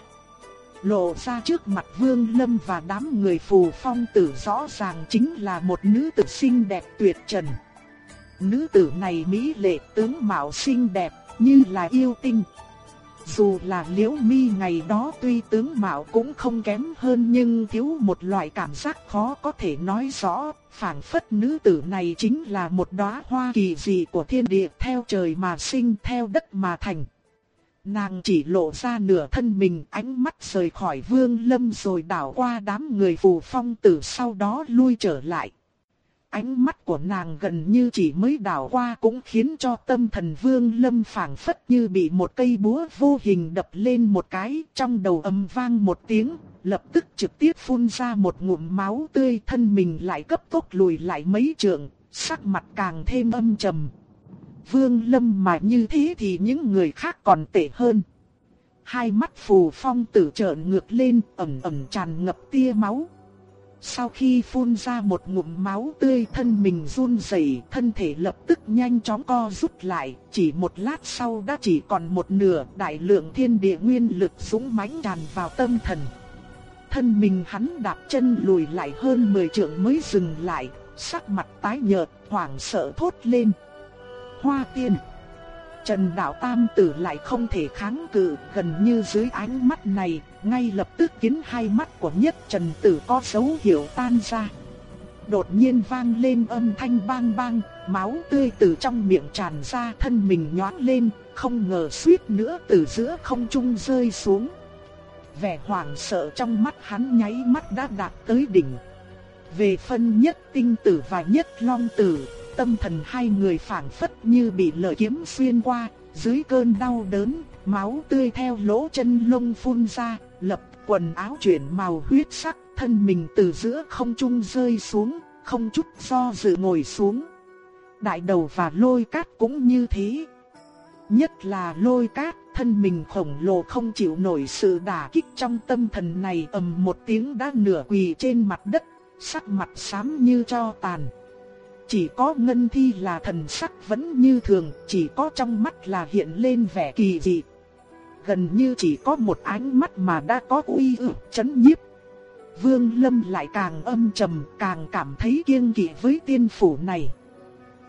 Lộ ra trước mặt Vương Lâm và đám người phù phong tử rõ ràng chính là một nữ tử xinh đẹp tuyệt trần. Nữ tử này mỹ lệ tướng mạo xinh đẹp, như là yêu tinh. Dù là liễu mi ngày đó tuy tướng mạo cũng không kém hơn nhưng thiếu một loại cảm giác khó có thể nói rõ, phảng phất nữ tử này chính là một đóa hoa kỳ dị của thiên địa theo trời mà sinh theo đất mà thành. Nàng chỉ lộ ra nửa thân mình ánh mắt rời khỏi vương lâm rồi đảo qua đám người phù phong tử sau đó lui trở lại. Ánh mắt của nàng gần như chỉ mới đảo qua cũng khiến cho tâm thần vương lâm phảng phất như bị một cây búa vô hình đập lên một cái trong đầu âm vang một tiếng, lập tức trực tiếp phun ra một ngụm máu tươi thân mình lại cấp tốc lùi lại mấy trượng, sắc mặt càng thêm âm trầm. Vương lâm mà như thế thì những người khác còn tệ hơn. Hai mắt phù phong tử trợn ngược lên ẩm ẩm tràn ngập tia máu. Sau khi phun ra một ngụm máu tươi thân mình run rẩy, thân thể lập tức nhanh chóng co rút lại, chỉ một lát sau đã chỉ còn một nửa, đại lượng thiên địa nguyên lực súng mãnh tràn vào tâm thần. Thân mình hắn đạp chân lùi lại hơn 10 trượng mới dừng lại, sắc mặt tái nhợt, hoảng sợ thốt lên. Hoa tiên Trần Đạo Tam Tử lại không thể kháng cự, gần như dưới ánh mắt này, ngay lập tức khiến hai mắt của nhất Trần Tử có dấu hiệu tan ra. Đột nhiên vang lên âm thanh bang bang, máu tươi từ trong miệng tràn ra thân mình nhoáng lên, không ngờ suýt nữa từ giữa không trung rơi xuống. Vẻ hoảng sợ trong mắt hắn nháy mắt đã đạt tới đỉnh. Về phân nhất tinh tử và nhất long tử, tâm thần hai người phảng phất như bị lợi kiếm xuyên qua, dưới cơn đau đớn, máu tươi theo lỗ chân lông phun ra, lập quần áo chuyển màu huyết sắc, thân mình từ giữa không trung rơi xuống, không chút do dự ngồi xuống. Đại đầu và lôi cát cũng như thế. Nhất là lôi cát, thân mình khổng lồ không chịu nổi sự đả kích trong tâm thần này ầm một tiếng đã nửa quỳ trên mặt đất, sắc mặt xám như cho tàn. Chỉ có ngân thi là thần sắc vẫn như thường, chỉ có trong mắt là hiện lên vẻ kỳ dị. Gần như chỉ có một ánh mắt mà đã có uy ức chấn nhiếp. Vương Lâm lại càng âm trầm, càng cảm thấy kiêng kỵ với tiên phủ này.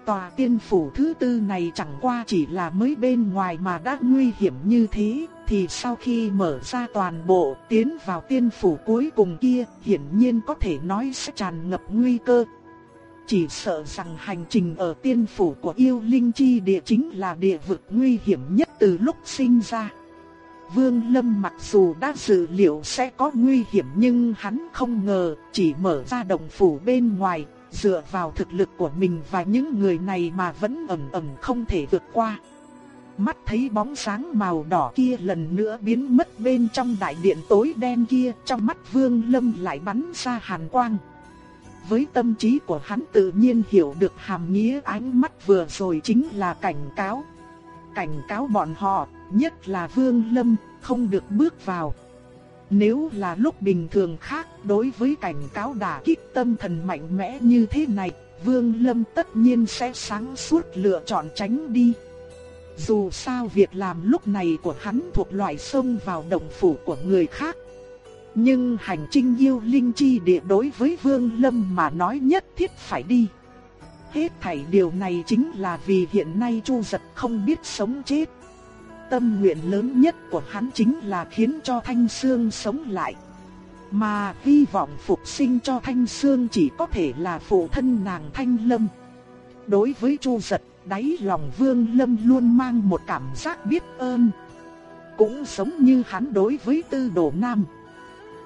Tòa tiên phủ thứ tư này chẳng qua chỉ là mới bên ngoài mà đã nguy hiểm như thế, thì sau khi mở ra toàn bộ tiến vào tiên phủ cuối cùng kia, hiển nhiên có thể nói sẽ tràn ngập nguy cơ, chỉ sợ rằng hành trình ở tiên phủ của yêu linh chi địa chính là địa vực nguy hiểm nhất từ lúc sinh ra. Vương Lâm mặc dù đã dự liệu sẽ có nguy hiểm nhưng hắn không ngờ chỉ mở ra động phủ bên ngoài, dựa vào thực lực của mình và những người này mà vẫn ẩm ẩm không thể vượt qua. Mắt thấy bóng sáng màu đỏ kia lần nữa biến mất bên trong đại điện tối đen kia, trong mắt Vương Lâm lại bắn ra hàn quang. Với tâm trí của hắn tự nhiên hiểu được hàm nghĩa ánh mắt vừa rồi chính là cảnh cáo. Cảnh cáo bọn họ, nhất là Vương Lâm, không được bước vào. Nếu là lúc bình thường khác, đối với cảnh cáo đả kích tâm thần mạnh mẽ như thế này, Vương Lâm tất nhiên sẽ sáng suốt lựa chọn tránh đi. Dù sao việc làm lúc này của hắn thuộc loại xông vào động phủ của người khác, nhưng hành trình yêu linh chi địa đối với Vương Lâm mà nói nhất thiết phải đi. Hết thảy điều này chính là vì hiện nay Chu Giật không biết sống chết. Tâm nguyện lớn nhất của hắn chính là khiến cho Thanh Sương sống lại. Mà hy vọng phục sinh cho Thanh Sương chỉ có thể là phụ thân nàng Thanh Lâm. Đối với Chu Giật, đáy lòng Vương Lâm luôn mang một cảm giác biết ơn. Cũng giống như hắn đối với Tư Đồ Nam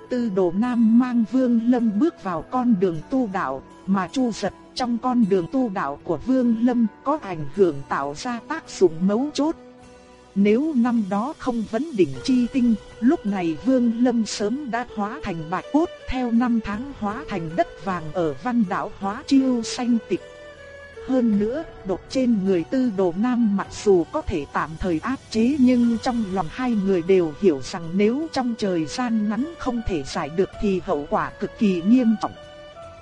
tư đồ nam mang Vương Lâm bước vào con đường tu đạo, mà Chu Giật trong con đường tu đạo của Vương Lâm có ảnh hưởng tạo ra tác dụng mấu chốt. Nếu năm đó không vấn đỉnh chi tinh, lúc này Vương Lâm sớm đã hóa thành bạch cốt, theo năm tháng hóa thành đất vàng ở văn đảo hóa chiêu xanh tịch. Hơn nữa, độc trên người tư đồ nam mặc dù có thể tạm thời áp chế nhưng trong lòng hai người đều hiểu rằng nếu trong thời gian ngắn không thể giải được thì hậu quả cực kỳ nghiêm trọng.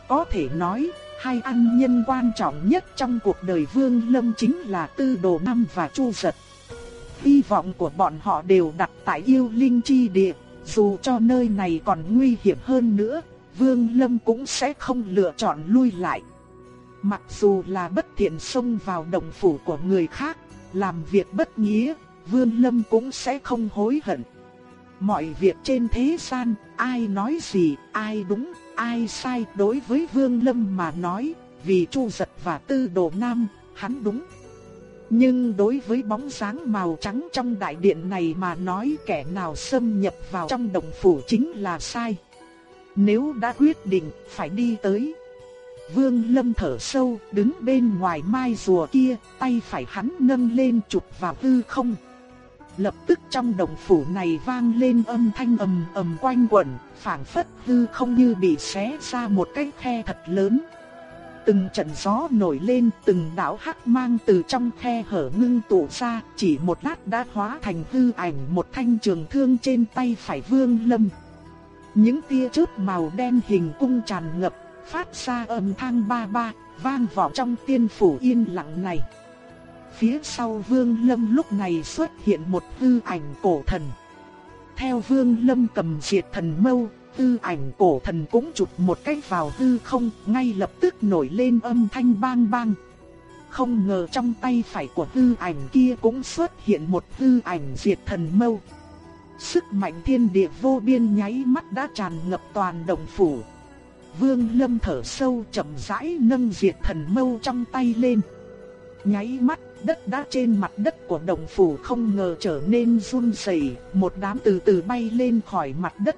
Có thể nói, hai ăn nhân quan trọng nhất trong cuộc đời Vương Lâm chính là tư đồ nam và chu giật. Hy vọng của bọn họ đều đặt tại yêu linh chi địa, dù cho nơi này còn nguy hiểm hơn nữa, Vương Lâm cũng sẽ không lựa chọn lui lại. Mặc dù là bất thiện xông vào động phủ của người khác, làm việc bất nghĩa, Vương Lâm cũng sẽ không hối hận. Mọi việc trên thế gian, ai nói gì, ai đúng, ai sai đối với Vương Lâm mà nói, vì Chu Giật và Tư Đồ Nam, hắn đúng. Nhưng đối với bóng dáng màu trắng trong đại điện này mà nói kẻ nào xâm nhập vào trong động phủ chính là sai. Nếu đã quyết định phải đi tới. Vương Lâm thở sâu đứng bên ngoài mai rùa kia, tay phải hắn nâng lên chụp vào hư không. Lập tức trong đồng phủ này vang lên âm thanh ầm ầm quanh quẩn, phảng phất hư không như bị xé ra một cái khe thật lớn. Từng trận gió nổi lên, từng đạo hắc mang từ trong khe hở ngưng tụ ra, chỉ một lát đã hóa thành hư ảnh một thanh trường thương trên tay phải Vương Lâm. Những tia chớp màu đen hình cung tràn ngập, phát ra âm thanh ba ba, vang vọng trong tiên phủ yên lặng này. Phía sau Vương Lâm lúc này xuất hiện một tư ảnh cổ thần. Theo Vương Lâm cầm diệt thần mâu, tư ảnh cổ thần cũng chụp một cái vào hư không, ngay lập tức nổi lên âm thanh bang bang. Không ngờ trong tay phải của tư ảnh kia cũng xuất hiện một tư ảnh diệt thần mâu. Sức mạnh thiên địa vô biên nháy mắt đã tràn ngập toàn đồng phủ. Vương Lâm thở sâu chậm rãi nâng diệt thần mâu trong tay lên. Nháy mắt, đất đá trên mặt đất của đồng phủ không ngờ trở nên run rẩy, một đám từ từ bay lên khỏi mặt đất.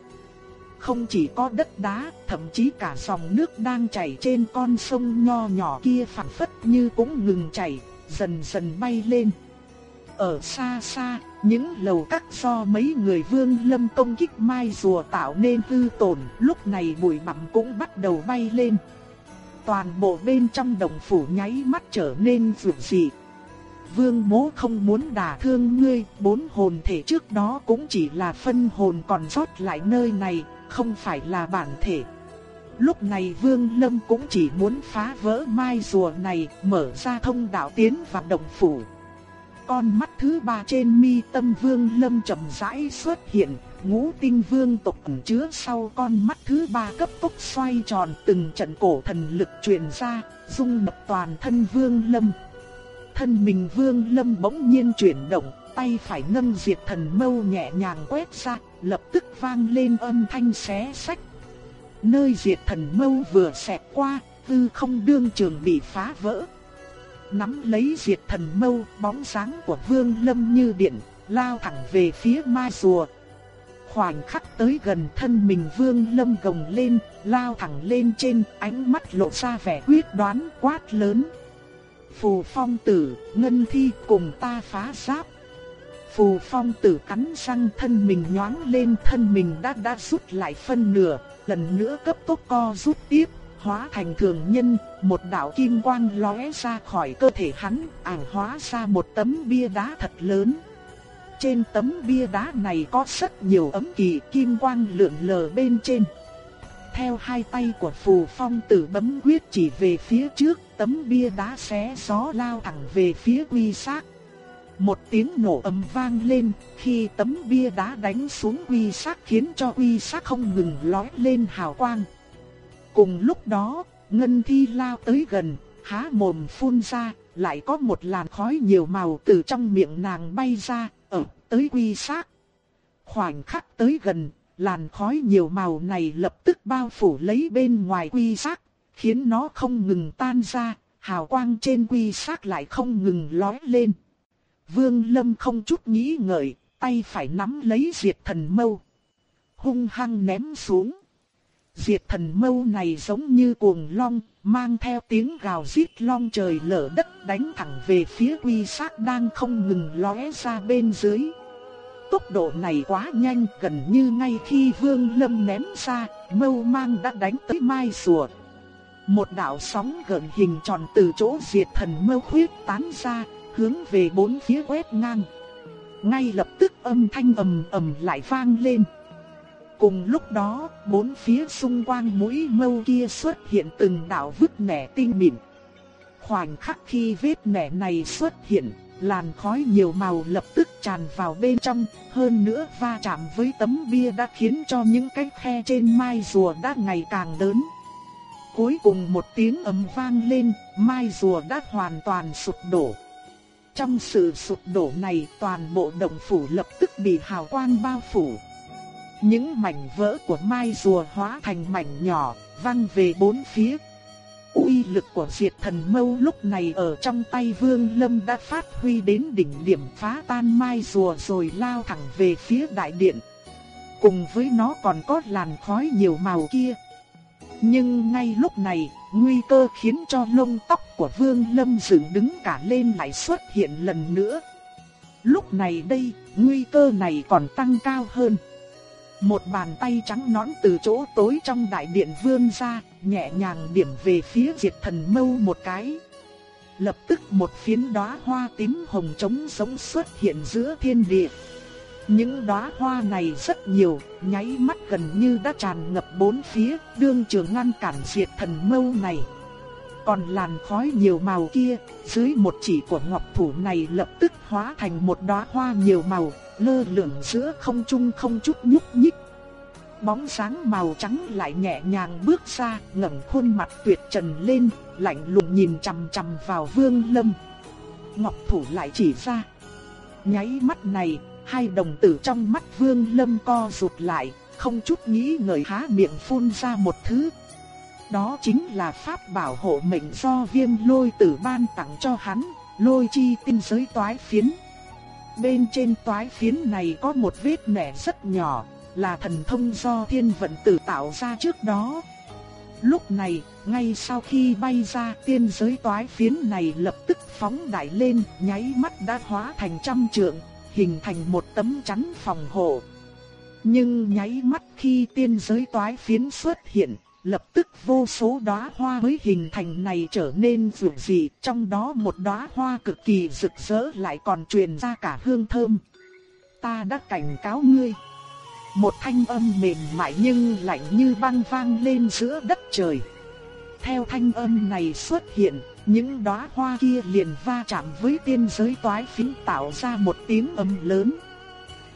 Không chỉ có đất đá, thậm chí cả dòng nước đang chảy trên con sông nho nhỏ kia phản phất như cũng ngừng chảy, dần dần bay lên. Ở xa xa, những lầu các do mấy người vương lâm công kích mai rùa tạo nên hư tổn, lúc này bụi bặm cũng bắt đầu bay lên. Toàn bộ bên trong đồng phủ nháy mắt trở nên rực dị. Vương mố không muốn đả thương ngươi, bốn hồn thể trước đó cũng chỉ là phân hồn còn sót lại nơi này, không phải là bản thể. Lúc này Vương Lâm cũng chỉ muốn phá vỡ mai rùa này, mở ra thông đạo tiến vào động phủ. Con mắt thứ ba trên mi tâm Vương Lâm chậm rãi xuất hiện, ngũ tinh vương tộc ẩn chứa sau con mắt thứ ba cấp tốc xoay tròn từng trận cổ thần lực truyền ra, dung nhập toàn thân Vương Lâm. Thân mình Vương Lâm bỗng nhiên chuyển động, tay phải nâng diệt thần mâu nhẹ nhàng quét ra, lập tức vang lên âm thanh xé sách. Nơi diệt thần mâu vừa xẹt qua, tư không đương trường bị phá vỡ. Nắm lấy diệt thần mâu, bóng sáng của Vương Lâm như điện, lao thẳng về phía Mai Rùa. Khoảnh khắc tới gần thân mình Vương Lâm gồng lên, lao thẳng lên trên, ánh mắt lộ ra vẻ quyết đoán quát lớn. Phù phong tử, ngân thi cùng ta phá giáp. Phù phong tử cắn răng thân mình nhoáng lên thân mình đã đã rút lại phân nửa, lần nữa cấp tốc co rút tiếp, hóa thành thường nhân, một đạo kim quang lóe ra khỏi cơ thể hắn, ảo hóa ra một tấm bia đá thật lớn. Trên tấm bia đá này có rất nhiều ấm kỳ kim quang lượn lờ bên trên. Theo hai tay của phù phong tử bấm quyết chỉ về phía trước, tấm bia đá xé gió lao thẳng về phía quy xác. Một tiếng nổ ầm vang lên, khi tấm bia đá đánh xuống quy sắc khiến cho quy sắc không ngừng lóe lên hào quang. Cùng lúc đó, Ngân Thi lao tới gần, há mồm phun ra, lại có một làn khói nhiều màu từ trong miệng nàng bay ra, ở tới quy sát Khoảnh khắc tới gần, làn khói nhiều màu này lập tức bao phủ lấy bên ngoài quy sát khiến nó không ngừng tan ra, hào quang trên quy sát lại không ngừng lói lên. Vương Lâm không chút nghĩ ngợi, tay phải nắm lấy diệt thần mâu. Hung hăng ném xuống. Diệt thần mâu này giống như cuồng long, mang theo tiếng gào rít long trời lở đất đánh thẳng về phía quy sát đang không ngừng lóe ra bên dưới. Tốc độ này quá nhanh gần như ngay khi vương lâm ném ra, mâu mang đã đánh tới mai sùa. Một đạo sóng gần hình tròn từ chỗ diệt thần mâu khuyết tán ra, hướng về bốn phía quét ngang. Ngay lập tức âm thanh ầm ầm lại vang lên. Cùng lúc đó, bốn phía xung quanh mũi mâu kia xuất hiện từng đạo vứt nẻ tinh mịn. Khoảnh khắc khi vết nẻ này xuất hiện, làn khói nhiều màu lập tức tràn vào bên trong, hơn nữa va chạm với tấm bia đã khiến cho những cái khe trên mai rùa đã ngày càng lớn. Cuối cùng một tiếng ầm vang lên, mai rùa đã hoàn toàn sụp đổ. Trong sự sụp đổ này toàn bộ động phủ lập tức bị hào quang bao phủ. Những mảnh vỡ của mai rùa hóa thành mảnh nhỏ, văng về bốn phía. Uy lực của diệt thần mâu lúc này ở trong tay Vương Lâm đã phát huy đến đỉnh điểm phá tan mai rùa rồi lao thẳng về phía đại điện. Cùng với nó còn có làn khói nhiều màu kia. Nhưng ngay lúc này, nguy cơ khiến cho lông tóc của Vương Lâm dựng đứng cả lên lại xuất hiện lần nữa. Lúc này đây, nguy cơ này còn tăng cao hơn. Một bàn tay trắng nõn từ chỗ tối trong đại điện vươn ra, nhẹ nhàng điểm về phía diệt thần mâu một cái. Lập tức một phiến đóa hoa tím hồng trống sống xuất hiện giữa thiên địa. Những đóa hoa này rất nhiều, nháy mắt gần như đã tràn ngập bốn phía, đương trường ngăn cản diệt thần mâu này. Còn làn khói nhiều màu kia, dưới một chỉ của ngọc thủ này lập tức hóa thành một đóa hoa nhiều màu, lơ lửng giữa không trung không chút nhúc nhích. Bóng sáng màu trắng lại nhẹ nhàng bước ra, ngẩng khuôn mặt tuyệt trần lên, lạnh lùng nhìn chằm chằm vào Vương Lâm. Ngọc thủ lại chỉ ra. Nháy mắt này, hai đồng tử trong mắt Vương Lâm co rụt lại, không chút nghĩ ngợi há miệng phun ra một thứ. Đó chính là pháp bảo hộ mệnh do Viêm Lôi Tử ban tặng cho hắn, Lôi Chi tinh giới toái phiến. Bên trên toái phiến này có một vết nẻ rất nhỏ, là thần thông do thiên vận tử tạo ra trước đó. Lúc này, ngay sau khi bay ra tiên giới toái phiến này lập tức phóng đại lên, nháy mắt đã hóa thành trăm trượng, hình thành một tấm chắn phòng hộ. Nhưng nháy mắt khi tiên giới toái phiến xuất hiện, lập tức vô số đóa hoa mới hình thành này trở nên rực rỡ, trong đó một đóa hoa cực kỳ rực rỡ lại còn truyền ra cả hương thơm. Ta đã cảnh cáo ngươi. Một thanh âm mềm mại nhưng lạnh như băng vang lên giữa đất trời. Theo thanh âm này xuất hiện, những đóa hoa kia liền va chạm với tiên giới toái phiến tạo ra một tiếng âm lớn.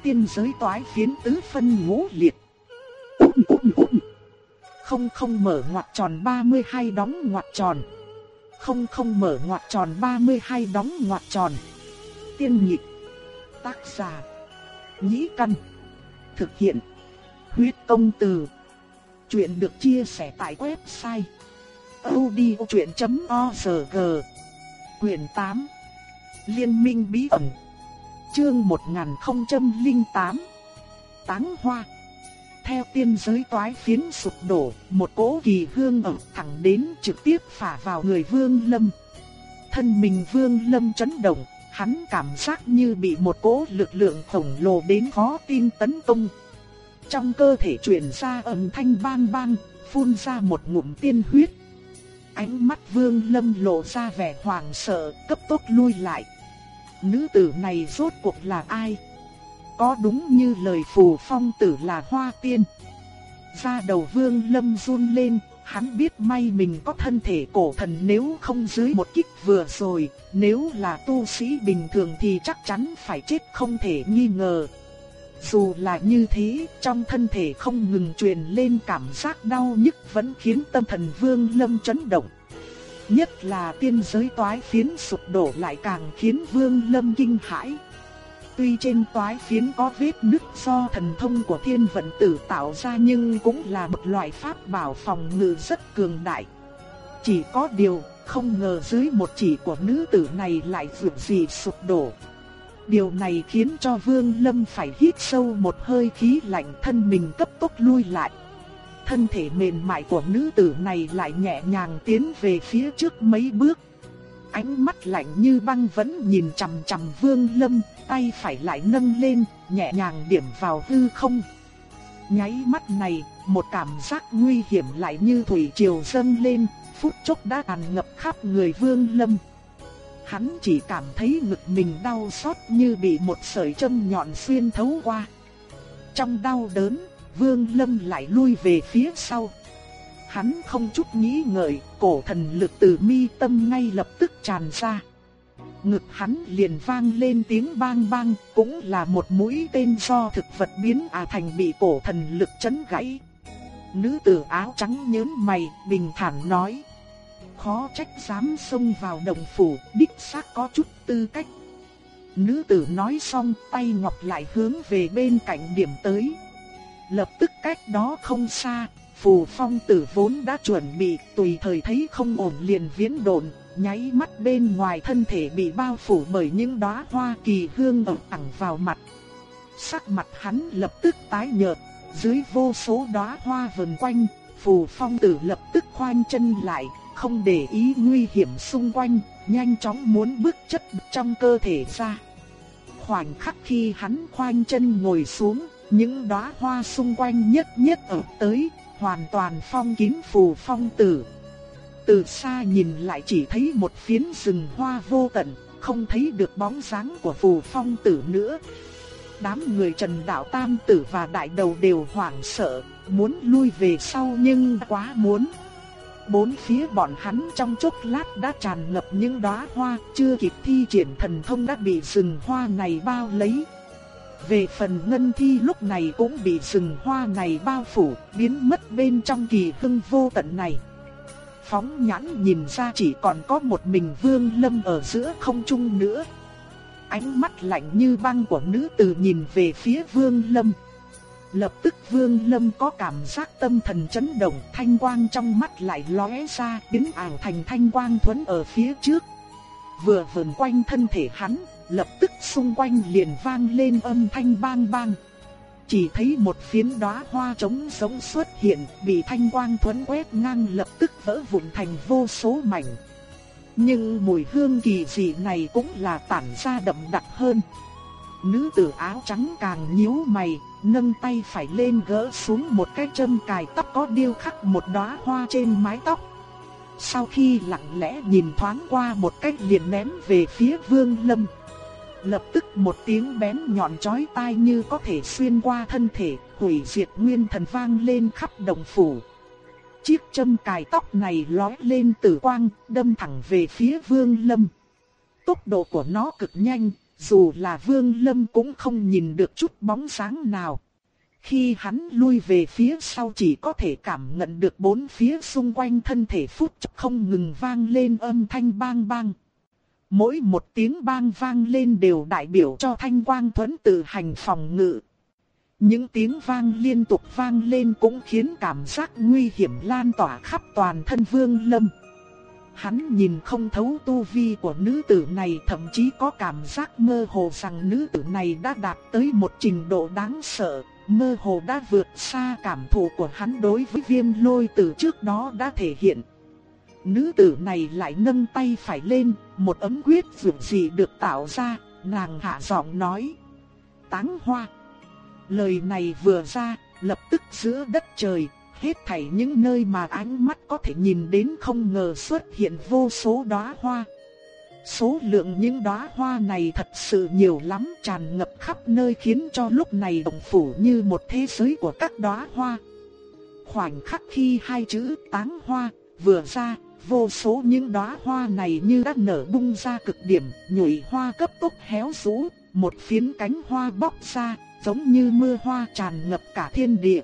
Tiên giới toái phiến tứ phân ngũ liệt. Không không mở ngoặt tròn 32 đóng ngoặt tròn. Không không mở ngoặt tròn 32 đóng ngoặt tròn. Tiên nhịp. Tác giả. Nhĩ căn. Thực hiện. Huyết công từ. Chuyện được chia sẻ tại website. odchuyện.org Quyền 8. Liên minh bí ẩn. Chương 1008. Táng hoa. Theo tiên giới toái phiến sụp đổ, một cỗ kỳ hương ẩm thẳng đến trực tiếp phả vào người Vương Lâm. Thân mình Vương Lâm chấn động, hắn cảm giác như bị một cỗ lực lượng khổng lồ đến khó tin tấn công. Trong cơ thể truyền ra âm thanh bang bang, phun ra một ngụm tiên huyết. Ánh mắt Vương Lâm lộ ra vẻ hoảng sợ, cấp tốc lui lại. Nữ tử này rốt cuộc là ai? Có đúng như lời phù phong tử là hoa tiên? Da đầu Vương Lâm run lên, hắn biết may mình có thân thể cổ thần nếu không dưới một kích vừa rồi, nếu là tu sĩ bình thường thì chắc chắn phải chết không thể nghi ngờ. Dù là như thế, trong thân thể không ngừng truyền lên cảm giác đau nhức vẫn khiến tâm thần Vương Lâm chấn động. Nhất là tiên giới toái phiến sụp đổ lại càng khiến Vương Lâm kinh hãi. Tuy trên toái phiến có vết nứt do thần thông của thiên vận tử tạo ra nhưng cũng là một loại pháp bảo phòng ngự rất cường đại. Chỉ có điều, không ngờ dưới một chỉ của nữ tử này lại vượt gì sụp đổ. Điều này khiến cho Vương Lâm phải hít sâu một hơi khí lạnh thân mình cấp tốc lui lại. Thân thể mềm mại của nữ tử này lại nhẹ nhàng tiến về phía trước mấy bước. Ánh mắt lạnh như băng vẫn nhìn chằm chằm Vương Lâm, tay phải lại nâng lên, nhẹ nhàng điểm vào hư không. Nháy mắt này, một cảm giác nguy hiểm lại như thủy triều dâng lên, phút chốc đã tràn ngập khắp người Vương Lâm. Hắn chỉ cảm thấy ngực mình đau xót như bị một sợi châm nhọn xuyên thấu qua. Trong đau đớn, Vương Lâm lại lui về phía sau. Hắn không chút nghĩ ngợi, cổ thần lực từ mi tâm ngay lập tức tràn ra. Ngực hắn liền vang lên tiếng bang bang, cũng là một mũi tên do thực vật biến à thành bị cổ thần lực chấn gãy. Nữ tử áo trắng nhớn mày, bình thản nói khó trách dám xông vào đồng phủ, đích xác có chút tư cách. Nữ tử nói xong tay ngọc lại hướng về bên cạnh điểm tới. Lập tức cách đó không xa, phù phong tử vốn đã chuẩn bị tùy thời thấy không ổn liền viễn đồn, nháy mắt bên ngoài thân thể bị bao phủ bởi những đóa hoa kỳ hương ẩm ẳng vào mặt. Sắc mặt hắn lập tức tái nhợt, dưới vô số đóa hoa vần quanh, phù phong tử lập tức khoanh chân lại, không để ý nguy hiểm xung quanh, nhanh chóng muốn bước chất trong cơ thể ra. Khoảnh khắc khi hắn khoanh chân ngồi xuống, những đóa hoa xung quanh nhất nhất ở tới, hoàn toàn phong kín phù phong tử. Từ xa nhìn lại chỉ thấy một phiến rừng hoa vô tận, không thấy được bóng dáng của phù phong tử nữa. Đám người Trần Đạo Tam Tử và Đại Đầu đều hoảng sợ, muốn lui về sau nhưng quá muốn. Bốn phía bọn hắn trong chốc lát đã tràn ngập những đóa hoa, chưa kịp thi triển thần thông đã bị rừng hoa này bao lấy. Về phần ngân thi lúc này cũng bị rừng hoa này bao phủ, biến mất bên trong kỳ hưng vô tận này. Phóng nhãn nhìn ra chỉ còn có một mình vương lâm ở giữa không trung nữa. Ánh mắt lạnh như băng của nữ tử nhìn về phía vương lâm. Lập tức Vương Lâm có cảm giác tâm thần chấn động, thanh quang trong mắt lại lóe ra, biến ảo thành thanh quang thuẫn ở phía trước. Vừa vần quanh thân thể hắn, lập tức xung quanh liền vang lên âm thanh bang bang. Chỉ thấy một phiến đóa hoa trống sống xuất hiện, bị thanh quang thuấn quét ngang lập tức vỡ vụn thành vô số mảnh. Nhưng mùi hương kỳ dị này cũng là tản ra đậm đặc hơn. Nữ tử áo trắng càng nhíu mày, nâng tay phải lên gỡ xuống một cái châm cài tóc có điêu khắc một đóa hoa trên mái tóc. Sau khi lặng lẽ nhìn thoáng qua một cách liền ném về phía Vương Lâm. Lập tức một tiếng bén nhọn chói tai như có thể xuyên qua thân thể, hủy diệt nguyên thần vang lên khắp đồng phủ. Chiếc châm cài tóc này lói lên tử quang, đâm thẳng về phía Vương Lâm. Tốc độ của nó cực nhanh, dù là Vương Lâm cũng không nhìn được chút bóng sáng nào. Khi hắn lui về phía sau chỉ có thể cảm nhận được bốn phía xung quanh thân thể phút không ngừng vang lên âm thanh bang bang. Mỗi một tiếng bang vang lên đều đại biểu cho thanh quang thuẫn tự hành phòng ngự. Những tiếng vang liên tục vang lên cũng khiến cảm giác nguy hiểm lan tỏa khắp toàn thân Vương Lâm. Hắn nhìn không thấu tu vi của nữ tử này thậm chí có cảm giác mơ hồ rằng nữ tử này đã đạt tới một trình độ đáng sợ, mơ hồ đã vượt xa cảm thụ của hắn đối với viêm lôi từ trước đó đã thể hiện. Nữ tử này lại nâng tay phải lên, một ấm quyết dường gì được tạo ra, nàng hạ giọng nói. Táng hoa. Lời này vừa ra, lập tức giữa đất trời, hết thảy những nơi mà ánh mắt có thể nhìn đến không ngờ xuất hiện vô số đóa hoa. Số lượng những đóa hoa này thật sự nhiều lắm, tràn ngập khắp nơi khiến cho lúc này đồng phủ như một thế giới của các đóa hoa. Khoảnh khắc khi hai chữ táng hoa vừa ra, vô số những đóa hoa này như đã nở bung ra cực điểm, nhụy hoa cấp tốc héo rũ, một phiến cánh hoa bóc ra, giống như mưa hoa tràn ngập cả thiên địa.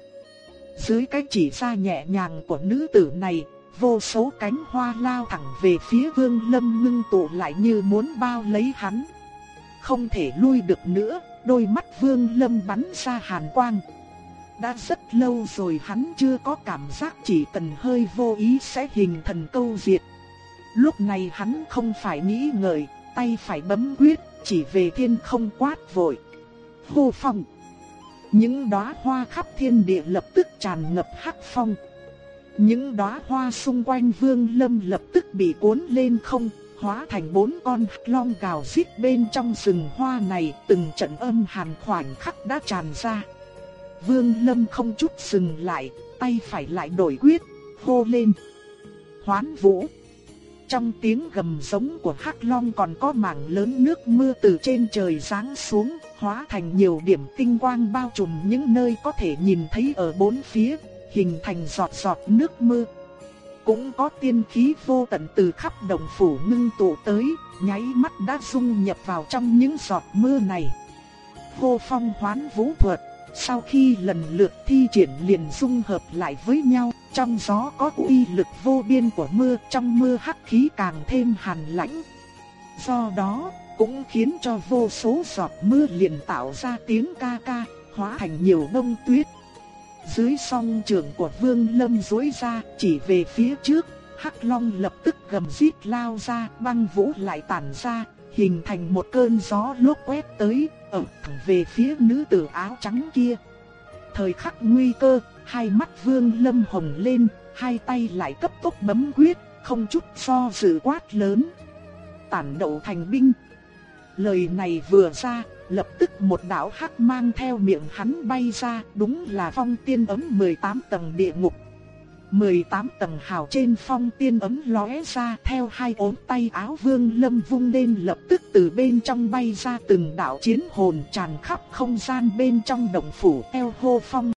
Dưới cái chỉ ra nhẹ nhàng của nữ tử này, vô số cánh hoa lao thẳng về phía Vương Lâm ngưng tụ lại như muốn bao lấy hắn. Không thể lui được nữa, đôi mắt Vương Lâm bắn ra hàn quang. Đã rất lâu rồi hắn chưa có cảm giác chỉ cần hơi vô ý sẽ hình thần câu diệt. Lúc này hắn không phải nghĩ ngợi, tay phải bấm quyết, chỉ về thiên không quát vội. Hô phong! Những đóa hoa khắp thiên địa lập tức tràn ngập hắc phong. Những đóa hoa xung quanh Vương Lâm lập tức bị cuốn lên không, hóa thành bốn con hắc long gào xít bên trong rừng hoa này, từng trận âm hàn khoảnh khắc đã tràn ra. Vương Lâm không chút dừng lại, tay phải lại đổi quyết, hô lên. Hoán vũ. Trong tiếng gầm giống của Hắc Long còn có mảng lớn nước mưa từ trên trời giáng xuống, hóa thành nhiều điểm tinh quang bao trùm những nơi có thể nhìn thấy ở bốn phía, hình thành giọt giọt nước mưa. Cũng có tiên khí vô tận từ khắp đồng phủ ngưng tụ tới, nháy mắt đã dung nhập vào trong những giọt mưa này. Hô phong hoán vũ thuật sau khi lần lượt thi triển liền dung hợp lại với nhau, trong gió có uy lực vô biên của mưa, trong mưa hắc khí càng thêm hàn lãnh. Do đó, cũng khiến cho vô số giọt mưa liền tạo ra tiếng ca ca, hóa thành nhiều bông tuyết. Dưới song trường của Vương Lâm duỗi ra, chỉ về phía trước, Hắc Long lập tức gầm rít lao ra, băng vũ lại tản ra, hình thành một cơn gió lốc quét tới, ẩm về phía nữ tử áo trắng kia. Thời khắc nguy cơ, hai mắt Vương Lâm hồng lên, hai tay lại cấp tốc bấm quyết, không chút do dự quát lớn. Tản đậu thành binh. Lời này vừa ra, lập tức một đạo hắc mang theo miệng hắn bay ra, đúng là phong tiên ấm 18 tầng địa ngục. 18 tầng hào trên phong tiên ấm lóe ra theo hai ốm tay áo vương lâm vung lên lập tức từ bên trong bay ra từng đạo chiến hồn tràn khắp không gian bên trong động phủ theo hô phong.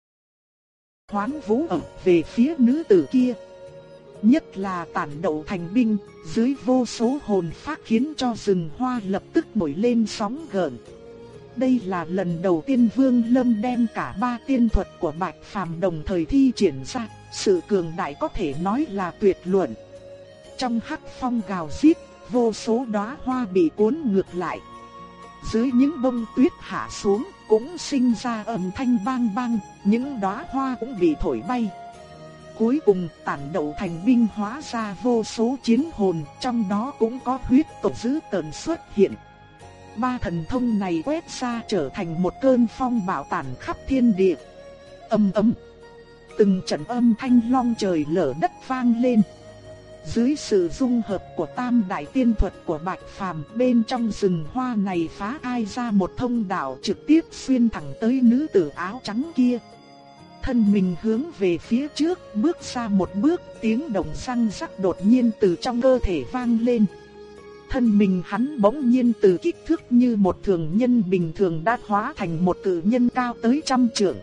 Hoán vũ ẩm về phía nữ tử kia. Nhất là tản đậu thành binh, dưới vô số hồn phát khiến cho rừng hoa lập tức nổi lên sóng gợn. Đây là lần đầu tiên Vương Lâm đem cả ba tiên thuật của Bạch Phàm đồng thời thi triển ra, sự cường đại có thể nói là tuyệt luận. Trong hắc phong gào rít, vô số đóa hoa bị cuốn ngược lại. Dưới những bông tuyết hạ xuống, cũng sinh ra âm thanh bang bang, những đóa hoa cũng bị thổi bay. Cuối cùng tản đậu thành binh hóa ra vô số chiến hồn, trong đó cũng có huyết tộc dữ tợn xuất hiện. Ba thần thông này quét ra trở thành một cơn phong bạo tản khắp thiên địa. Âm ầm. Từng trận âm thanh long trời lở đất vang lên. Dưới sự dung hợp của tam đại tiên thuật của Bạch Phàm, bên trong rừng hoa này phá ai ra một thông đạo trực tiếp xuyên thẳng tới nữ tử áo trắng kia. Thân mình hướng về phía trước, bước ra một bước, tiếng động răng rắc đột nhiên từ trong cơ thể vang lên. Thân mình hắn bỗng nhiên từ kích thước như một thường nhân bình thường đã hóa thành một cự nhân cao tới trăm trượng.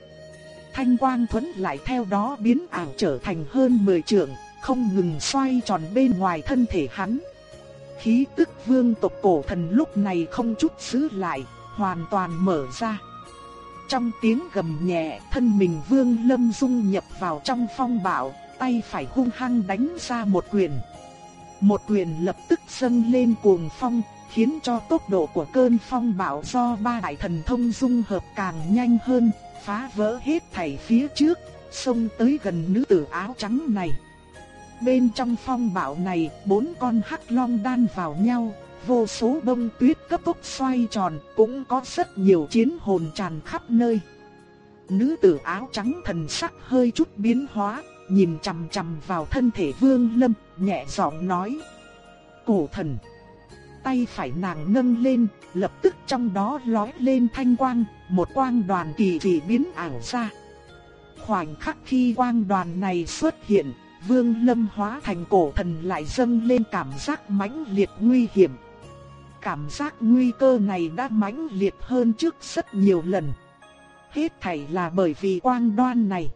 Thanh quang thuẫn lại theo đó biến ảo trở thành hơn 10 trượng, không ngừng xoay tròn bên ngoài thân thể hắn. Khí tức vương tộc cổ thần lúc này không chút giữ lại, hoàn toàn mở ra. Trong tiếng gầm nhẹ, thân mình vương lâm dung nhập vào trong phong bạo, tay phải hung hăng đánh ra một quyền. Một quyền lập tức dâng lên cuồng phong, khiến cho tốc độ của cơn phong bạo do ba đại thần thông dung hợp càng nhanh hơn, phá vỡ hết thảy phía trước, xông tới gần nữ tử áo trắng này. Bên trong phong bạo này, bốn con hắc long đan vào nhau, vô số bông tuyết cấp tốc xoay tròn, cũng có rất nhiều chiến hồn tràn khắp nơi. Nữ tử áo trắng thần sắc hơi chút biến hóa, nhìn chằm chằm vào thân thể Vương Lâm, nhẹ giọng nói: "Cổ thần." Tay phải nàng nâng lên, lập tức trong đó lóe lên thanh quang, một quang đoàn kỳ dị biến ảo ra. Khoảnh khắc khi quang đoàn này xuất hiện, Vương Lâm hóa thành cổ thần lại dâng lên cảm giác mãnh liệt nguy hiểm. Cảm giác nguy cơ này đã mãnh liệt hơn trước rất nhiều lần. Hết thảy là bởi vì quang đoan này.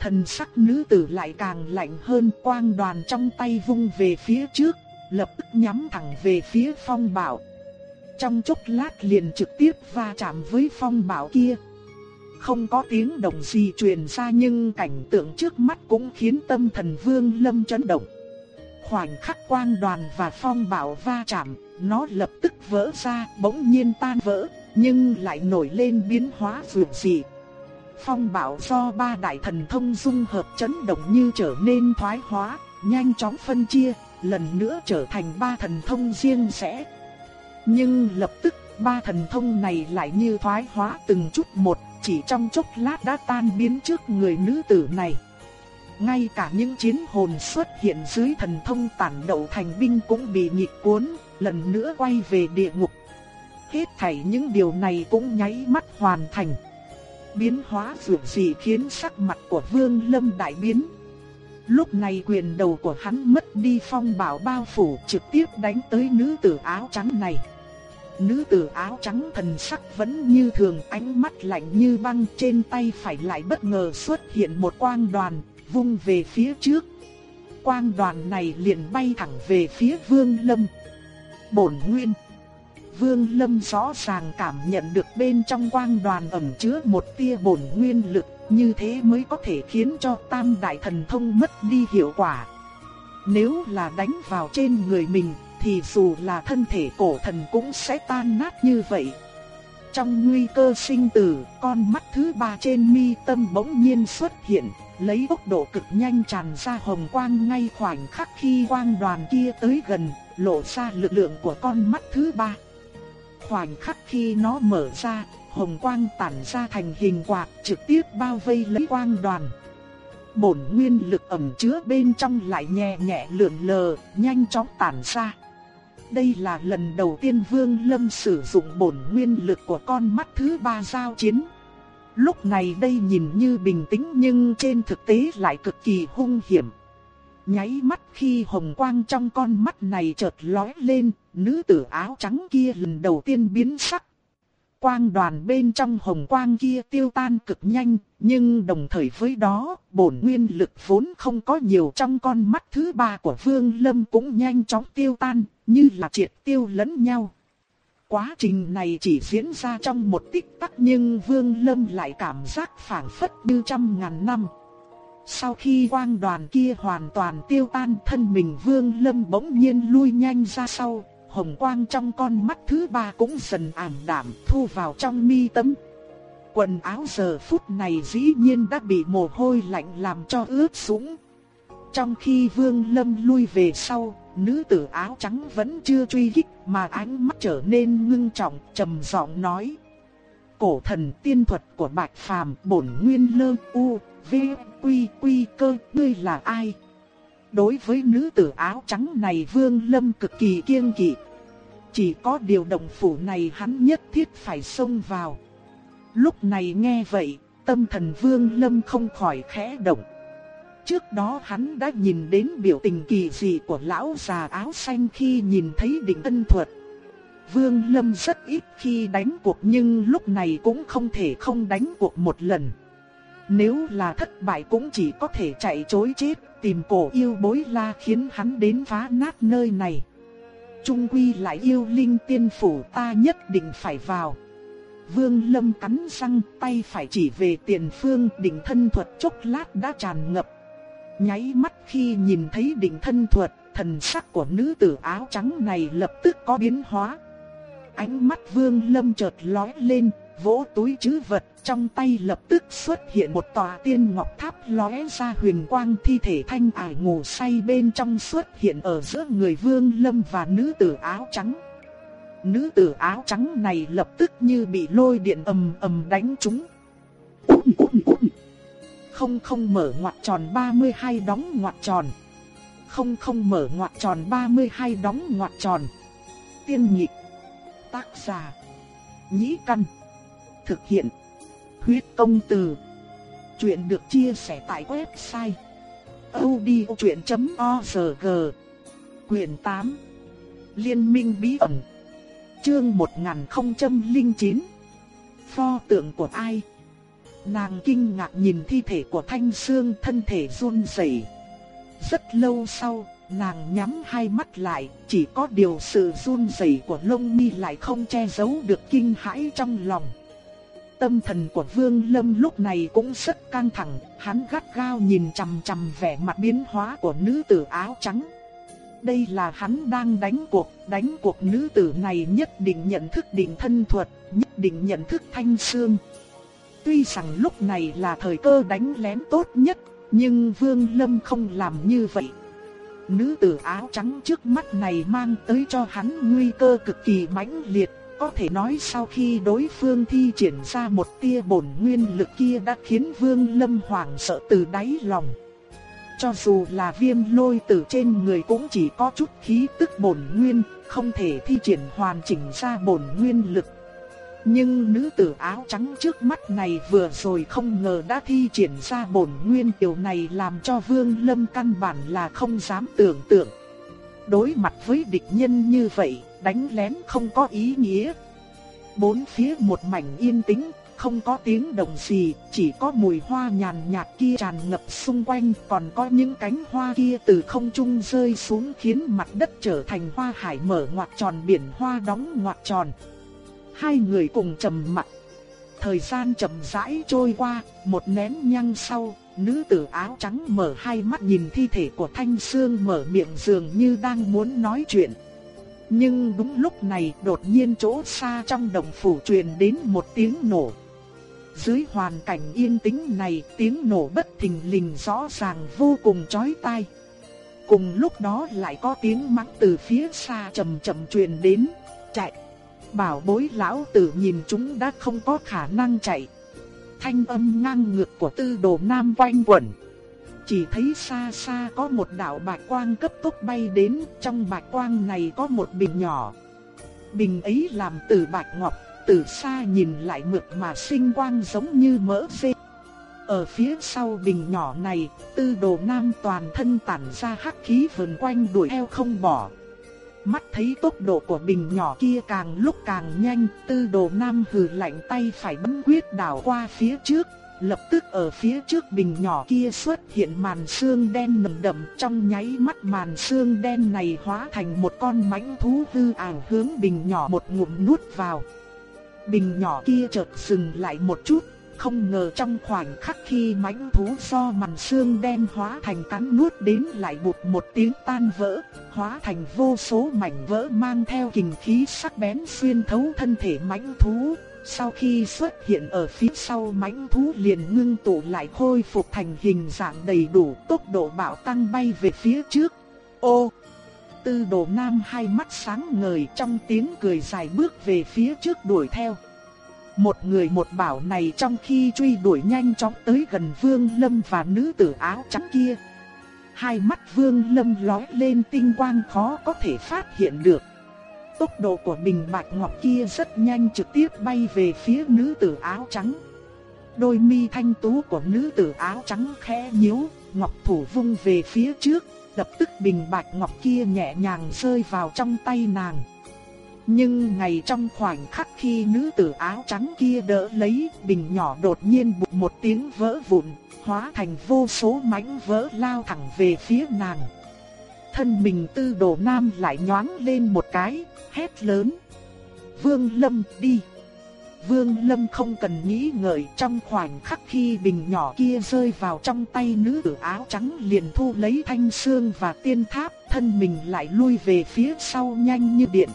Thần sắc nữ tử lại càng lạnh hơn quang đoàn trong tay vung về phía trước, lập tức nhắm thẳng về phía phong bảo. Trong chốc lát liền trực tiếp va chạm với phong bảo kia. Không có tiếng động gì truyền ra nhưng cảnh tượng trước mắt cũng khiến tâm thần vương lâm chấn động. Khoảnh khắc quang đoàn và phong bảo va chạm, nó lập tức vỡ ra, bỗng nhiên tan vỡ, nhưng lại nổi lên biến hóa vượt dị. Phong bảo do ba đại thần thông dung hợp chấn động như trở nên thoái hóa, nhanh chóng phân chia, lần nữa trở thành ba thần thông riêng rẽ. Nhưng lập tức ba thần thông này lại như thoái hóa từng chút một, chỉ trong chốc lát đã tan biến trước người nữ tử này. Ngay cả những chiến hồn xuất hiện dưới thần thông tản đậu thành binh cũng bị nhịp cuốn, lần nữa quay về địa ngục. Hết thảy những điều này cũng nháy mắt hoàn thành. Biến hóa vượt gì khiến sắc mặt của Vương Lâm đại biến. Lúc này quyền đầu của hắn mất đi phong bảo bao phủ trực tiếp đánh tới nữ tử áo trắng này. Nữ tử áo trắng thần sắc vẫn như thường ánh mắt lạnh như băng trên tay phải lại bất ngờ xuất hiện một quang đoàn, vung về phía trước. Quang đoàn này liền bay thẳng về phía Vương Lâm. Bổn Nguyên Vương Lâm rõ ràng cảm nhận được bên trong quang đoàn ẩm chứa một tia bổn nguyên lực, như thế mới có thể khiến cho tam đại thần thông mất đi hiệu quả. Nếu là đánh vào trên người mình, thì dù là thân thể cổ thần cũng sẽ tan nát như vậy. Trong nguy cơ sinh tử, con mắt thứ ba trên mi tâm bỗng nhiên xuất hiện, lấy tốc độ cực nhanh tràn ra hồng quang ngay khoảnh khắc khi quang đoàn kia tới gần, lộ ra lực lượng của con mắt thứ ba. Khoảnh khắc khi nó mở ra, hồng quang tản ra thành hình quạt trực tiếp bao vây lấy quang đoàn. Bổn nguyên lực ẩm chứa bên trong lại nhẹ nhẹ lượn lờ, nhanh chóng tản ra. Đây là lần đầu tiên Vương Lâm sử dụng bổn nguyên lực của con mắt thứ ba giao chiến. Lúc này đây nhìn như bình tĩnh nhưng trên thực tế lại cực kỳ hung hiểm. Nháy mắt khi hồng quang trong con mắt này chợt lóe lên, nữ tử áo trắng kia lần đầu tiên biến sắc. Quang đoàn bên trong hồng quang kia tiêu tan cực nhanh, nhưng đồng thời với đó, bổn nguyên lực vốn không có nhiều trong con mắt thứ ba của Vương Lâm cũng nhanh chóng tiêu tan, như là triệt tiêu lẫn nhau. Quá trình này chỉ diễn ra trong một tích tắc nhưng Vương Lâm lại cảm giác phảng phất như trăm ngàn năm. Sau khi quang đoàn kia hoàn toàn tiêu tan thân mình Vương Lâm bỗng nhiên lui nhanh ra sau, hồng quang trong con mắt thứ ba cũng dần ảm đạm thu vào trong mi tâm. Quần áo giờ phút này dĩ nhiên đã bị mồ hôi lạnh làm cho ướt sũng. Trong khi Vương Lâm lui về sau, nữ tử áo trắng vẫn chưa truy kích mà ánh mắt trở nên ngưng trọng, trầm giọng nói. Cổ thần tiên thuật của Bạch Phàm bổn nguyên lơ u, v, quy quy cơ, ngươi là ai? Đối với nữ tử áo trắng này Vương Lâm cực kỳ kiêng kỵ. Chỉ có điều đồng phủ này hắn nhất thiết phải xông vào. Lúc này nghe vậy, tâm thần Vương Lâm không khỏi khẽ động. Trước đó hắn đã nhìn đến biểu tình kỳ dị của lão già áo xanh khi nhìn thấy định ân thuật. Vương Lâm rất ít khi đánh cuộc nhưng lúc này cũng không thể không đánh cuộc một lần. Nếu là thất bại cũng chỉ có thể chạy chối chết, tìm cổ yêu bối la khiến hắn đến phá nát nơi này. Trung quy lại yêu linh tiên phủ ta nhất định phải vào. Vương Lâm cắn răng tay phải chỉ về tiền phương đỉnh thân thuật chốc lát đã tràn ngập. Nháy mắt khi nhìn thấy đỉnh thân thuật, thần sắc của nữ tử áo trắng này lập tức có biến hóa. Ánh mắt Vương Lâm chợt lóe lên, vỗ túi chứ vật, trong tay lập tức xuất hiện một tòa tiên ngọc tháp lóe ra huyền quang thi thể thanh ải ngủ say bên trong xuất hiện ở giữa người Vương Lâm và nữ tử áo trắng. Nữ tử áo trắng này lập tức như bị lôi điện ầm ầm đánh trúng. Không không mở ngoặc tròn 32 đóng ngoặc tròn. Không không mở ngoặc tròn 32 đóng ngoặc tròn. Tiên nhị Tác giả. Nhĩ căn. Thực hiện. Huyết công từ. Chuyện được chia sẻ tại website. odchuyện.org Quyền 8 Liên minh bí ẩn Chương 1009 Pho tượng của ai? Nàng kinh ngạc nhìn thi thể của Thanh Sương thân thể run rẩy. Rất lâu sau, nàng nhắm hai mắt lại, chỉ có điều sự run rẩy của lông mi lại không che giấu được kinh hãi trong lòng. Tâm thần của Vương Lâm lúc này cũng rất căng thẳng, hắn gắt gao nhìn chằm chằm vẻ mặt biến hóa của nữ tử áo trắng. Đây là hắn đang đánh cuộc, đánh cuộc nữ tử này nhất định nhận thức định thân thuật, nhất định nhận thức thanh xương. Tuy rằng lúc này là thời cơ đánh lén tốt nhất, nhưng Vương Lâm không làm như vậy. Nữ tử áo trắng trước mắt này mang tới cho hắn nguy cơ cực kỳ mãnh liệt, có thể nói sau khi đối phương thi triển ra một tia bổn nguyên lực kia đã khiến Vương Lâm hoảng sợ từ đáy lòng. Cho dù là viêm lôi tử trên người cũng chỉ có chút khí tức bổn nguyên, không thể thi triển hoàn chỉnh ra bổn nguyên lực. Nhưng nữ tử áo trắng trước mắt này vừa rồi không ngờ đã thi triển ra bổn nguyên điều này làm cho Vương Lâm căn bản là không dám tưởng tượng. Đối mặt với địch nhân như vậy, đánh lén không có ý nghĩa. Bốn phía một mảnh yên tĩnh, không có tiếng động gì, chỉ có mùi hoa nhàn nhạt kia tràn ngập xung quanh, còn có những cánh hoa kia từ không trung rơi xuống khiến mặt đất trở thành hoa hải mở ngoặt tròn biển hoa đóng ngoặt tròn. Hai người cùng trầm mặt. Thời gian chậm rãi trôi qua, một nén nhang sau, nữ tử áo trắng mở hai mắt nhìn thi thể của Thanh Sương mở miệng dường như đang muốn nói chuyện. Nhưng đúng lúc này đột nhiên chỗ xa trong đồng phủ truyền đến một tiếng nổ. Dưới hoàn cảnh yên tĩnh này tiếng nổ bất thình lình rõ ràng vô cùng chói tai. Cùng lúc đó lại có tiếng mắng từ phía xa chậm chậm truyền đến, chạy. Bảo bối lão tử nhìn chúng đã không có khả năng chạy. Thanh âm ngang ngược của tư đồ nam quanh quẩn. Chỉ thấy xa xa có một đạo bạch quang cấp tốc bay đến, trong bạch quang này có một bình nhỏ. Bình ấy làm từ bạch ngọc, từ xa nhìn lại mượt mà sinh quang giống như mỡ dê. Ở phía sau bình nhỏ này, tư đồ nam toàn thân tản ra hắc khí vần quanh đuổi theo không bỏ. Mắt thấy tốc độ của bình nhỏ kia càng lúc càng nhanh, tư đồ nam hừ lạnh tay phải bấm quyết đảo qua phía trước. Lập tức ở phía trước bình nhỏ kia xuất hiện màn xương đen nồng đậm trong nháy mắt màn xương đen này hóa thành một con mãnh thú hư ảo hướng bình nhỏ một ngụm nuốt vào. Bình nhỏ kia chợt dừng lại một chút, không ngờ trong khoảnh khắc khi mãnh thú do màn xương đen hóa thành cắn nuốt đến lại bụt một tiếng tan vỡ, hóa thành vô số mảnh vỡ mang theo kình khí sắc bén xuyên thấu thân thể mãnh thú. Sau khi xuất hiện ở phía sau mãnh thú liền ngưng tụ lại khôi phục thành hình dạng đầy đủ tốc độ bạo tăng bay về phía trước. Ô! Tư đồ nam hai mắt sáng ngời trong tiếng cười dài bước về phía trước đuổi theo. Một người một bảo này trong khi truy đuổi nhanh chóng tới gần Vương Lâm và nữ tử áo trắng kia. Hai mắt Vương Lâm lóe lên tinh quang khó có thể phát hiện được. Tốc độ của bình bạch ngọc kia rất nhanh trực tiếp bay về phía nữ tử áo trắng. Đôi mi thanh tú của nữ tử áo trắng khẽ nhíu, ngọc thủ vung về phía trước, lập tức bình bạch ngọc kia nhẹ nhàng rơi vào trong tay nàng. Nhưng ngày trong khoảnh khắc khi nữ tử áo trắng kia đỡ lấy, bình nhỏ đột nhiên bụt một tiếng vỡ vụn, hóa thành vô số mảnh vỡ lao thẳng về phía nàng. Thân mình tư đồ nam lại nhoáng lên một cái, hét lớn. Vương Lâm đi! Vương Lâm không cần nghĩ ngợi trong khoảnh khắc khi bình nhỏ kia rơi vào trong tay nữ tử áo trắng liền thu lấy thanh xương và tiên tháp, thân mình lại lui về phía sau nhanh như điện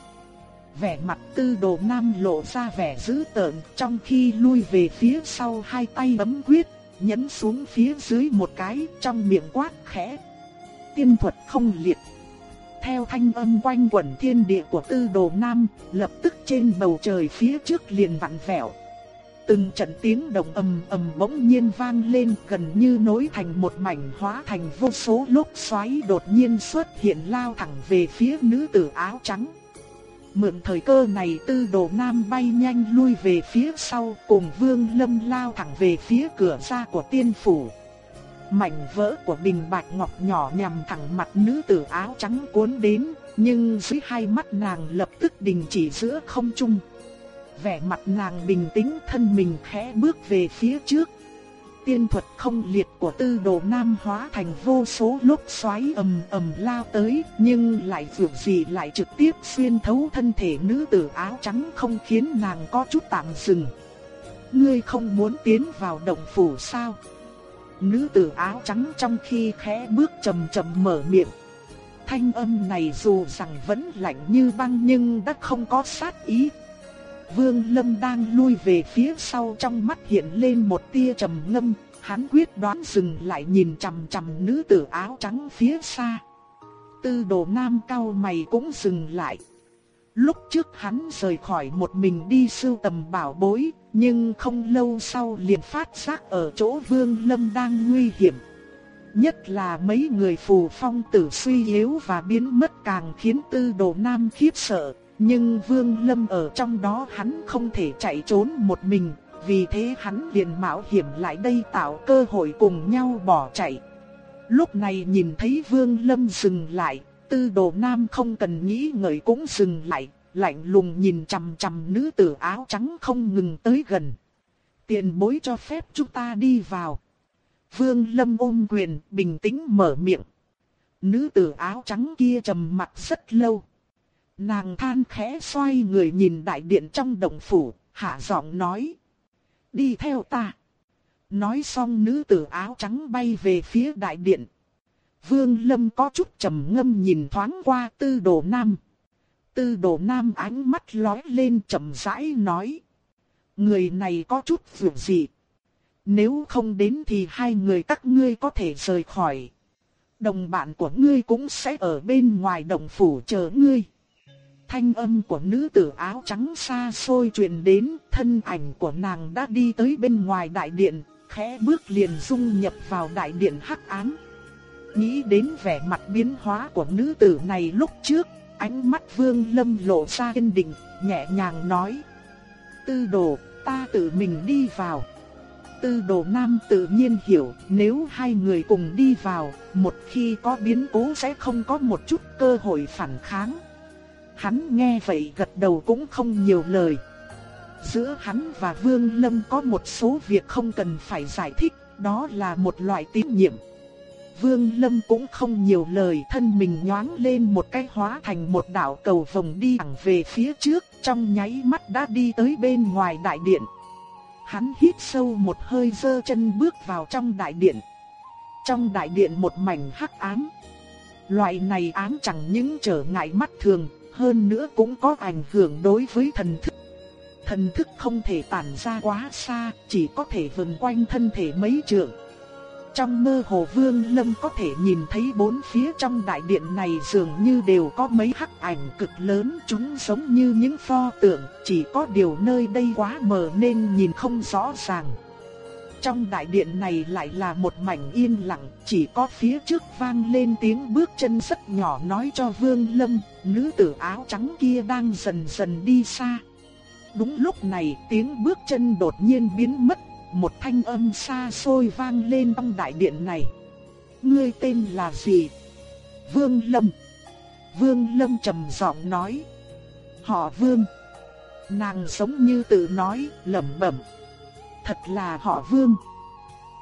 vẻ mặt tư đồ nam lộ ra vẻ dữ tợn trong khi lui về phía sau hai tay bấm quyết, nhấn xuống phía dưới một cái trong miệng quát khẽ. Tiên thuật không liệt. Theo thanh âm quanh quẩn thiên địa của tư đồ nam, lập tức trên bầu trời phía trước liền vặn vẹo. Từng trận tiếng động ầm ầm bỗng nhiên vang lên gần như nối thành một mảnh hóa thành vô số lốc xoáy đột nhiên xuất hiện lao thẳng về phía nữ tử áo trắng. Mượn thời cơ này tư đồ nam bay nhanh lui về phía sau cùng vương lâm lao thẳng về phía cửa ra của tiên phủ. Mảnh vỡ của bình bạch ngọc nhỏ nhằm thẳng mặt nữ tử áo trắng cuốn đến, nhưng dưới hai mắt nàng lập tức đình chỉ giữa không trung. Vẻ mặt nàng bình tĩnh thân mình khẽ bước về phía trước, tiên thuật không liệt của tư đồ nam hóa thành vô số lúc xoáy ầm ầm lao tới, nhưng lại vượt gì lại trực tiếp xuyên thấu thân thể nữ tử áo trắng không khiến nàng có chút tạm dừng. Ngươi không muốn tiến vào động phủ sao? Nữ tử áo trắng trong khi khẽ bước chậm chậm mở miệng. Thanh âm này dù rằng vẫn lạnh như băng nhưng đã không có sát ý, Vương Lâm đang lui về phía sau trong mắt hiện lên một tia trầm ngâm, hắn quyết đoán dừng lại nhìn chằm chằm nữ tử áo trắng phía xa. Tư đồ nam cao mày cũng dừng lại. Lúc trước hắn rời khỏi một mình đi sưu tầm bảo bối, nhưng không lâu sau liền phát giác ở chỗ Vương Lâm đang nguy hiểm. Nhất là mấy người phù phong tử suy yếu và biến mất càng khiến tư đồ nam khiếp sợ. Nhưng Vương Lâm ở trong đó hắn không thể chạy trốn một mình, vì thế hắn liền mạo hiểm lại đây tạo cơ hội cùng nhau bỏ chạy. Lúc này nhìn thấy Vương Lâm dừng lại, tư đồ nam không cần nghĩ ngợi cũng dừng lại, lạnh lùng nhìn chằm chằm nữ tử áo trắng không ngừng tới gần. Tiền bối cho phép chúng ta đi vào. Vương Lâm ôm quyền, bình tĩnh mở miệng. Nữ tử áo trắng kia trầm mặt rất lâu. Nàng than khẽ xoay người nhìn đại điện trong động phủ, hạ giọng nói. Đi theo ta. Nói xong nữ tử áo trắng bay về phía đại điện. Vương Lâm có chút trầm ngâm nhìn thoáng qua tư đồ nam. Tư đồ nam ánh mắt lóe lên chậm rãi nói. Người này có chút vượt gì. Nếu không đến thì hai người các ngươi có thể rời khỏi. Đồng bạn của ngươi cũng sẽ ở bên ngoài đồng phủ chờ ngươi. Thanh âm của nữ tử áo trắng xa xôi truyền đến, thân ảnh của nàng đã đi tới bên ngoài đại điện, khẽ bước liền dung nhập vào đại điện hắc ám. Nghĩ đến vẻ mặt biến hóa của nữ tử này lúc trước, ánh mắt Vương Lâm lộ ra kiên định, nhẹ nhàng nói: "Tư đồ, ta tự mình đi vào." Tư đồ nam tự nhiên hiểu, nếu hai người cùng đi vào, một khi có biến cố sẽ không có một chút cơ hội phản kháng. Hắn nghe vậy gật đầu cũng không nhiều lời. Giữa hắn và Vương Lâm có một số việc không cần phải giải thích, đó là một loại tín nhiệm. Vương Lâm cũng không nhiều lời thân mình nhoáng lên một cái hóa thành một đạo cầu vòng đi thẳng về phía trước, trong nháy mắt đã đi tới bên ngoài đại điện. Hắn hít sâu một hơi dơ chân bước vào trong đại điện. Trong đại điện một mảnh hắc ám. Loại này ám chẳng những trở ngại mắt thường, hơn nữa cũng có ảnh hưởng đối với thần thức. Thần thức không thể tản ra quá xa, chỉ có thể vần quanh thân thể mấy trượng. Trong mơ hồ Vương Lâm có thể nhìn thấy bốn phía trong đại điện này dường như đều có mấy hắc ảnh cực lớn chúng giống như những pho tượng, chỉ có điều nơi đây quá mờ nên nhìn không rõ ràng. Trong đại điện này lại là một mảnh yên lặng, chỉ có phía trước vang lên tiếng bước chân rất nhỏ nói cho Vương Lâm, nữ tử áo trắng kia đang dần dần đi xa. Đúng lúc này tiếng bước chân đột nhiên biến mất một thanh âm xa xôi vang lên trong đại điện này. Ngươi tên là gì? Vương Lâm. Vương Lâm trầm giọng nói. Họ Vương. Nàng sống như tự nói, lẩm bẩm. Thật là họ Vương.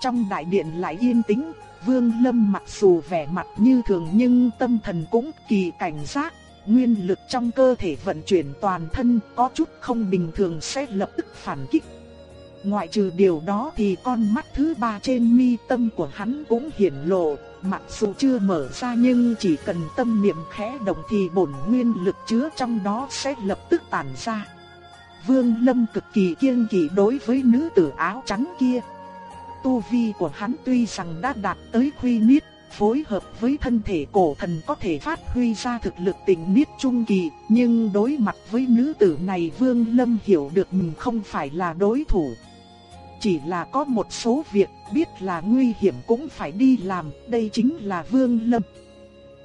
Trong đại điện lại yên tĩnh, Vương Lâm mặc dù vẻ mặt như thường nhưng tâm thần cũng kỳ cảnh giác, nguyên lực trong cơ thể vận chuyển toàn thân có chút không bình thường sẽ lập tức phản kích. Ngoại trừ điều đó thì con mắt thứ ba trên mi tâm của hắn cũng hiển lộ, mặc dù chưa mở ra nhưng chỉ cần tâm niệm khẽ động thì bổn nguyên lực chứa trong đó sẽ lập tức tản ra. Vương Lâm cực kỳ kiên kỵ đối với nữ tử áo trắng kia. Tu vi của hắn tuy rằng đã đạt tới khuy niết, phối hợp với thân thể cổ thần có thể phát huy ra thực lực tình niết trung kỳ, nhưng đối mặt với nữ tử này Vương Lâm hiểu được mình không phải là đối thủ. Chỉ là có một số việc biết là nguy hiểm cũng phải đi làm, đây chính là Vương Lâm.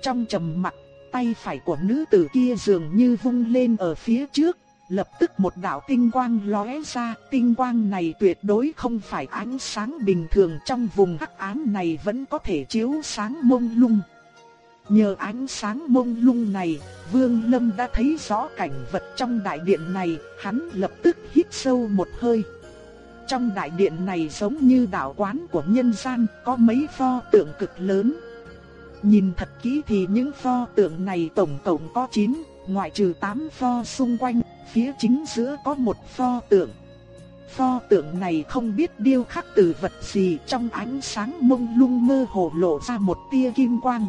Trong trầm mặc, tay phải của nữ tử kia dường như vung lên ở phía trước, lập tức một đạo tinh quang lóe ra, tinh quang này tuyệt đối không phải ánh sáng bình thường trong vùng hắc ám này vẫn có thể chiếu sáng mông lung. Nhờ ánh sáng mông lung này, Vương Lâm đã thấy rõ cảnh vật trong đại điện này, hắn lập tức hít sâu một hơi. Trong đại điện này giống như đạo quán của nhân gian, có mấy pho tượng cực lớn. Nhìn thật kỹ thì những pho tượng này tổng cộng có 9, ngoại trừ 8 pho xung quanh, phía chính giữa có một pho tượng. Pho tượng này không biết điêu khắc từ vật gì trong ánh sáng mông lung mơ hồ lộ ra một tia kim quang.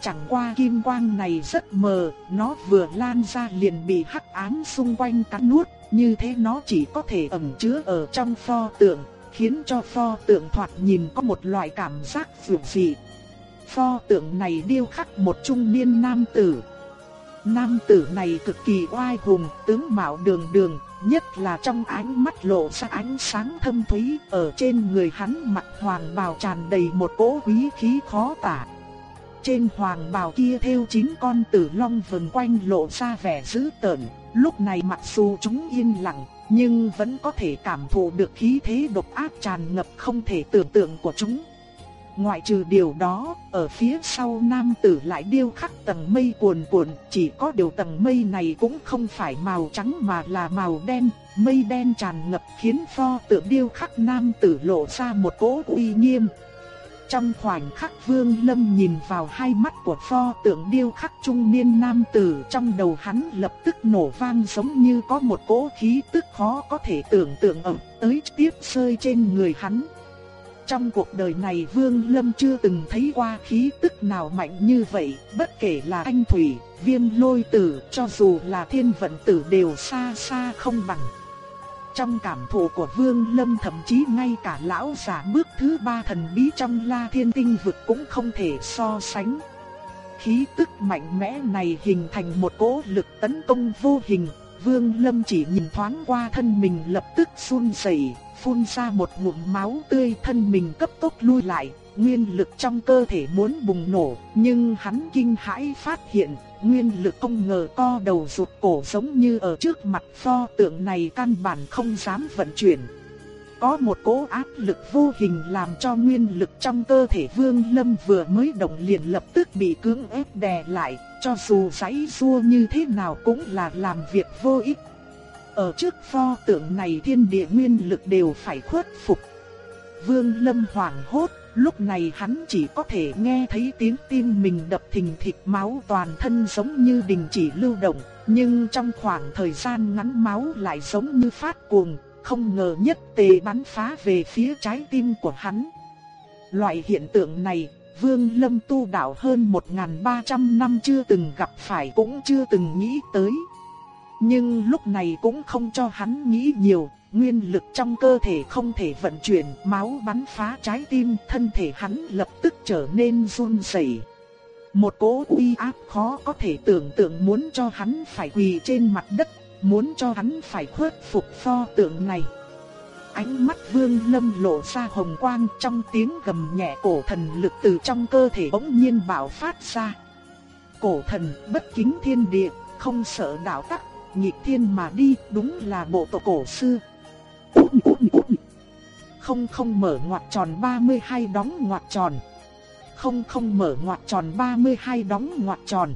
Chẳng qua kim quang này rất mờ, nó vừa lan ra liền bị hắc ám xung quanh cắn nuốt, như thế nó chỉ có thể ẩn chứa ở trong pho tượng, khiến cho pho tượng thoạt nhìn có một loại cảm giác dịu dị. Pho tượng này điêu khắc một trung niên nam tử. Nam tử này cực kỳ oai hùng, tướng mạo đường đường, nhất là trong ánh mắt lộ ra ánh sáng thâm thúy, ở trên người hắn mặc hoàng bào tràn đầy một cỗ quý khí khó tả. Trên hoàng bào kia thêu chín con tử long vần quanh lộ ra vẻ dữ tợn, lúc này mặc dù chúng yên lặng, nhưng vẫn có thể cảm thụ được khí thế độc ác tràn ngập không thể tưởng tượng của chúng. Ngoại trừ điều đó, ở phía sau nam tử lại điêu khắc tầng mây cuồn cuộn, chỉ có điều tầng mây này cũng không phải màu trắng mà là màu đen, mây đen tràn ngập khiến pho tượng điêu khắc nam tử lộ ra một cỗ uy nghiêm. Trong khoảnh khắc Vương Lâm nhìn vào hai mắt của pho tượng điêu khắc trung niên nam tử trong đầu hắn lập tức nổ vang giống như có một cỗ khí tức khó có thể tưởng tượng ẩm tới tiếp rơi trên người hắn trong cuộc đời này Vương Lâm chưa từng thấy qua khí tức nào mạnh như vậy, bất kể là anh thủy, viêm lôi tử, cho dù là thiên vận tử đều xa xa không bằng. Trong cảm thụ của Vương Lâm thậm chí ngay cả lão giả bước thứ ba thần bí trong La Thiên Tinh vực cũng không thể so sánh. Khí tức mạnh mẽ này hình thành một cỗ lực tấn công vô hình, Vương Lâm chỉ nhìn thoáng qua thân mình lập tức run rẩy, phun ra một ngụm máu tươi thân mình cấp tốc lui lại, nguyên lực trong cơ thể muốn bùng nổ, nhưng hắn kinh hãi phát hiện, nguyên lực không ngờ co đầu rụt cổ giống như ở trước mặt pho tượng này căn bản không dám vận chuyển. Có một cỗ áp lực vô hình làm cho nguyên lực trong cơ thể Vương Lâm vừa mới động liền lập tức bị cưỡng ép đè lại, cho dù giãy giụa như thế nào cũng là làm việc vô ích. Ở trước pho tượng này thiên địa nguyên lực đều phải khuất phục. Vương Lâm hoảng hốt, lúc này hắn chỉ có thể nghe thấy tiếng tim mình đập thình thịch máu toàn thân giống như đình chỉ lưu động, nhưng trong khoảng thời gian ngắn máu lại giống như phát cuồng, không ngờ nhất tề bắn phá về phía trái tim của hắn. Loại hiện tượng này, Vương Lâm tu đạo hơn 1.300 năm chưa từng gặp phải cũng chưa từng nghĩ tới. Nhưng lúc này cũng không cho hắn nghĩ nhiều, nguyên lực trong cơ thể không thể vận chuyển, máu bắn phá trái tim, thân thể hắn lập tức trở nên run rẩy. Một cỗ uy áp khó có thể tưởng tượng muốn cho hắn phải quỳ trên mặt đất, muốn cho hắn phải khuất phục pho tượng này. Ánh mắt Vương Lâm lộ ra hồng quang trong tiếng gầm nhẹ cổ thần lực từ trong cơ thể bỗng nhiên bạo phát ra. Cổ thần bất kính thiên địa, không sợ đạo tắc, nhịp thiên mà đi, đúng là bộ tộc cổ xưa. Không không mở ngoặt tròn 32 đóng ngoặt tròn. Không không mở ngoặt tròn 32 đóng ngoặt tròn.